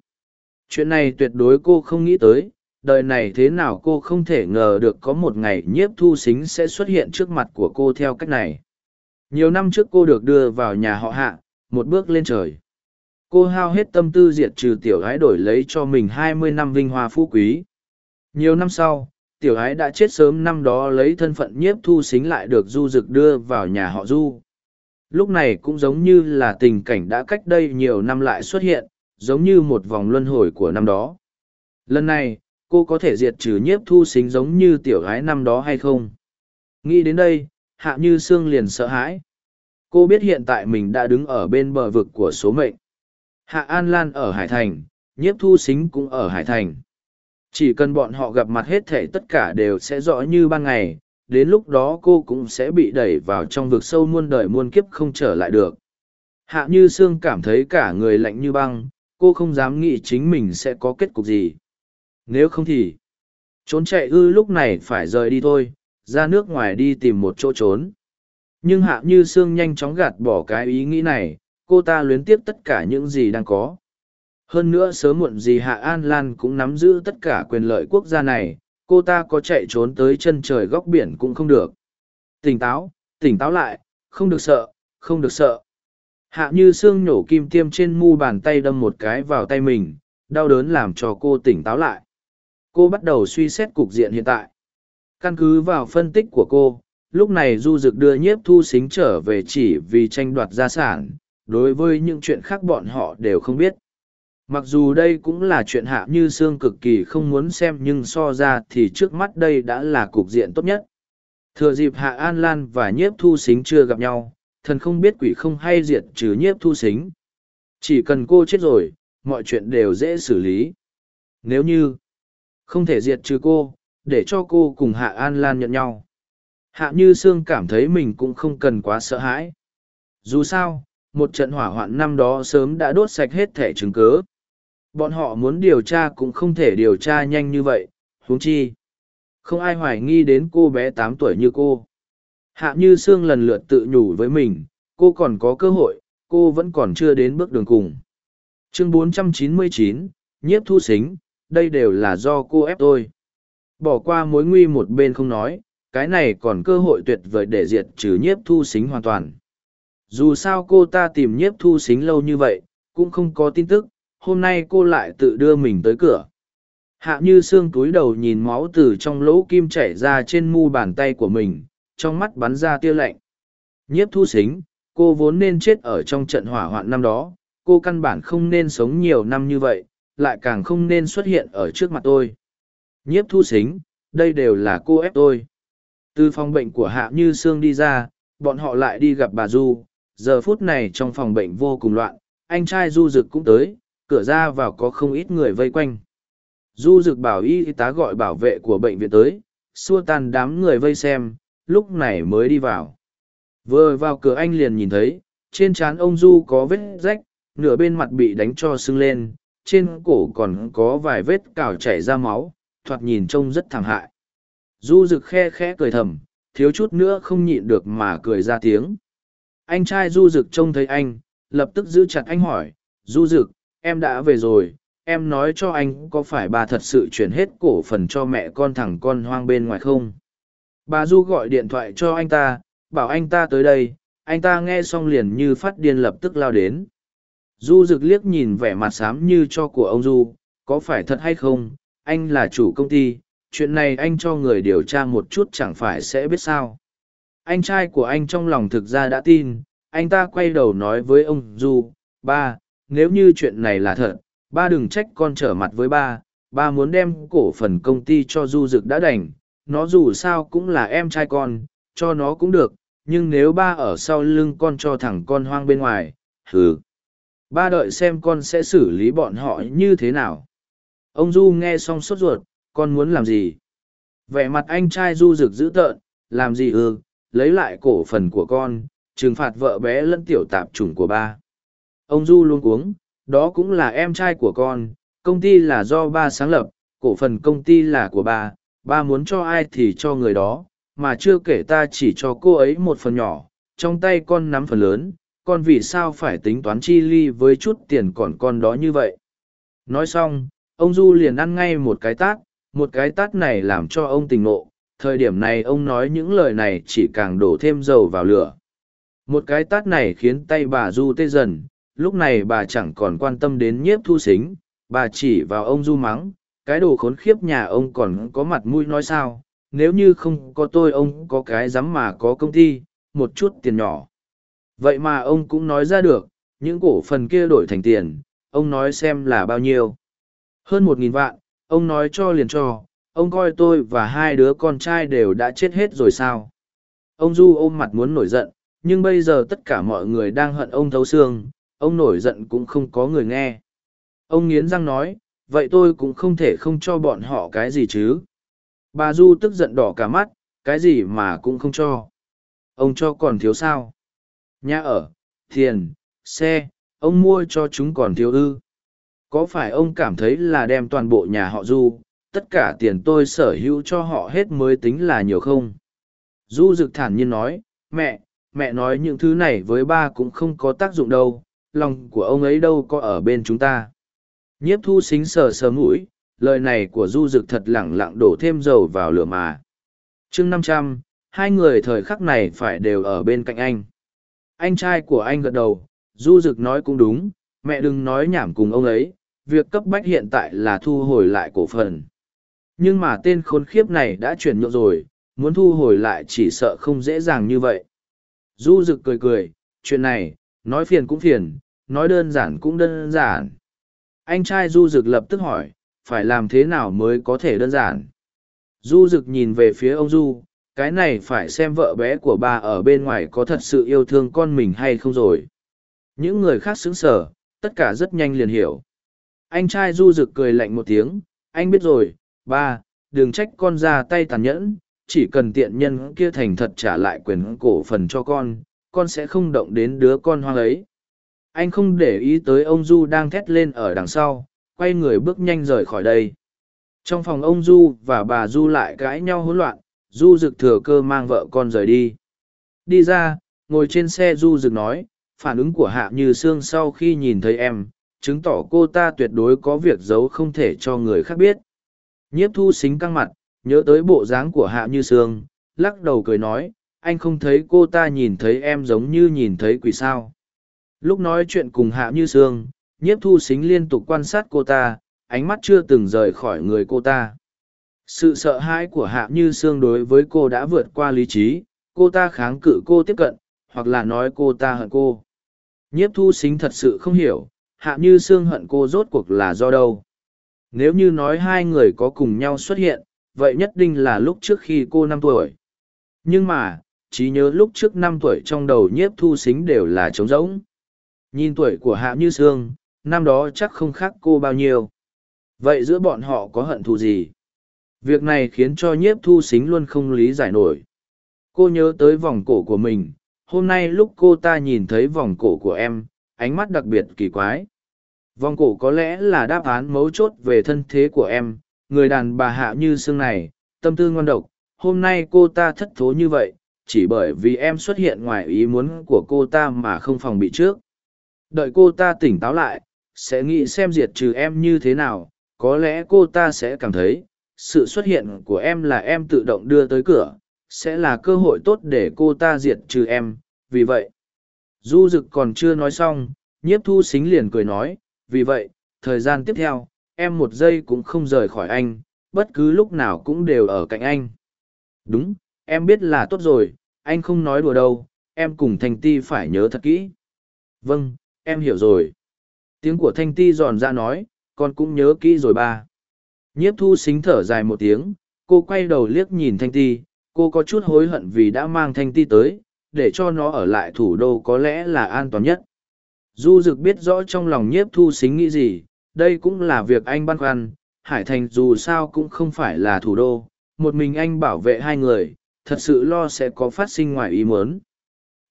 A: chuyện này tuyệt đối cô không nghĩ tới, đời này thế nào cô không thể ngờ được có một ngày nhiếp thu xính sẽ xuất hiện trước mặt của cô theo cách này. Nhiều năm trước cô được đưa vào nhà họ hạ một bước lên trời. Cô hao hết tâm tư diệt trừ tiểu gái đổi lấy cho mình hai mươi năm vinh hoa phú quý. Nhiều năm sau, tiểu gái đã chết sớm năm đó lấy thân phận nhiếp thu xính lại được du dực đưa vào nhà họ du. Lúc này cũng giống như là tình cảnh đã cách đây nhiều năm lại xuất hiện, giống như một vòng luân hồi của năm đó. Lần này, cô có thể diệt trừ nhiếp thu xính giống như tiểu gái năm đó hay không? Nghĩ đến đây, hạ như sương liền sợ hãi cô biết hiện tại mình đã đứng ở bên bờ vực của số mệnh Hạ An Lan ở Hải Thành, nhiếp thu xính cũng ở Hải Thành. Chỉ cần bọn họ gặp mặt hết thể tất cả đều sẽ rõ như ban ngày, đến lúc đó cô cũng sẽ bị đẩy vào trong vực sâu muôn đời muôn kiếp không trở lại được. Hạ Như Sương cảm thấy cả người lạnh như băng, cô không dám nghĩ chính mình sẽ có kết cục gì. Nếu không thì, trốn chạy ư lúc này phải rời đi thôi, ra nước ngoài đi tìm một chỗ trốn. Nhưng Hạ Như Sương nhanh chóng gạt bỏ cái ý nghĩ này, cô ta luyến tiếc tất cả những gì đang có. Hơn nữa sớm muộn gì Hạ An Lan cũng nắm giữ tất cả quyền lợi quốc gia này, cô ta có chạy trốn tới chân trời góc biển cũng không được. Tỉnh táo, tỉnh táo lại, không được sợ, không được sợ. Hạ như xương nhổ kim tiêm trên mu bàn tay đâm một cái vào tay mình, đau đớn làm cho cô tỉnh táo lại. Cô bắt đầu suy xét cục diện hiện tại. Căn cứ vào phân tích của cô, lúc này du dực đưa nhiếp thu xính trở về chỉ vì tranh đoạt gia sản, đối với những chuyện khác bọn họ đều không biết. Mặc dù đây cũng là chuyện hạ như sương cực kỳ không muốn xem nhưng so ra thì trước mắt đây đã là cục diện tốt nhất. Thừa dịp hạ An Lan và nhiếp thu xính chưa gặp nhau, thần không biết quỷ không hay diệt trừ nhiếp thu xính. Chỉ cần cô chết rồi, mọi chuyện đều dễ xử lý. Nếu như không thể diệt trừ cô, để cho cô cùng hạ An Lan nhận nhau. Hạ Như Sương cảm thấy mình cũng không cần quá sợ hãi. Dù sao, một trận hỏa hoạn năm đó sớm đã đốt sạch hết thẻ chứng cớ. Bọn họ muốn điều tra cũng không thể điều tra nhanh như vậy, huống chi. Không ai hoài nghi đến cô bé tám tuổi như cô. Hạ Như Sương lần lượt tự nhủ với mình, cô còn có cơ hội, cô vẫn còn chưa đến bước đường cùng. Chương 499, nhiếp thu xính, đây đều là do cô ép tôi. Bỏ qua mối nguy một bên không nói, cái này còn cơ hội tuyệt vời để diệt trừ nhiếp thu xính hoàn toàn. Dù sao cô ta tìm nhiếp thu xính lâu như vậy, cũng không có tin tức, hôm nay cô lại tự đưa mình tới cửa. Hạ như xương túi đầu nhìn máu từ trong lỗ kim chảy ra trên mu bàn tay của mình, trong mắt bắn ra tia lạnh. Nhiếp thu xính, cô vốn nên chết ở trong trận hỏa hoạn năm đó, cô căn bản không nên sống nhiều năm như vậy, lại càng không nên xuất hiện ở trước mặt tôi. Nhiếp thu xính, đây đều là cô ép tôi từ phòng bệnh của hạ như sương đi ra bọn họ lại đi gặp bà du giờ phút này trong phòng bệnh vô cùng loạn, anh trai Du Dực cũng tới, cửa ra vào có không ít người vây quanh. Du Dực bảo y tá gọi bảo vệ của bệnh viện tới, xua tan đám người vây xem, lúc này mới đi vào. Vừa vào cửa anh liền nhìn thấy, trên trán ông Du có vết rách, nửa bên mặt bị đánh cho sưng lên, trên cổ còn có vài vết cào chảy ra máu, thoạt nhìn trông rất thảm hại. Du Dực khe khẽ cười thầm, thiếu chút nữa không nhịn được mà cười ra tiếng. Anh trai du rực trông thấy anh lập tức giữ chặt anh hỏi du rực em đã về rồi em nói cho anh có phải bà thật sự chuyển hết cổ phần cho mẹ con thằng con hoang bên ngoài không? Bà du gọi điện thoại cho anh ta bảo anh ta tới đây anh ta nghe xong liền như phát điên lập tức lao đến. Du rực liếc nhìn vẻ mặt xám như cho của ông du có phải thật hay không? Anh là chủ công ty chuyện này anh cho người điều tra một chút chẳng phải sẽ biết sao. Anh trai của anh trong lòng thực ra đã tin, anh ta quay đầu nói với ông du, ba, nếu như chuyện này là thật, ba đừng trách con trở mặt với ba ba muốn đem cổ phần công ty cho du dực đã đành, nó dù sao cũng là em trai con, cho nó cũng được, nhưng nếu ba ở sau lưng con cho thằng con hoang bên ngoài, hừ, ba đợi xem con sẽ xử lý bọn họ như thế nào. Ông du nghe xong sốt ruột con muốn làm gì? Vẻ mặt anh trai du rực dữ tợn, làm gì ư? Lấy lại cổ phần của con, trừng phạt vợ bé lẫn tiểu tạp chủng của ba. Ông du luôn cuống, đó cũng là em trai của con, công ty là do ba sáng lập, cổ phần công ty là của ba. Ba muốn cho ai thì cho người đó, mà chưa kể ta chỉ cho cô ấy một phần nhỏ. Trong tay con nắm phần lớn, con vì sao phải tính toán chi ly với chút tiền còn con đó như vậy? Nói xong, ông du liền ăn ngay một cái tát một cái tát này làm cho ông tình ngộ, thời điểm này ông nói những lời này chỉ càng đổ thêm dầu vào lửa. Một cái tát này khiến tay bà du tê dần, lúc này bà chẳng còn quan tâm đến nhiếp thu xính, bà chỉ vào ông du mắng, cái đồ khốn khiếp nhà ông còn có mặt mũi nói sao? Nếu như không có tôi ông có cái dám mà có công ty, một chút tiền nhỏ. Vậy mà ông cũng nói ra được, những cổ phần kia đổi thành tiền, ông nói xem là bao nhiêu. Hơn một nghìn vạn ông nói cho liền cho, ông coi tôi và hai đứa con trai đều đã chết hết rồi sao? Ông du ôm mặt muốn nổi giận, nhưng bây giờ tất cả mọi người đang hận ông thấu xương, ông nổi giận cũng không có người nghe. Ông nghiến răng nói, vậy tôi cũng không thể không cho bọn họ cái gì chứ? Bà du tức giận đỏ cả mắt, cái gì mà cũng không cho. Ông cho còn thiếu sao? Nhà ở, tiền, xe, ông mua cho chúng còn thiếu ư? Có phải ông cảm thấy là đem toàn bộ nhà họ du, tất cả tiền tôi sở hữu cho họ hết mới tính là nhiều không? Du rực thản nhiên nói, mẹ mẹ nói những thứ này với ba cũng không có tác dụng đâu, lòng của ông ấy đâu có ở bên chúng ta. Nhiếp thu xính sờ sờ mũi, lời này của du rực thật lẳng lặng đổ thêm dầu vào lửa mà. Chương năm trăm, hai người thời khắc này phải đều ở bên cạnh anh. Anh trai của anh gật đầu, du rực nói cũng đúng, mẹ đừng nói nhảm cùng ông ấy việc cấp bách hiện tại là thu hồi lại cổ phần. Nhưng mà tên khốn khiếp này đã chuyển nhượng rồi, muốn thu hồi lại chỉ sợ không dễ dàng như vậy. Du rực cười cười, chuyện này, nói phiền cũng phiền, nói đơn giản cũng đơn giản. Anh trai du rực lập tức hỏi, phải làm thế nào mới có thể đơn giản? Du rực nhìn về phía ông du, cái này phải xem vợ bé của bà ở bên ngoài có thật sự yêu thương con mình hay không rồi. Những người khác xứng sở tất cả rất nhanh liền hiểu anh trai du rực cười lạnh một tiếng, anh biết rồi, ba, đừng trách con ra tay tàn nhẫn, chỉ cần tiện nhân kia thành thật trả lại quyền cổ phần cho con con sẽ không động đến đứa con hoang ấy. Anh không để ý tới ông du đang thét lên ở đằng sau, quay người bước nhanh rời khỏi đây. Trong phòng ông du và bà du lại cãi nhau hỗn loạn, du rực thừa cơ mang vợ con rời đi. Đi ra, ngồi trên xe du rực nói, phản ứng của hạ như sương sau khi nhìn thấy em chứng tỏ cô ta tuyệt đối có việc giấu không thể cho người khác biết. Nhiếp thu xính căng mặt, nhớ tới bộ dáng của hạ như sương, lắc đầu cười nói, anh không thấy cô ta nhìn thấy em giống như nhìn thấy quỷ sao? Lúc nói chuyện cùng hạ như sương, nhiếp thu xính liên tục quan sát cô ta, ánh mắt chưa từng rời khỏi người cô ta. Sự sợ hãi của hạ như sương đối với cô đã vượt qua lý trí, cô ta kháng cự cô tiếp cận, hoặc là nói cô ta hận cô. Nhiếp thu xính thật sự không hiểu hạ như sương hận cô rốt cuộc là do đâu? Nếu như nói hai người có cùng nhau xuất hiện, vậy nhất định là lúc trước khi cô năm tuổi. Nhưng mà, trí nhớ lúc trước năm tuổi trong đầu nhiếp thu xính đều là trống rỗng. Nhìn tuổi của hạ như sương, năm đó chắc không khác cô bao nhiêu. Vậy giữa bọn họ có hận thù gì? Việc này khiến cho nhiếp thu xính luôn không lý giải nổi. Cô nhớ tới vòng cổ của mình, hôm nay lúc cô ta nhìn thấy vòng cổ của em, ánh mắt đặc biệt kỳ quái vòng cổ có lẽ là đáp án mấu chốt về thân thế của em. Người đàn bà hạ như xương này, tâm tư ngon độc. Hôm nay cô ta thất thố như vậy, chỉ bởi vì em xuất hiện ngoài ý muốn của cô ta mà không phòng bị trước. Đợi cô ta tỉnh táo lại, sẽ nghĩ xem diệt trừ em như thế nào. Có lẽ cô ta sẽ cảm thấy, sự xuất hiện của em là em tự động đưa tới cửa, sẽ là cơ hội tốt để cô ta diệt trừ em. Vì vậy, du Dực còn chưa nói xong, nhiếp thu xính liền cười nói vì vậy thời gian tiếp theo em một giây cũng không rời khỏi anh, bất cứ lúc nào cũng đều ở cạnh anh. Đúng, em biết là tốt rồi, anh không nói đùa đâu, em cùng Thanh Ti phải nhớ thật kỹ. Vâng, em hiểu rồi. Tiếng của Thanh Ti giòn ra nói, con cũng nhớ kỹ rồi ba. Nhiếp thu xính thở dài một tiếng, cô quay đầu liếc nhìn Thanh Ti, cô có chút hối hận vì đã mang Thanh Ti tới, để cho nó ở lại thủ đô có lẽ là an toàn nhất. Du Dực biết rõ trong lòng nhiếp thu xính nghĩ gì, đây cũng là việc anh băn khoăn, Hải Thành dù sao cũng không phải là thủ đô, một mình anh bảo vệ hai người, thật sự lo sẽ có phát sinh ngoài ý muốn.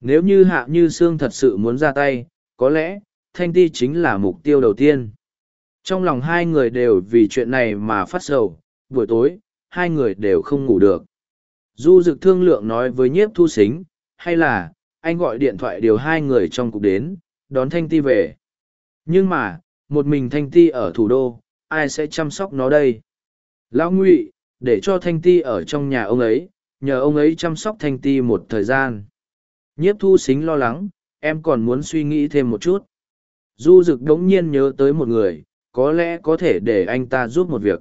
A: Nếu như Hạ Như Sương thật sự muốn ra tay, có lẽ, Thanh Ti chính là mục tiêu đầu tiên. Trong lòng hai người đều vì chuyện này mà phát sầu, buổi tối, hai người đều không ngủ được. Du Dực thương lượng nói với nhiếp thu xính, hay là, anh gọi điện thoại điều hai người trong cục đến, đón Thanh Ti về. Nhưng mà, một mình Thanh Ti ở thủ đô, ai sẽ chăm sóc nó đây? Lão Ngụy, để cho Thanh Ti ở trong nhà ông ấy, nhờ ông ấy chăm sóc Thanh Ti một thời gian. Nhiếp thu xính lo lắng, em còn muốn suy nghĩ thêm một chút. Du Dực đống nhiên nhớ tới một người, có lẽ có thể để anh ta giúp một việc.